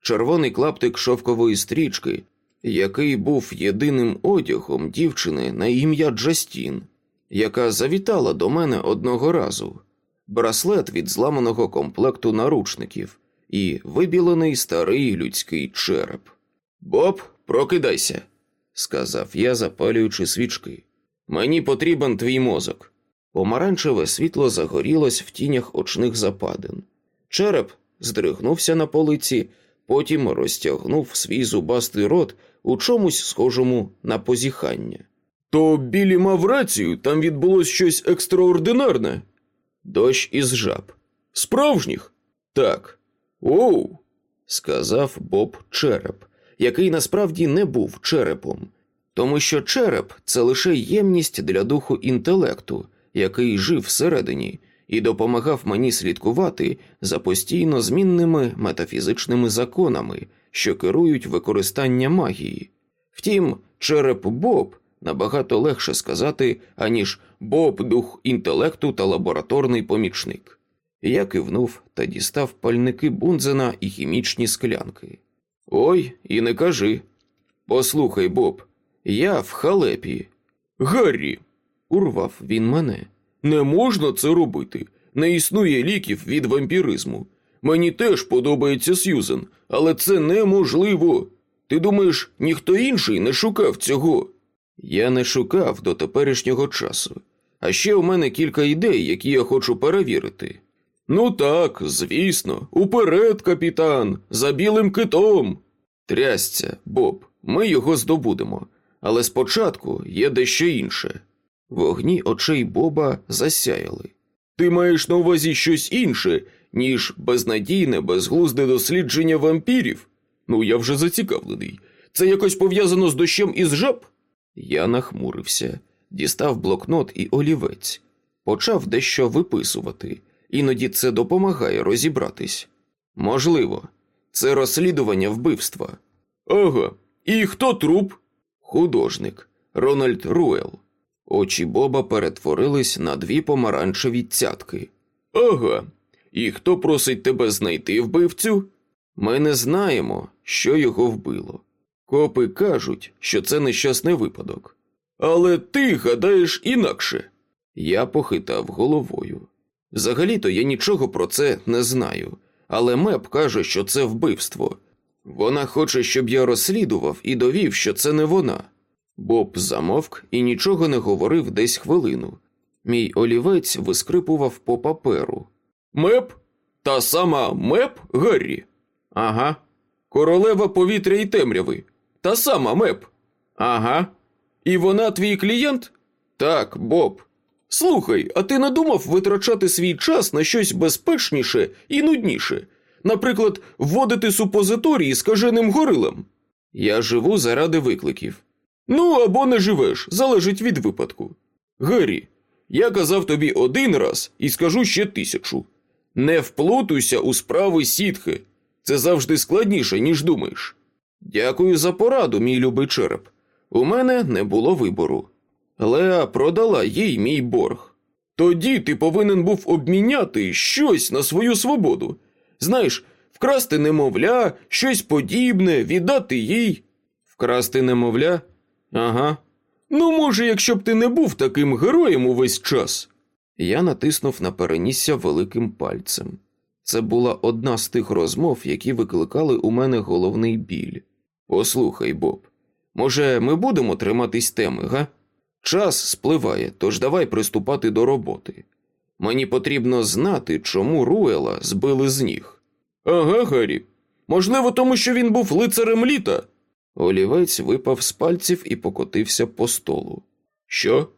червоний клаптик шовкової стрічки, який був єдиним одягом дівчини на ім'я Джастін яка завітала до мене одного разу, браслет від зламаного комплекту наручників і вибілений старий людський череп. Боб, прокидайся, сказав я, запалюючи свічки. Мені потрібен твій мозок. Помаранчеве світло загорілось в тінях очних западин. Череп здригнувся на полиці, потім розтягнув свій зубастий рот у чомусь схожому на позіхання. То Білі мав рацію, там відбулось щось екстраординарне. Дощ із жаб. Справжніх? Так. Оу, сказав Боб череп, який насправді не був черепом, тому що череп це лише ємність для духу інтелекту, який жив всередині, і допомагав мені слідкувати за постійно змінними метафізичними законами, що керують використання магії. Втім, череп Боб набагато легше сказати, аніж Боб дух інтелекту та лабораторний помічник. Я кивнув та дістав пальники бунзена і хімічні склянки. Ой, і не кажи. Послухай, Боб, я в халепі. Гаррі, урвав він мене. Не можна це робити. Не існує ліків від вампіризму. Мені теж подобається Сьюзен, але це неможливо. Ти думаєш, ніхто інший не шукав цього? Я не шукав до теперішнього часу, а ще у мене кілька ідей, які я хочу перевірити. Ну так, звісно, уперед, капітан, за білим китом. Трясця, Боб, ми його здобудемо, але спочатку є дещо інше. Вогні очей Боба засяяли. Ти маєш на увазі щось інше, ніж безнадійне, безглузде дослідження вампірів? Ну, я вже зацікавлений. Це якось пов'язано з дощем із жаб? Я нахмурився, дістав блокнот і олівець, почав дещо виписувати, іноді це допомагає розібратись. Можливо, це розслідування вбивства. Ага, і хто труп? Художник Рональд Руел. Очі Боба перетворились на дві помаранчеві цятки. Ага, і хто просить тебе знайти вбивцю? Ми не знаємо, що його вбило. Копи кажуть, що це нещасний випадок. Але ти гадаєш інакше. Я похитав головою. Взагалі-то я нічого про це не знаю, але Меп каже, що це вбивство. Вона хоче, щоб я розслідував і довів, що це не вона. Боб замовк і нічого не говорив десь хвилину. Мій олівець вискрипував по паперу. Меп? Та сама Меп, Гаррі? Ага. Королева повітря і темряви. Та сама Меп. Ага. І вона твій клієнт? Так, Боб. Слухай, а ти надумав витрачати свій час на щось безпечніше і нудніше, наприклад, вводити супозиторії скаженим горилам? Я живу заради викликів. Ну або не живеш, залежить від випадку. Геррі, я казав тобі один раз і скажу ще тисячу. Не вплутуйся у справи сітки. Це завжди складніше, ніж думаєш. Дякую за пораду, мій любий череп. У мене не було вибору. Леа продала їй мій борг. Тоді ти повинен був обміняти щось на свою свободу. Знаєш, вкрасти немовля, щось подібне, віддати їй. Вкрасти немовля? Ага. Ну, може, якщо б ти не був таким героєм увесь час. Я натиснув на перенісся великим пальцем. Це була одна з тих розмов, які викликали у мене головний біль. Послухай, Боб, може, ми будемо триматись теми, га? Час спливає, тож давай приступати до роботи. Мені потрібно знати, чому Руела збили з ніг. Ага, Гаррі. Можливо, тому що він був лицарем літа. Олівець випав з пальців і покотився по столу. Що?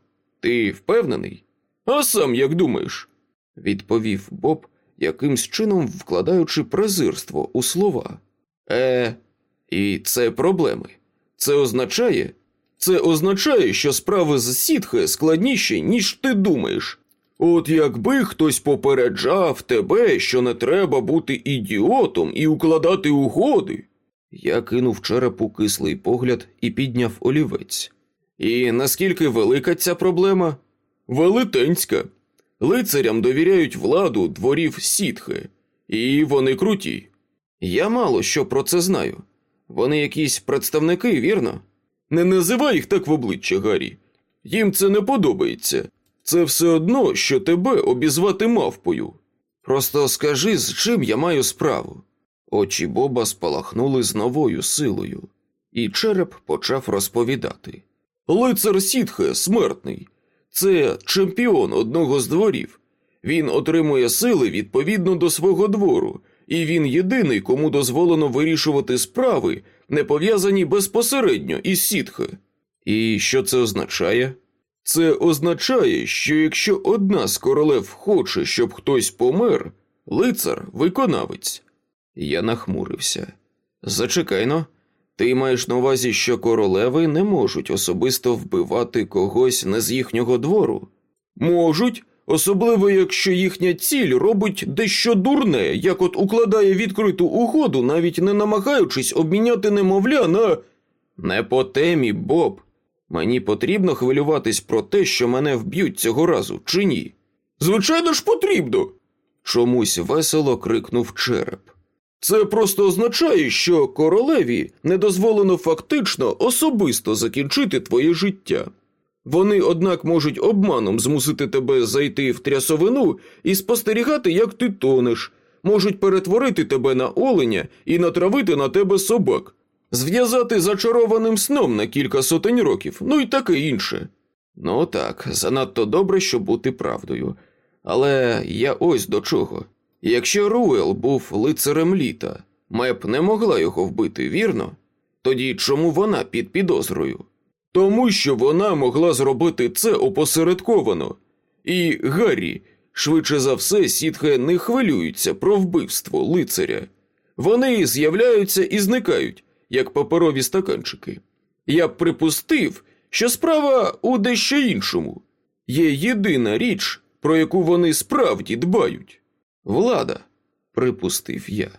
Ти впевнений? А сам як думаєш? відповів Боб, якимсь чином вкладаючи презирство у слова. Е, і це проблеми. Це означає, це означає, що справи з сітхи складніші, ніж ти думаєш. От якби хтось попереджав тебе, що не треба бути ідіотом і укладати угоди. Я кинув черепу кислий погляд і підняв олівець. І наскільки велика ця проблема? Велетенська. Лицарям довіряють владу дворів сітхи, і вони круті. Я мало що про це знаю. Вони якісь представники, вірно? Не називай їх так в обличчя, Гаррі. Їм це не подобається. Це все одно, що тебе обізвати мавпою. Просто скажи, з чим я маю справу. Очі Боба спалахнули з новою силою, і череп почав розповідати. Лицар Сітхе смертний. Це чемпіон одного з дворів. Він отримує сили відповідно до свого двору, і він єдиний, кому дозволено вирішувати справи, не пов'язані безпосередньо із Сітхе. І що це означає? Це означає, що якщо одна з королев хоче, щоб хтось помер, лицар виконавець. Я нахмурився. Зачекайно, ти маєш на увазі, що королеви не можуть особисто вбивати когось не з їхнього двору? Можуть, особливо якщо їхня ціль робить дещо дурне, як от укладає відкриту угоду, навіть не намагаючись обміняти немовля на. Не по темі, Боб. Мені потрібно хвилюватись про те, що мене вб'ють цього разу, чи ні? Звичайно ж, потрібно. Чомусь весело крикнув череп. Це просто означає, що королеві не дозволено фактично особисто закінчити твоє життя. Вони, однак, можуть обманом змусити тебе зайти в трясовину і спостерігати, як ти тонеш, можуть перетворити тебе на оленя і натравити на тебе собак, зв'язати зачарованим сном на кілька сотень років, ну і таке інше. Ну так, занадто добре, щоб бути правдою. Але я ось до чого. Якщо Руел був лицарем літа, Меп не могла його вбити, вірно? Тоді чому вона під підозрою? Тому що вона могла зробити це опосередковано. І Гаррі, швидше за все, сітхе не хвилюються про вбивство лицаря. Вони з'являються і зникають, як паперові стаканчики. Я б припустив, що справа у дещо іншому. Є єдина річ, про яку вони справді дбають. Влада, припустив я.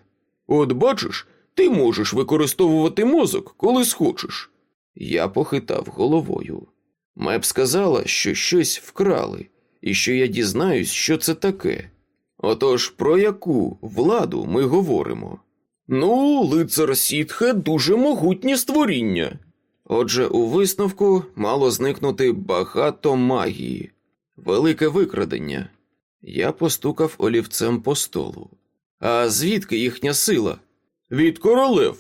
От бачиш, ти можеш використовувати мозок, коли схочеш. Я похитав головою. Меп сказала, що щось вкрали, і що я дізнаюсь, що це таке. Отож, про яку владу ми говоримо? Ну, лицар Сітхе дуже могутнє створіння. Отже, у висновку мало зникнути багато магії, велике викрадення. Я постукав олівцем по столу. А звідки їхня сила? Від королев.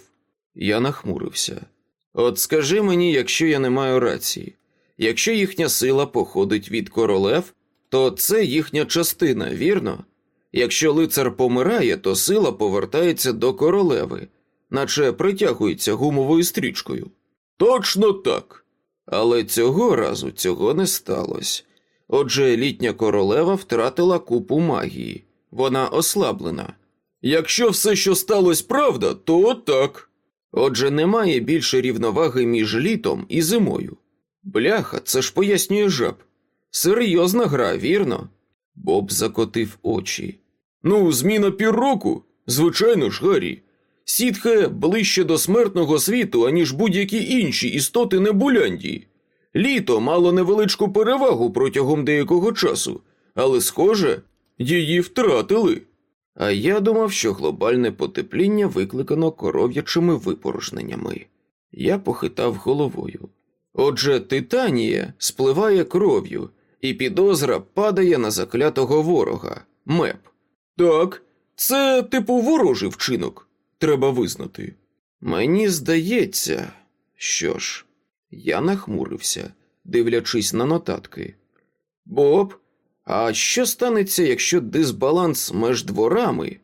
Я нахмурився. От скажи мені, якщо я не маю рації, якщо їхня сила походить від королев, то це їхня частина, вірно? Якщо лицар помирає, то сила повертається до королеви, наче притягується гумовою стрічкою. Точно так. Але цього разу цього не сталося. Отже, літня королева втратила купу магії, вона ослаблена. Якщо все, що сталося, правда, то так. Отже, немає більше рівноваги між літом і зимою. Бляха, це ж пояснює жаб. Серйозна гра, вірно? Боб закотив очі. Ну, зміна півроку, звичайно ж, Гаррі. Сітхе ближче до смертного світу, аніж будь-які інші істоти Небуляндії. Літо мало невеличку перевагу протягом деякого часу, але, схоже, її втратили. А я думав, що глобальне потепління викликано коров'ячими випорожненнями. Я похитав головою. Отже, Титанія спливає кров'ю, і підозра падає на заклятого ворога меп. Так, це типу ворожий вчинок, треба визнати. Мені здається, що ж, я нахмурився, дивлячись на нотатки. Боб, а що станеться, якщо дисбаланс між дворами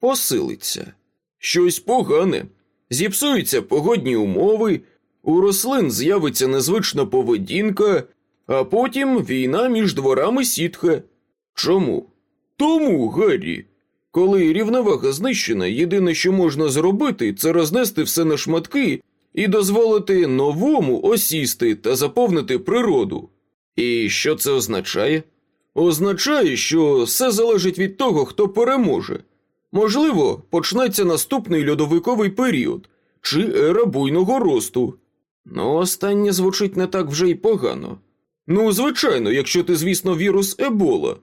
посилиться? Щось погане. Зіпсуються погодні умови, у рослин з'явиться незвична поведінка, а потім війна між дворами сітхе. Чому? Тому, Гаррі, коли рівновага знищена, єдине, що можна зробити, це рознести все на шматки і дозволити новому осісти та заповнити природу. І що це означає? Означає, що все залежить від того, хто переможе. Можливо, почнеться наступний льодовиковий період чи ера буйного росту. Ну, останнє звучить не так вже й погано. Ну, звичайно, якщо ти, звісно, вірус Ебола.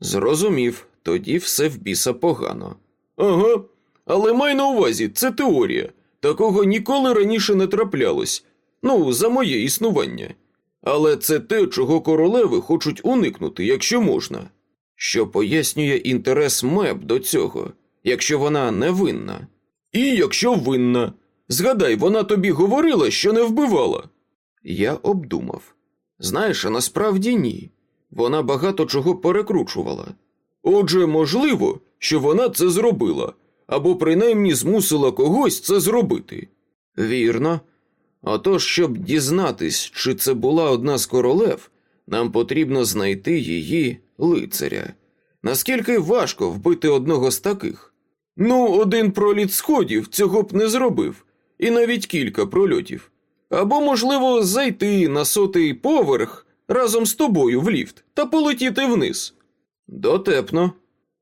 Зрозумів, тоді все в біса погано. Ага, але май на увазі, це теорія. Такого ніколи раніше не траплялось. Ну, за моє існування. Але це те, чого королеви хочуть уникнути, якщо можна. Що пояснює інтерес Меб до цього, якщо вона не винна. І якщо винна. Згадай, вона тобі говорила, що не вбивала. Я обдумав. Знаєш, а насправді ні. Вона багато чого перекручувала. Отже, можливо, що вона це зробила, або принаймні змусила когось це зробити. Вірно. Отож, щоб дізнатись, чи це була одна з королев, нам потрібно знайти її лицаря. Наскільки важко вбити одного з таких? Ну, один проліт сходів цього б не зробив, і навіть кілька прольотів. Або, можливо, зайти на сотий поверх разом з тобою в ліфт та полетіти вниз. Дотепно.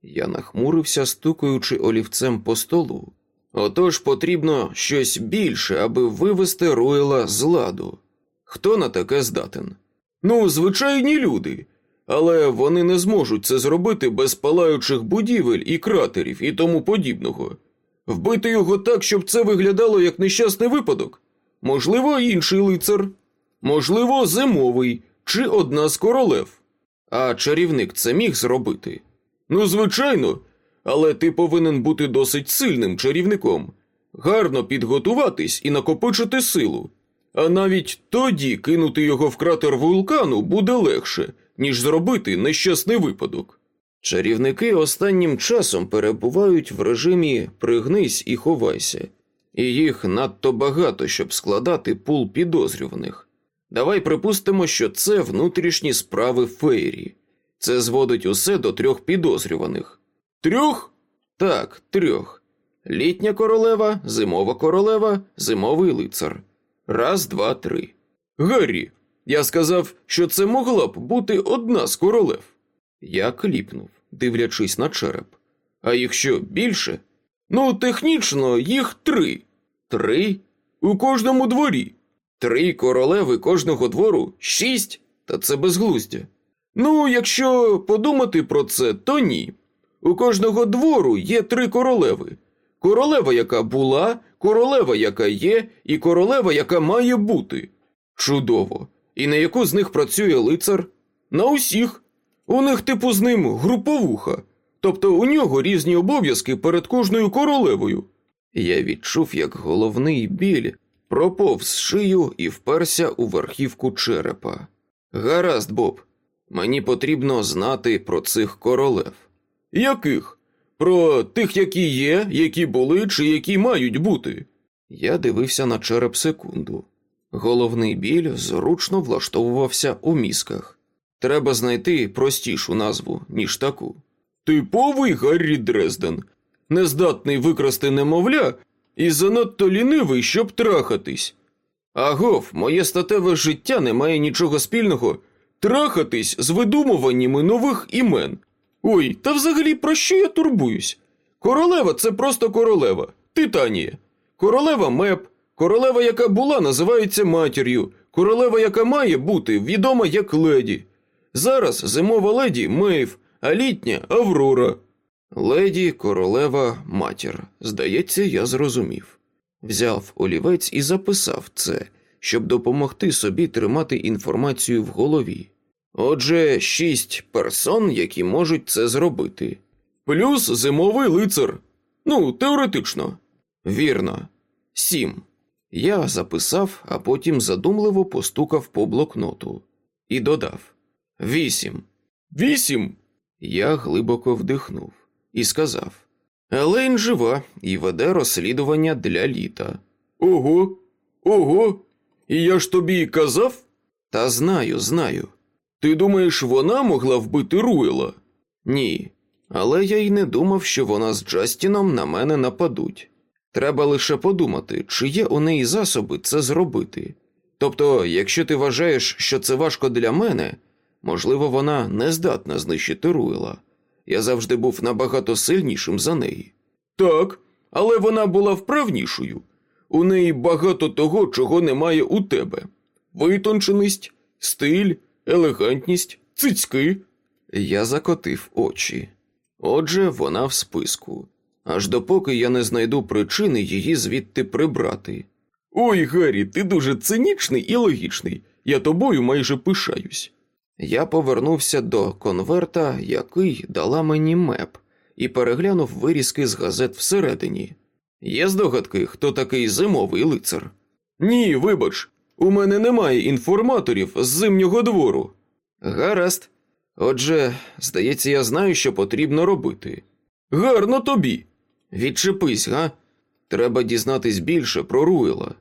Я нахмурився, стукаючи олівцем по столу. Отож потрібно щось більше, аби вивести Руела з ладу. Хто на таке здатен? Ну, звичайні люди, але вони не зможуть це зробити без палаючих будівель і кратерів і тому подібного. Вбити його так, щоб це виглядало як нещасний випадок. Можливо, інший лицар, можливо, зимовий чи одна з королев. А чарівник це міг зробити. Ну, звичайно, але ти повинен бути досить сильним чарівником, гарно підготуватись і накопичити силу. А навіть тоді кинути його в кратер вулкану буде легше, ніж зробити нещасний випадок. Чарівники останнім часом перебувають в режимі пригнись і ховайся, і їх надто багато, щоб складати пул підозрюваних. Давай припустимо, що це внутрішні справи Фейрі. Це зводить усе до трьох підозрюваних. Трьох? Так, трьох. Літня королева, зимова королева, зимовий лицар. Раз, два, три. Гаррі, я сказав, що це могла б бути одна з королев. Я кліпнув, дивлячись на череп. А їх що більше? Ну, технічно, їх три. Три? У кожному дворі. Три королеви кожного двору шість, та це безглуздя. Ну, якщо подумати про це, то ні. У кожного двору є три королеви: королева, яка була, королева, яка є, і королева, яка має бути. Чудово. І на яку з них працює лицар? На усіх. У них, типу, з ним груповуха, тобто у нього різні обов'язки перед кожною королевою. Я відчув, як головний біль проповз шию і вперся у верхівку черепа. Гаразд, Боб, мені потрібно знати про цих королев. Яких? Про тих, які є, які були чи які мають бути. Я дивився на череп секунду. Головний біль зручно влаштовувався у мізках. Треба знайти простішу назву, ніж таку. Типовий Гаррі Дрезден, нездатний викрасти немовля і занадто лінивий, щоб трахатись. Агов, моє статеве життя не має нічого спільного трахатись з видумуваннями нових імен. Ой, та взагалі про що я турбуюсь? Королева це просто королева, Титанія. Королева меп, королева, яка була, називається матір'ю, королева, яка має бути, відома як леді. Зараз зимова леді Мейв, а літня Аврора. Леді, королева, матір. Здається, я зрозумів. Взяв олівець і записав це, щоб допомогти собі тримати інформацію в голові. Отже, шість персон, які можуть це зробити. Плюс зимовий лицар. Ну, теоретично. Вірно. Сім. Я записав, а потім задумливо постукав по блокноту і додав Вісім. Вісім. Я глибоко вдихнув і сказав Елейн жива і веде розслідування для літа. Ого, ого. І я ж тобі казав? Та знаю, знаю. Ти думаєш, вона могла вбити Руела? Ні. Але я й не думав, що вона з Джастіном на мене нападуть. Треба лише подумати, чи є у неї засоби це зробити. Тобто, якщо ти вважаєш, що це важко для мене, можливо, вона не здатна знищити Руела. Я завжди був набагато сильнішим за неї. Так, але вона була вправнішою. У неї багато того, чого немає у тебе: витонченість, стиль, елегантність, цицьки. Я закотив очі. Отже, вона в списку, аж допоки я не знайду причини її звідти прибрати. Ой, Гаррі, ти дуже цинічний і логічний. Я тобою майже пишаюсь. Я повернувся до конверта, який дала мені меп, і переглянув вирізки з газет всередині. Є здогадки, хто такий зимовий лицар? Ні, вибач, у мене немає інформаторів з зимнього двору. Гаразд. Отже, здається, я знаю, що потрібно робити. Гарно тобі. Відчепись, га? Треба дізнатись більше про Руела,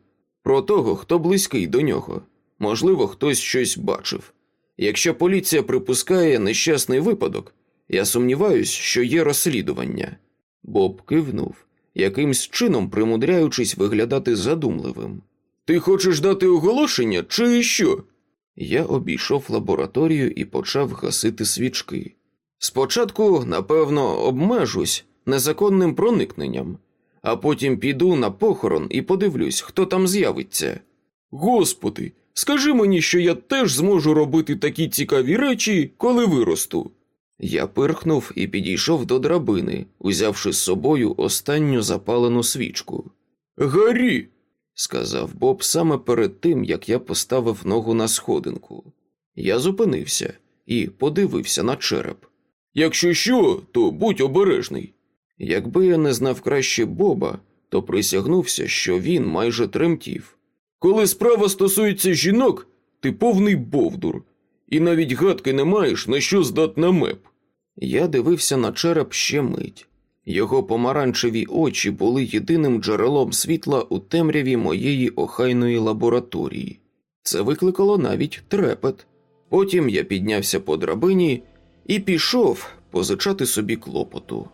про того, хто близький до нього. Можливо, хтось щось бачив. Якщо поліція припускає нещасний випадок, я сумніваюсь, що є розслідування. Боб кивнув, якимсь чином примудряючись виглядати задумливим. Ти хочеш дати оголошення, чи що? Я обійшов лабораторію і почав гасити свічки. Спочатку, напевно, обмежусь незаконним проникненням, а потім піду на похорон і подивлюсь, хто там з'явиться. Господи, скажи мені, що я теж зможу робити такі цікаві речі, коли виросту. Я пирхнув і підійшов до драбини, узявши з собою останню запалену свічку. Гарі, сказав Боб саме перед тим, як я поставив ногу на сходинку. Я зупинився і подивився на череп. Якщо що, то будь обережний. Якби я не знав краще Боба, то присягнувся, що він майже тремтів. Коли справа стосується жінок, ти повний бовдур, і навіть гадки не маєш, на що здатна меп. Я дивився на череп ще мить. Його помаранчеві очі були єдиним джерелом світла у темряві моєї охайної лабораторії. Це викликало навіть трепет. Потім я піднявся по драбині і пішов позичати собі клопоту.